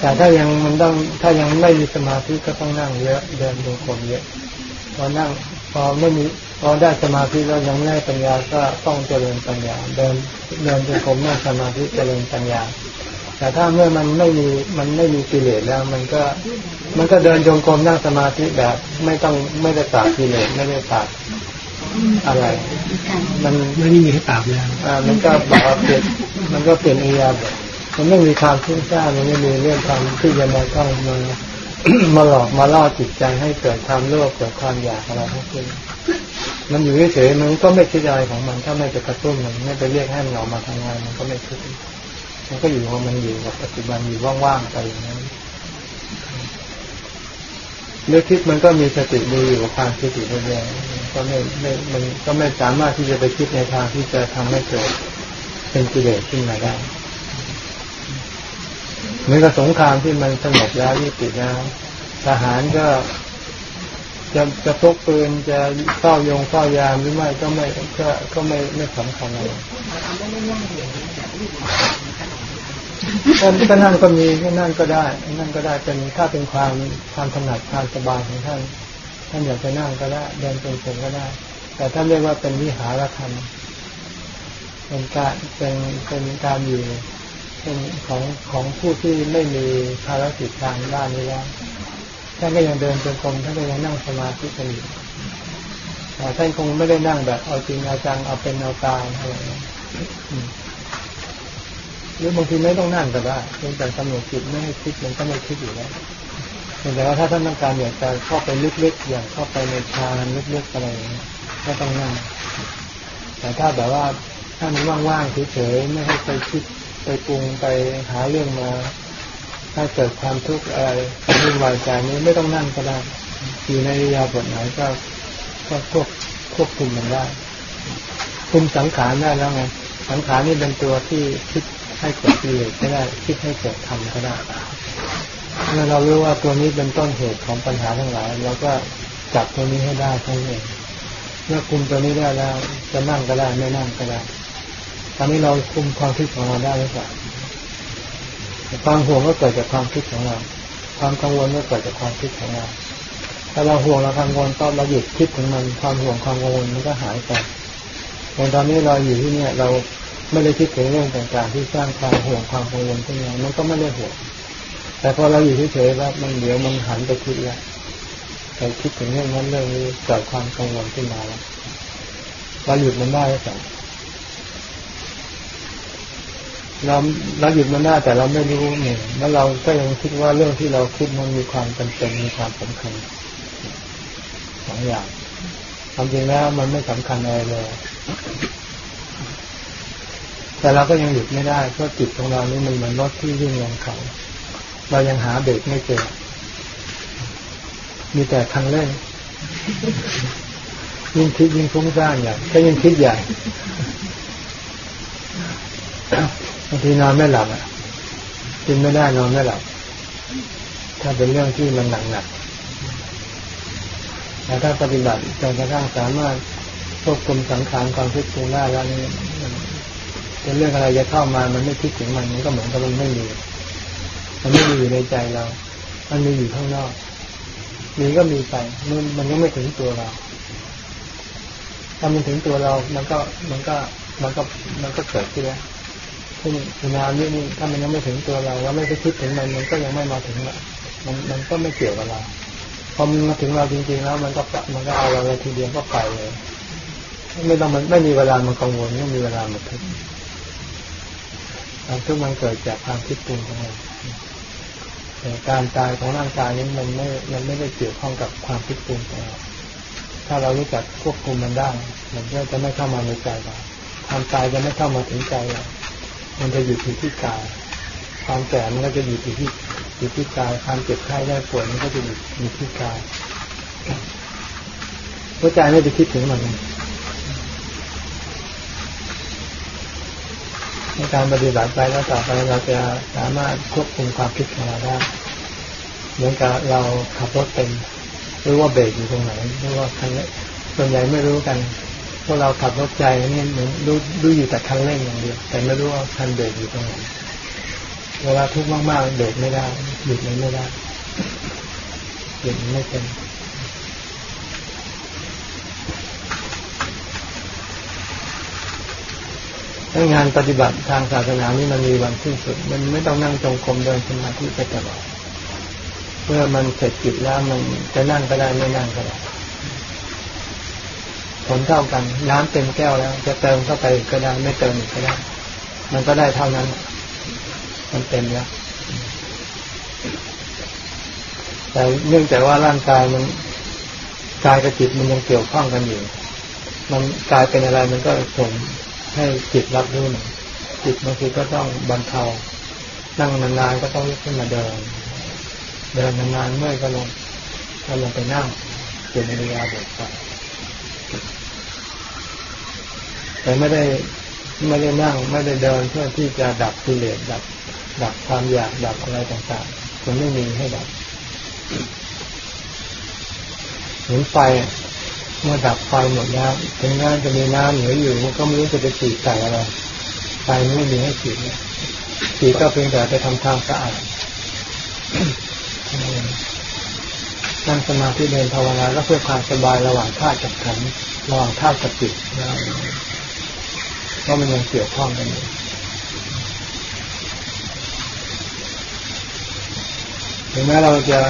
แต่ถ้ายังมันต้องถ้ายังไม่มีสมาธิก็ต้องนั่งเยอะ เดินดูคนเยอะ พอนั่ง พอไม่มีพอได้สมาธิแล้วยังไม่ได้ปัญญาก็ต้องเจริญปัญญา เดินเดินจงกรมนั่งสมาธิเจริญปัญญา แต่ถ้าเมื่อมันไม่มีมันไม่มีกิเลสแล้ว มันก็มันก็เดินจงกรมนั่งสมาธิแบบ ไม่ต้องไม่ได้ตัดกิเลสไม่ได้ตัดอะไร มันไม่มีให้ตามแล้วอ่ามันก็แบบว่าเปลี่ยนมันก็เปลี่ยนอียาแบบมันไม่มีความทุ่งซ่านมันไม่มีเรื่องความที่จะมาต้องมามาหลอกมาล่อจิตใจให้เกิดความโลภเกิดความอยากอะไรทั้งสิ้นมันอยู่เฉยๆมันก็ไม่คิดอะไรของมัน ถ้าไม่ไปกระตุ้นมันไม่ไปเรียกให้มันออกมาทำงานมันก็ไม่คิด มันก็อยู่ของมันอยู่กับปัจจุบันอยู่ว่างๆไปอย่างนั้นเรื่องคิดมันก็มีสติดูอยู่กับความคิดอยู่เรื่อยๆก็ไม่ไม่มันก็ไม่สามารถที่จะไปคิดในทางที่จะทำให้เกิดเป็นกิเลสขึ้นมาได้เหมือนกับสงครามที่มันสงบแล้วยุติแล้วทหารก็จะจะพกปืนจะเฝ้ายงเฝ้ายามหรือไม่ก็ไม่ก็ก็ไม่ไม่สำคัญอะไร ก็ก็นั่นก็มีก็นั่นก็ได้ นั่นก็ได้เป็นถ้าเป็นความความถนัดความสบายของท่านท่านอยากจะนั่งก็ได้เดินเป็นผมก็ได้ แต่ถ้านเรียกว่าเป็นวิหารธรรมเป็นการเป็นเป็นการอยู่เป็นของของผู้ที่ไม่มีภารกิจทางด้านนี้แล้วท่านก็ยังเดินจงกรมท่านก็ยังนั่งสมาธิกันอยู่แต่ท่านคงไม่ได้นั่งแบบเอาจริงเอาจังเอาเป็นเอาตายอะไร หรือบางทีไม่ต้องนั่งก็ได้เพียงแต่กำหนดจิตไม่ให้คิดมันก็ไม่คิดอยู่แล้วแต่ว่าถ้าท่านต้องการอยากจะเข้าไปลึกๆอย่างเข้าไปในฌานลึกๆอะไรอย่างนี้ก็ต้องนั่ง แต่ถ้าแบบว่าถ้ามันว่างๆเฉยๆไม่ให้ไปคิดไปปรุงไปหาเรื่องมา ถ้าเกิดความทุกข์อะไรวุ่นวายใจนี้ไม่ต้องนั่งก็ได้อยู่ในยาบทไหนก็ก็ควบควบคุมมันได้ คุมสังขารได้แล้วไงสังขารนี่เป็นตัวที่คิด ให้เกิดกิเลสก็ได้ คิดให้เกิดธรรมก็ได้เมื่อเรารู้ว่าตัวนี้เป็นต้นเหตุของปัญหาทั้งหลายเราก็จับตัวนี้ให้ได้ทั้งเองเมื่อคุมตัวนี้ได้แล้ว จะนั่งก็ได้ไม่นั่งก็ได้ ตอนนี้เราคุมความคิดของเราได้หรือเปล่าความห่วงก็เกิดจากความคิดของเรา ความกังวลก็เกิดจากความคิดของเราถ้าเราห่วงเรากังวลตอนเราหยุดคิดถึงมันความห่วงความกังวลมันก็หายไปตอนนี้เราอยู่ที่เนี่ยเรา ไม่ได้คิดถึงเรื่องต่างๆที่สร้างความห่วงความกังวลขึ้นมามันก็ไม่ได้ห่วงแต่พอเราอยู่เฉยๆแล้วมันเดี๋ยวมันหันไปคิดแล้วไปคิดถึงเรื่องนั้นเรื่องนี้เกิดความกังวลขึ้นมาแล้วเราหยุดมันได้หรือเปล่าเราเราหยุดมันได้แต่เราไม่รู้เนี่ยแล้วเราก็ยังคิดว่าเรื่องที่เราคิดมันมีความจำเป็นมีความสำคัญสองอย่างความจริงแล้วมันไม่สำคัญอะไรเลย แต่เราก็ยังหยุดไม่ได้เพราะจิตของเรานี่มันเหมือนรถที่วิ่งลงเขา เรายังหาเบรกไม่เจอ มีแต่คันเร่งยิ่งคิดยิ่งฟุ้งซ่านใหญ่ก็ยิ่งคิดใหญ่บางทีนอนไม่หลับอะกินไม่ได้นอนไม่หลับ ถ้าเป็นเรื่องที่มันหนักหนักแต่ถ้าปฏิบัติจนกระทั่งสามารถควบคุมสังขารความคิดปรุงได้แล้วนี่ เป็นเรื่องอะไรจะเข้ามามันไม่คิดถึงมันมันก็เหมือนกับมันไม่มีมันไม่มีอยู่ในใจเรา มันมีอยู่ข้างนอก มีก็มีไปมันมันยังไม่ถึงตัวเรา ถ้ามันถึงตัวเรา มันก็มันก็มันก็มันก็เกิดขึ้นแล้วซึ่งนานี่นี่ถ้ามันยังไม่ถึงตัวเราเราไม่ไปคิดถึงมันมันก็ยังไม่มาถึงเรามันมันก็ไม่เกี่ยวกับเราพอมันมาถึงเราจริงๆแล้ว มันก็มันก็เอาเราเลยทีเดียวก็ไปเลย ไม่ต้องมันไม่มีเวลามันกังวลไม่มีเวลามาทุกข์ ความทุกข์มันเกิดจากความคิดปรุงของเราแต่การตายของร่างกายนี้มันไม่ มันไม่ได้เกี่ยวข้องกับความคิดปรุงของเรา ถ้าเรารู้จักควบคุมมันได้ มันก็จะไม่เข้ามาในใจเราความตายจะไม่เข้ามาถึงใจเรา มันจะอยู่ที่ที่กาย ความแก่มันก็จะอยู่ที่ที่อยู่ที่กาย ความเจ็บไข้ได้ป่วยมันก็จะอยู่อยู่ที่กายหัวใจไม่ไปคิดถึงมัน ในการปฏิบัติไปแล้วต่อไปเราจะสามารถควบคุมความคิดของเราได้เหมือนกับเราขับรถเป็นรู้ว่าเบรกอยู่ตรงไหนรู้ว่าคันส่วนใหญ่ไม่รู้กันพวกเราขับรถใจนี่เหมือนรู้รู้อยู่แต่คันเร่งอย่างเดียวแต่ไม่รู้ว่าคันเบรกอยู่ตรงไหนเวลาทุกข์มากๆเบรกไม่ได้หยุดมันไม่ได้หยุดมันไม่เป็น ถ้างานปฏิบัติทางศาสนานี่มันมีวันสิ้นสุด มันไม่ต้องนั่งจงกรมเดินสมาธิไปตลอดเมื่อมันเสร็จกิจแล้วมันจะนั่งก็ได้ไม่นั่งก็ได้ผลเท่ากัน น้ำเต็มแก้วแล้ว จะเติมเข้าไปก็ได้ไม่เติมอีกก็ได้ มันก็ได้เท่านั้น มันเต็มแล้วแต่เนื่องจากว่าร่างกายมันกายกับจิตมันยังเกี่ยวข้องกันอยู่ มันกายเป็นอะไรมันก็ส่ง ให้จิตรับรู้หนึ่งจิตบางทีก็ต้องบรรเทานั่งนานๆก็ต้องลุกขึ้นมาเดิน เดินนานๆเมื่อยก็ลงก็ลงไปนั่งเปลี่ยนในยาบทไปแต่ไม่ได้ไม่ได้นั่งไม่ได้เดินเพื่อที่จะดับกิเลสดับ ดับความอยากดับอะไรต่างๆมันไม่มีให้ดับเหมือนไฟ เมื่อดับไฟหมดแล้วถึงแม้จะมีน้ำเหลืออยู่มันก็ไม่รู้จะไปฉีดใส่อะไรไฟไม่มีให้ฉีดฉีดก็เพียงแต่ไปทำทางสะอาดนั่งสมาธิเดินภาวนาก็เพื่อความสบายระหว่างธาตุกับขันระหว่างธาตุกับจิตเพราะมันยังเกี่ยวข้องกันอยู่ถึงแม้เราจะ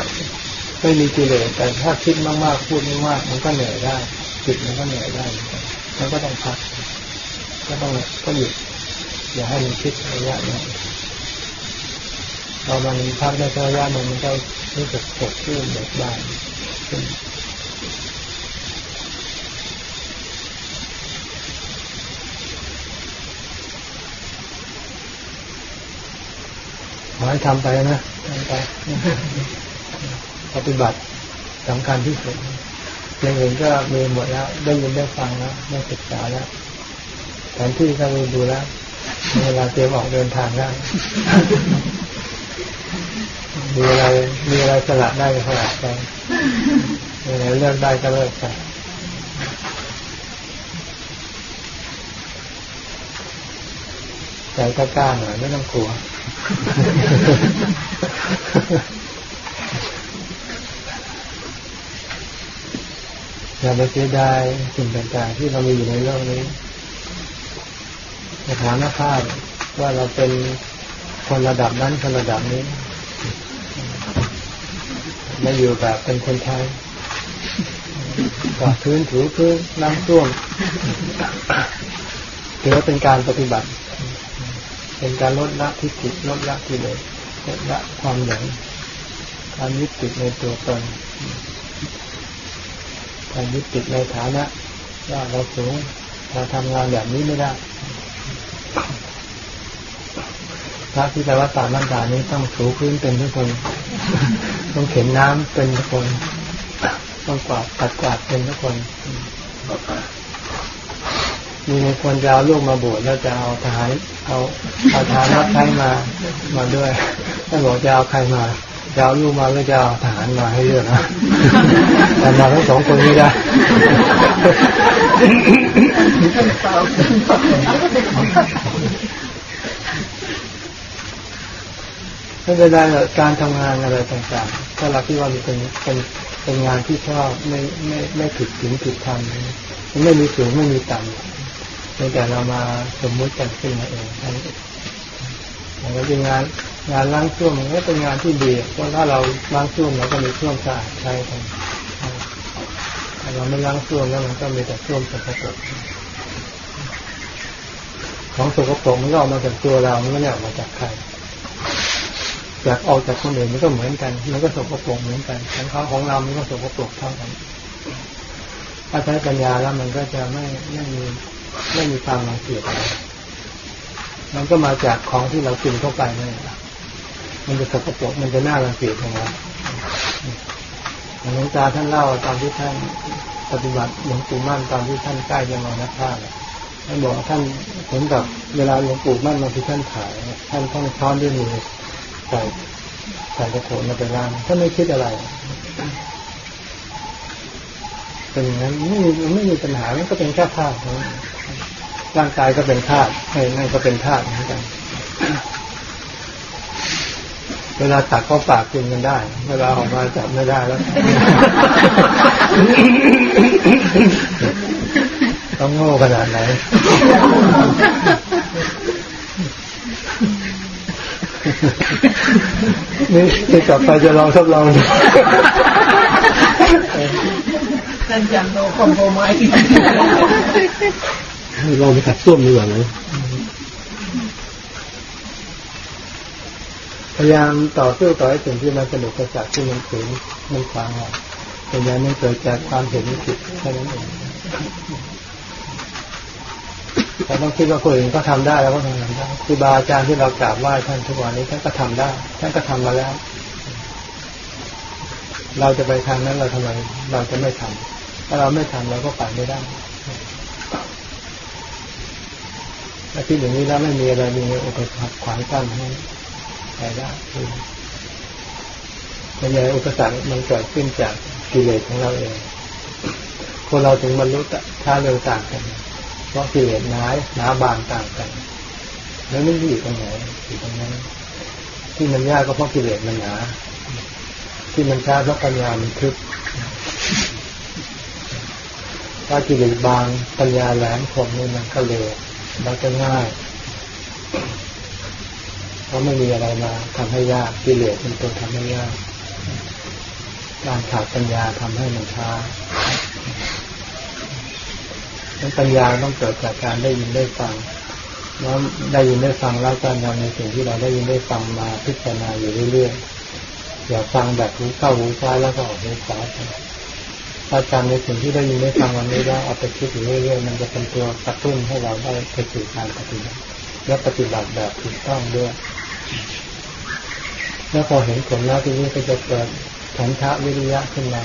ไม่มีกิเลสแต่ถ้าคิดมากๆพูดมากๆมันก็เหนื่อยได้จิตมันก็เหนื่อยได้มันก็ต้องพักก็ต้องก็หยุดอย่าให้มันคิดระยะนี้พอมันพักได้ระยะมันมันก็รู้สึกสดชื่นเบิกบานขึ้นขอให้ทำไปนะทำไป ปฏิบัติสำคัญที่สุดอย่างอื่นก็มีหมดแล้ว ได้ยินได้ฟังแล้วได้ศึกษาแล้วแผนที่ก็มีดูแล้วเวลาเตรียมออกเดินทางได้มีอะไรมีอะไรสละได้ก็สละไปมีอะไรเลือกได้ก็เลือกไปใจกล้าหน่อยไม่ต้องกลัว อย่าไปเสียดายสิ่งต่างๆ ที่เรามีอยู่ในโลกนี้สถานภาพว่าเราเป็นคนระดับนั้นคนระดับนี้ไม่อยู่แบบเป็นคนไทยกวาดพื้นถูพื้นน้ำท่วมถือว่าเป็นการปฏิบัติ เป็นการลดละทิฏฐิลดละกิเลสลดละความหลงการยึดติดในตัวตน การยึดติดในฐานะว่าเราสูงเราทำงานแบบนี้ไม่ได้พระที่แปลว่าตามร่างกายนี้ต้องถูพื้นเป็นทุกคน ต้องเข็นน้ำเป็นทุกคน ต้องกวาดปัดกวาดเป็นทุกคนมีคนจะเอาลูกมาบวชแล้วจะเอาทหารเอาเอาทหารรับใช้มามาด้วยถ้าบอกจะเอาใครมา จะเอาลูกมาหรือจะเอาทหารมาให้เลือกนะแต่มาทั้งสองคนนี้ได้ไม่เป็นไรหรอกการทำงานอะไรต่างถ้าเราคิดว่ามันเป็นเป็นเป็นงานที่ชอบไม่ไม่ไม่ผิดศีลผิดธรรมมันไม่มีสูงไม่มีต่ำเพียงแต่เรามาสมมุติกันขึ้นมาเองนั่นเองอย่างเราเป็น งานล้างช่วมมันก็เป็นงานที่ดีเพราะถ้าเราล้างช่วมเราก็มีช่วมสะอาดใช้กันเราไม่ล้างช่วมแล้วมันก็มีแต่ช่วมสกปรกของสกปรกมันก็ออกมาจากตัวเรามันไม่ได้ออกมาจากใครจากออกจากคนอื่นมันก็เหมือนกัน มันก็สกปรกเหมือนกันของเขาของเรา มันก็สกปรกเท่ากันถ้าใช้ปัญญาแล้วมันก็จะไม่ไม่มีไม่มีความรังเกียจอะไรมันก็มาจากของที่เรากินเข้าไปนี่นแหละ มันจะสกปรกมันจะน่ารังเกียจของเราหลวงตาท่านเล่าตอนที่ท่านปฏิบัติหลวงปู่มั่นตอนที่ท่านใกล้จะมรณภาพท่านบอกท่านเหมือนกับเวลาหลวงปู่มั่นมาที่ท่านถ่ายท่านต้องช้อนด้วยมือใส่ใส่กระโถนมาไปล้างท่านไม่คิดอะไรเป็นอย่างนั้นไม่มีไม่มีปัญหามันก็เป็นแค่ธาตุร่างกายก็เป็นธาตุไอ้นั่นก็เป็นธาตุเหมือนกัน เวลาตักเข้าปากกินกันได้ เวลาออกมาจับไม่ได้แล้วต้องโง่ขนาดไหนนี่นี่กลับไปจะลองทดลองดูท่านจังโตคอมโพไม้ลองไปตัดส้วมดีกว่านะ พยายามต่อสู้ต่อให้สิ่งที่มันสนุกกระจัดที่มันฝืนมันฟังอะเป็นอย่างนั้นเกิดจากความเห็นผิดแค่นั้นเองแต่ต้องคิดว่าคนอื่นก็ทำได้แล้วก็ทำได้คือบาอาจารย์ที่เรากราบไหว้ท่านทุกวันนี้ท่านก็ทำได้ท่านก็ทำมาแล้ว เราจะไปทางนั้นเราทำไมเราจะไม่ทำถ้าเราไม่ทำเราก็ไปไม่ได้ถ้าคิดอย่างนี้แล้วไม่มีอะไรมีอุปสรรคขวางกั้นให้ ไปได้ส่วนใหญ่อุปสรรคมันเกิดขึ้นจากกิเลสของเราเองคนเราถึงบรรลุช้าเร็วต่างกัน เพราะกิเลสหนาหนาบางต่างกัน แล้วไม่อยู่ตรงไหนอยู่ตรงนั้น ที่มันยากก็เพราะกิเลสมันหนาที่มันช้าเพราะปัญญามันทึบถ้ากิเลสบางปัญญาแหลมคมนี่มันก็เร็วมันก็ง่าย เพราะไม่มีอะไรมาทำให้ยากกิเลสเป็นตัวทำให้ยาก การขาดปัญญาทำให้มันช้านั้นปัญญาต้องเกิดจากการได้ยินได้ฟังแล้วได้ยินได้ฟังแล้วการนำในสิ่งที่เราได้ยินได้ฟังมาพิจารณาอยู่เรื่อยๆอย่าฟังแบบหูเข้าหูซ้าแล้วก็ออกหูขวาไปถ้าจำในสิ่งที่ได้ยินได้ฟังวันนี้แล้วเอาไปคิดอยู่เรื่อยๆมันจะเป็นตัวกระตุ้นให้เราได้ไปสู่การปฏิบัติและปฏิบัติแบบถูกต้องด้วย แล้วพอเห็นผลแล้วทีนี้ก็จะเกิดฉันทะวิริยะขึ้นมา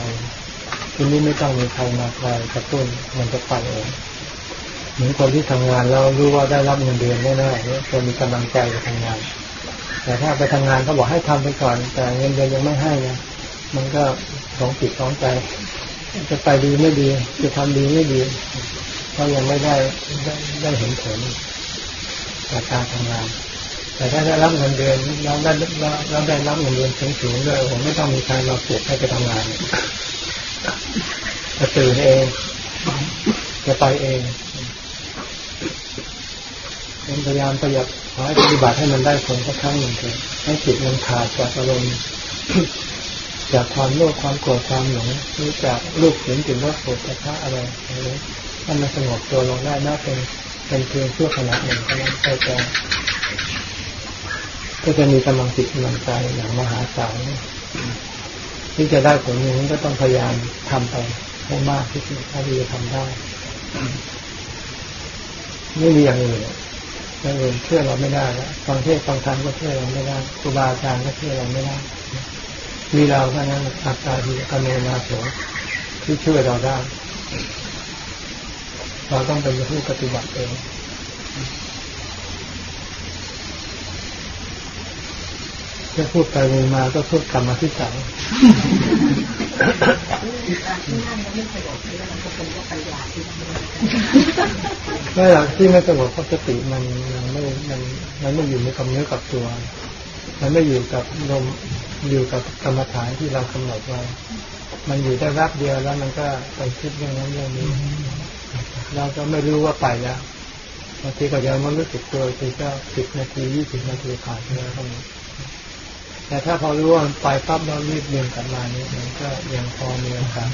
ทีนี้ไม่ต้องมีใครมาคอยกระตุ้นมันจะไปเองเหมือนคนที่ทำงานแล้วรู้ว่าได้รับเงินเดือนแน่ๆเนี่ยจะมีกำลังใจไปทำงาน แต่ถ้าไปทำงานเขาบอกให้ทำไปก่อน แต่เงินเดือนยังไม่ให้นะมันก็สองจิตสองใจ จะไปดีไม่ดี จะทำดีไม่ดีเพราะยังไม่ได้ได้ได้เห็นผลจากการทำงาน แต่ถ้าได้รับเงินเดือนเราได้เราได้รับเงินเดือนสูงๆด้วยผมไม่ต้องมีใครมาปลุกให้ไปทำงานจะตื่นเองจะไปเองพยายามประหยัดขอให้ปฏิบัติให้มันได้ผลสักครั้งหนึ่งเถอะให้จิตมันขาดจากอารมณ์จากความโลภความโกรธความหลงหรือจากรูปเสียงกลิ่นรสโผฏฐะอะไรอะไรถ้ามันสงบตัวลงได้น่าเป็นเป็นเพียงชั่วขณะหนึ่งเท่านั้นก็จะ ก็จะมีกำลังจิตกำลังใจอย่างมหาศาลที่จะได้ผลนี้ก็ต้องพยายามทำไปให้มากที่สุดถ้าที่จะทำได้ ไม่มีอย่างอื่นอย่างอื่นเชื่อเราไม่ได้แล้วฟังเทศฟังธรรมก็เชื่อเราไม่ได้ครูบาอาจารย์ก็เชื่อเราไม่ได้ มีเราเท่านั้นอัตตาทีกเมนาโสที่ช่วยเราได้ เราต้องเป็นผู้ปฏิบัติเอง จะพูดไปมีมาก็พูดกรรมที่สามไม่หรอกที่ไม่สงบเพราะสติมันมันไม่มันมันไม่อยู่ในกับเนื้อกับตัวมมันไม่อยู่กับลมอยู่กับกรรมฐานที่เรากำหนดไว้ มันอยู่ได้แวบเดียวแล้วมันก็ไปคิดเรื่องนั้นเรื่องนี้ เราก็ไม่รู้ว่าไปแล้วบางทีก็ยังมันรู้สึกตัวทีก็สิบนาทียี่สิบนาทีผ่านไปแล้วก็ แต่ถ้าพอรู้ว่ามันไปปั๊บเรารีบเดินกลับมานี่มันก็ยังพอมีโอกาส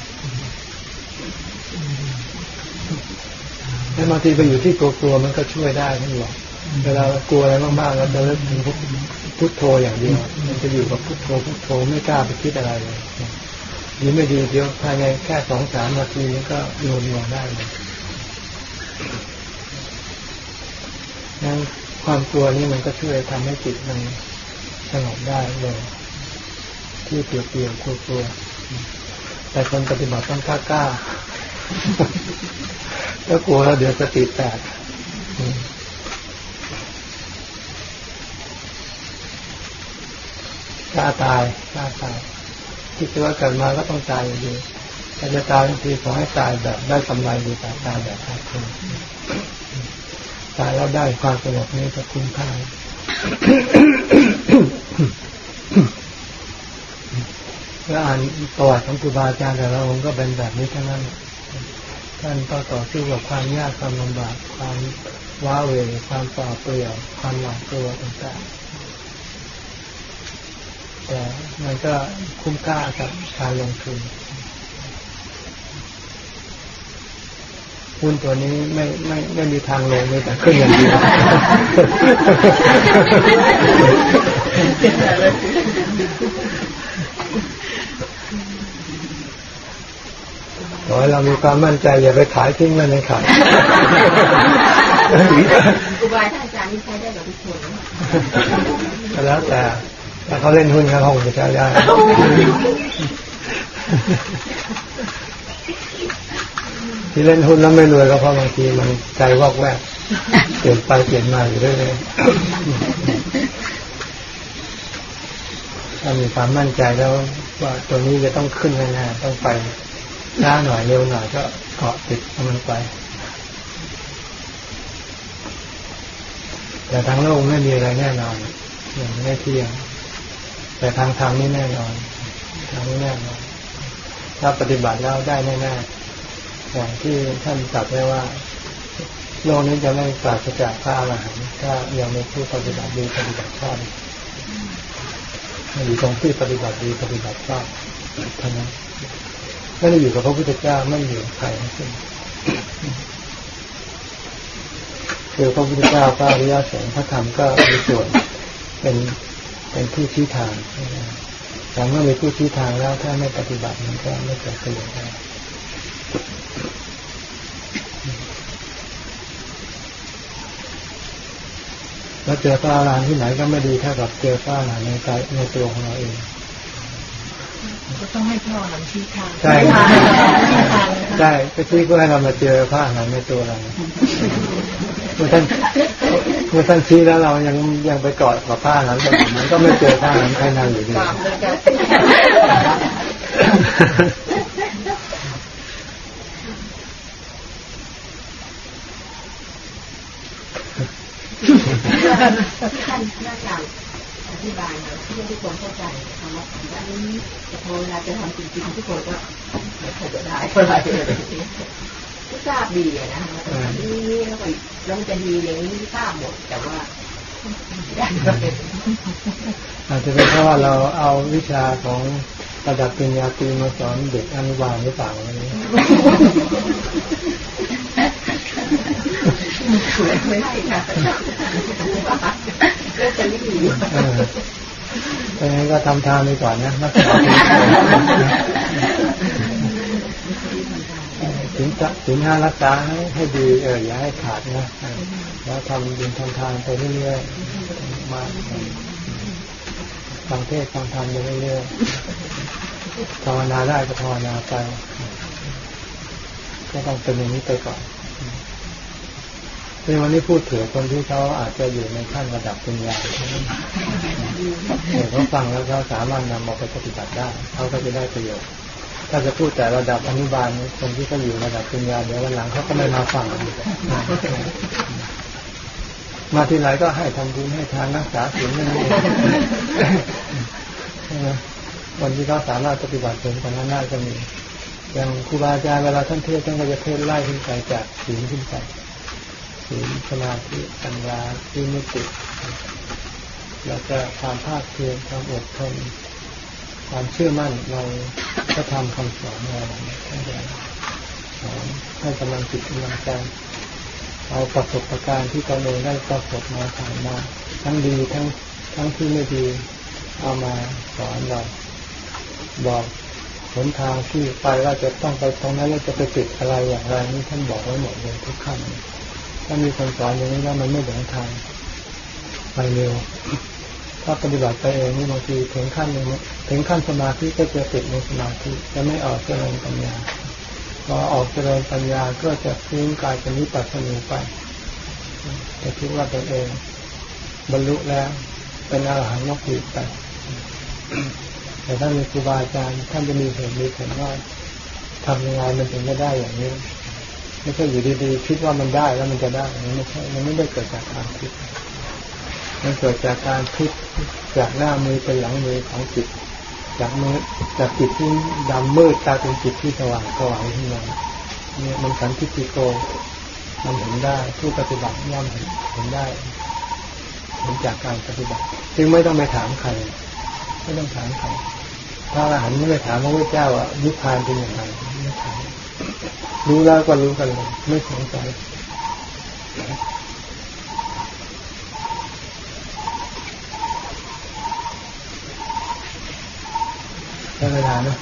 แล้วบางทีไปอยู่ที่กลัวๆมันก็ช่วยได้ทั้งหมดเวลาเรากลัวอะไรมากๆเราจะเลิกถึงพุทโธอย่างเดียวมันจะอยู่กับพุทโธพุทโธไม่กล้าไปคิดอะไรเลยดีไม่ดีเดียวภายในแค่สองสามนาทีมันก็รวมลงได้เลยนั่นความกลัวนี่มันก็ช่วยทำให้จิตมัน สงบได้เลยที่เปลี่ยวๆกลัวๆแต่คนปฏิบัติต้องกล้ากล้าแล้วกลัวแล้วเดี๋ยวสติแตกกล้าตายกล้าตายที่คิดว่าเกิดมาก็ต้องตายอยู่ดีถ้าจะตายบางทีขอให้ตายแบบได้กำไรดีกว่าตายแบบขาดทุนตายแล้วได้ความสงบนี้จะคุ้มค่า แล้วอ่านประวัติของครูบาอาจารย์แต่ละองค์ก็เป็นแบบนี้ทั้งนั้น ท่านก็ต่อสู้กับความยากความลำบากความว้าเหวความต่อเปลี่ยวความหวาดกลัวต่างๆแต่มันก็คุ้มค่ากับการลงทุน หุ้นตัวนี้ไม่ไม่ไม่มีทางลงเลยแต่ขึ้นอย่างเดียวขอให้เรามีความมั่นใจอย่าไปขายทิ้งมันเลยครับอุบายท่านอาจารย์นี่ใช้ได้กับทุกคนแล้วแต่ถ้าเขาเล่นหุ้นเขาคงจะใช้ได้ ที่เล่นหุ้นแล้วไม่รวยก็เพราะบางทีมันใจวอกแวกเปลี่ยนไปเปลี่ยนมาอยู่เรื่อยๆถ้ามีความมั่นใจแล้วว่าตัวนี้จะต้องขึ้นแน่ๆต้องไปช้าหน่อยเร็วหน่อยก็เกาะติดมันไป แต่ทางโลกไม่มีอะไรแน่นอนอย่างไม่เที่ยง แต่ทางธรรมนี่แน่นอนทางนี้แน่นอนถ้าปฏิบัติแล้วได้แน่ๆ อย่างที่ท่านตรัสไว้ว่า โลกนี้จะไม่ปราศจากพระอรหันต์ถ้ายังไม่ผู้ปฏิบัติดีปฏิบัติชอบอยู่ตรงที่ปฏิบัติดีปฏิบัติชอบเท่านั้นไม่ได้อยู่กับพระพุทธเจ้าไม่อยู่ใครทั้งสิ้นคือพระพุทธเจ้าพระอริยสงฆ์พระธรรมก็มีส่วนเป็นเป็นผู้ชี้ทางแต่เมื่อมีผู้ชี้ทางแล้วถ้าไม่ปฏิบัติมันก็ไม่เกิดประโยชน์ได้ แล้วเจอพระอรหันต์ที่ไหนก็ไม่ดีเท่ากับเจอพระอรหันต์ในใจในตัวของเราเองก็ต้องให้พ่อหลังชี้ทางใช่ใช่ก็ชี้ก็ให้เรามาเจอพระอรหันต์ในตัวเราเมื่อท่านเมื่อท่านชี้แล้วเรายังยังไปกอดกับพระอรหันต์มันก็ไม่เจอพระอรหันต์ใครนั่งอยู่ดี ท่านน่าจะอธิบายนะที่ทุกคนเข้าใจคำว่าคำว่านี้แต่พอเวลาจะทำจริงๆทุกคนก็ไม่ค่อยจะได้เท่าไหร่ก็ทราบดีนะนี่แล้วก็แล้วมันจะดีอย่างนี้ทราบหมดแต่ว่าอาจจะเป็นเพราะว่าเราเอาวิชาของระดับปริญญาตรีมาสอนเด็กอนุบาลหรือเปล่าอะไรนี้ ไม่ใช่ค่ะก็จะไม่ดีดังนั้นก็ทำทานไปก่อนนะรักถึงถึงห้ารักษาให้ให้ดีเอออย่าให้ขาดนะแล้วทำยินทำทานไปเรื่อยๆมาฟังเทศฟังธรรมไปเรื่อยๆภาวนาได้ก็ภาวนาไปก็ต้องเป็นอย่างนี้ไปก่อน ในวันนี้พูดถึงคนที่เขาอาจจะอยู่ในขั้นระดับปัญญาเขาฟังแล้วเขาสามารถนำมาไปปฏิบัติได้เขาก็จะได้ประโยชน์ ถ้าจะพูดแต่ระดับอนุบาลคนที่เขาอยู่ระดับปัญญาเดี๋ยววันหลังเขาก็ไม่มาฟังมาที่ไหนก็ให้ทำบุญให้ทานรักษาศีลนั่นเองใช่ไหมวันที่เขาสามารถปฏิบัติเป็นกันนั้นได้ก็มีอย่างครูบาอาจารย์เวลาท่านเทศท่านก็จะเทศไล่ขึ้นไปจากศีลขึ้นไป ศีลสมาธิปัญญาที่ไม่ติดแล้วก็ความภาคเพียรความอดทนความเชื่อมั่นในพระธรรมคำสอนเราท่านจะสอนให้กำลังจิตกำลังใจเอาประสบการณ์ที่ตนเองได้ประสบมาผ่านมาทั้งดีทั้งทั้งที่ไม่ดีเอามาสอนเราบอกหนทางที่ไปว่าจะต้องไปตรงนั้นแล้วจะไปติดอะไรอย่างไรนี่ท่านบอกไว้หมดเลยทุกขั้น ถ้ามีคนสอนอย่างนี้แล้วมันไม่หลงทางไปเร็ว ถ้าปฏิบัติไปเองนี่บางทีถึงขั้นหนึ่งถึงขั้นสมาธิก็จะติดในสมาธิจะไม่ออกเจริญปัญญาพอออกเจริญปัญญาก็จะทิ้งกายเป็นนิพพานาไปจะคิดว่าตัวเองบรรลุแล้ว เป็นอรหันต์นกปีกไปแต่ถ้ามีครูบาอาจารย์ท่านจะมีเหตุมีผลว่าทำยังไงมันถึงจะได้อย่างนี้ ไม่ใช่อยู่ดีๆคิดว่ามันได้แล้วมันจะได้มันไม่ใช่มันไม่ได้เกิดจากการคิด มันเกิดจากการคิดจากหน้ามือเป็นหลังมือของจิต จากมือจากจิตที่ดำมืดกลายเป็นจิตที่สว่างสว่างขึ้นมาเนี่ยมันสันติติโกมันเห็นได้ผู้ปฏิบัติย่อมเห็นเห็นได้เห็นจากการปฏิบัติ จึงไม่ต้องไปถามใคร ไม่ต้องถามใครพระอรหันต์ไม่ได้ถามพระพุทธเจ้าว่านิพพานเป็นอย่างไร รู้แล้วก็รู้กันเลยไม่สงสัยได้เวลานะ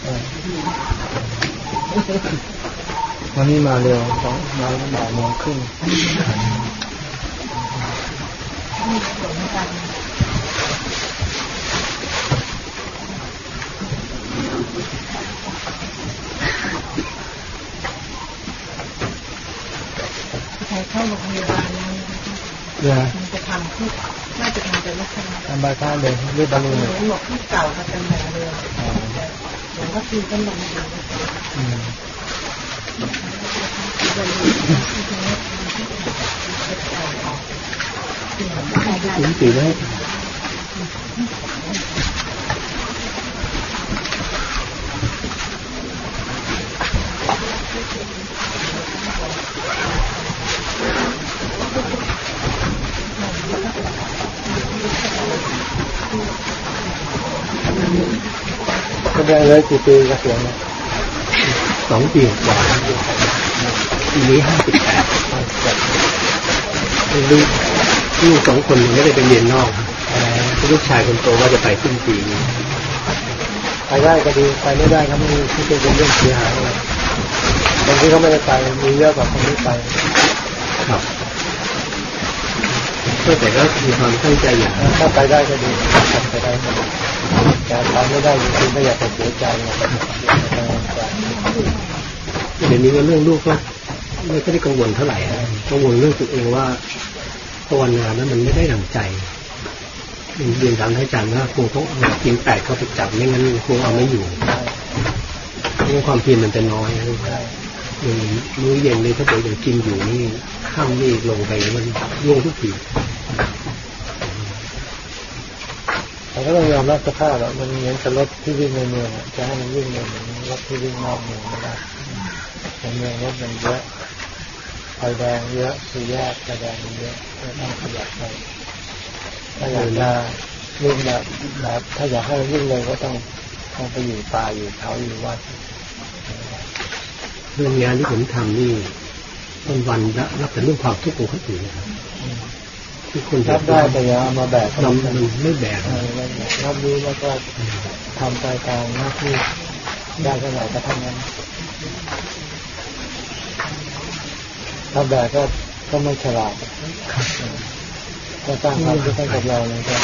วันนี้มาเร็วสองมาบ่ายโมงครึ่ง รเข้าโรงพยาบาลแล้วเดี๋ยวมันจะทำที่น่าจะทำเป็นลักษณะทำใบข้าเลยเรียบบอลลูนเหเลมืยอนหมวกที่เก่ามาเป็นแบบเดิมหลวงพ่อคือก็ลงมาอืมบนที่ตรงนี้เป็นเก่าออกคือเหมือนไม่ได้ หลวงปู่ ได้ก็ได้เลยกี่ปีเกษียณเนี่ยสองปีกว่าปีนี้ห้าสิบแปดลูกลูกสองคนยังไม่ได้ไปเรียนนอกลูกชายคนโตว่าจะไปขึ้นปีนี้ไปได้ก็ดีไปไม่ได้ก็ไม่มีที่เป็นเรื่องเสียหายอะไรบางทีเขาไม่ได้ไปมีเยอะกว่าคนที่ไปครับก็ แต่ก็มีความตั้งใจอยากถ้าไปได้ก็ดีทำไปได้ก็ดีแต่ไปไม่ได้จริงๆก็อยากจะเสียใจนะเดี๋ยวนี้ก็เรื่องลูกก็ไม่ค่อยได้กังวลเท่าไหร่นะกังวลเรื่องตัวเองว่าภาวนานั้นมันไม่ได้ดังใจเรียนถามอาจารย์ว่าคงต้องเอากินแปดเข้าไปจับไม่งั้นคงเอาไม่อยู่เพราะว่าความเพียรมันจะน้อยนะ อย่างมื้อเย็นเลยถ้าเกิดยังกินอยู่นี่ข้ามนี่ลงไปมันร่วงทุกทีแต่ก็ต้องยอมรับสภาพแล้วมันเหมือนกับรถที่วิ่งในเมืองจะให้มันวิ่งในเมืองรถที่วิ่งนอกเมืองไม่ได้ในเมืองรถมันเยอะไฟแดงเยอะสี่แยกไฟแดงเยอะก็ต้องขยับไปถ้าอยากจะวิ่งแบบแบบถ้าอยากให้วิ่งเลยก็ต้องต้องไปอยู่ป่าอยู่เขาอยู่วัด เรื่องงานที่ผมทำนี่วันวันๆรับรับแต่เรื่องความทุกข์ของคนอื่นนะครับที่คนรับได้แต่อย่าเอามาแบกเรามันไม่แบกเออรับรู้แล้วก็ทำไปตามหน้าที่ได้เท่าไหร่ก็เท่านั้นถ้าแบกก็ก็ไม่ฉลาดก็สร้างความทุกข์ให้กับเราเลยครับ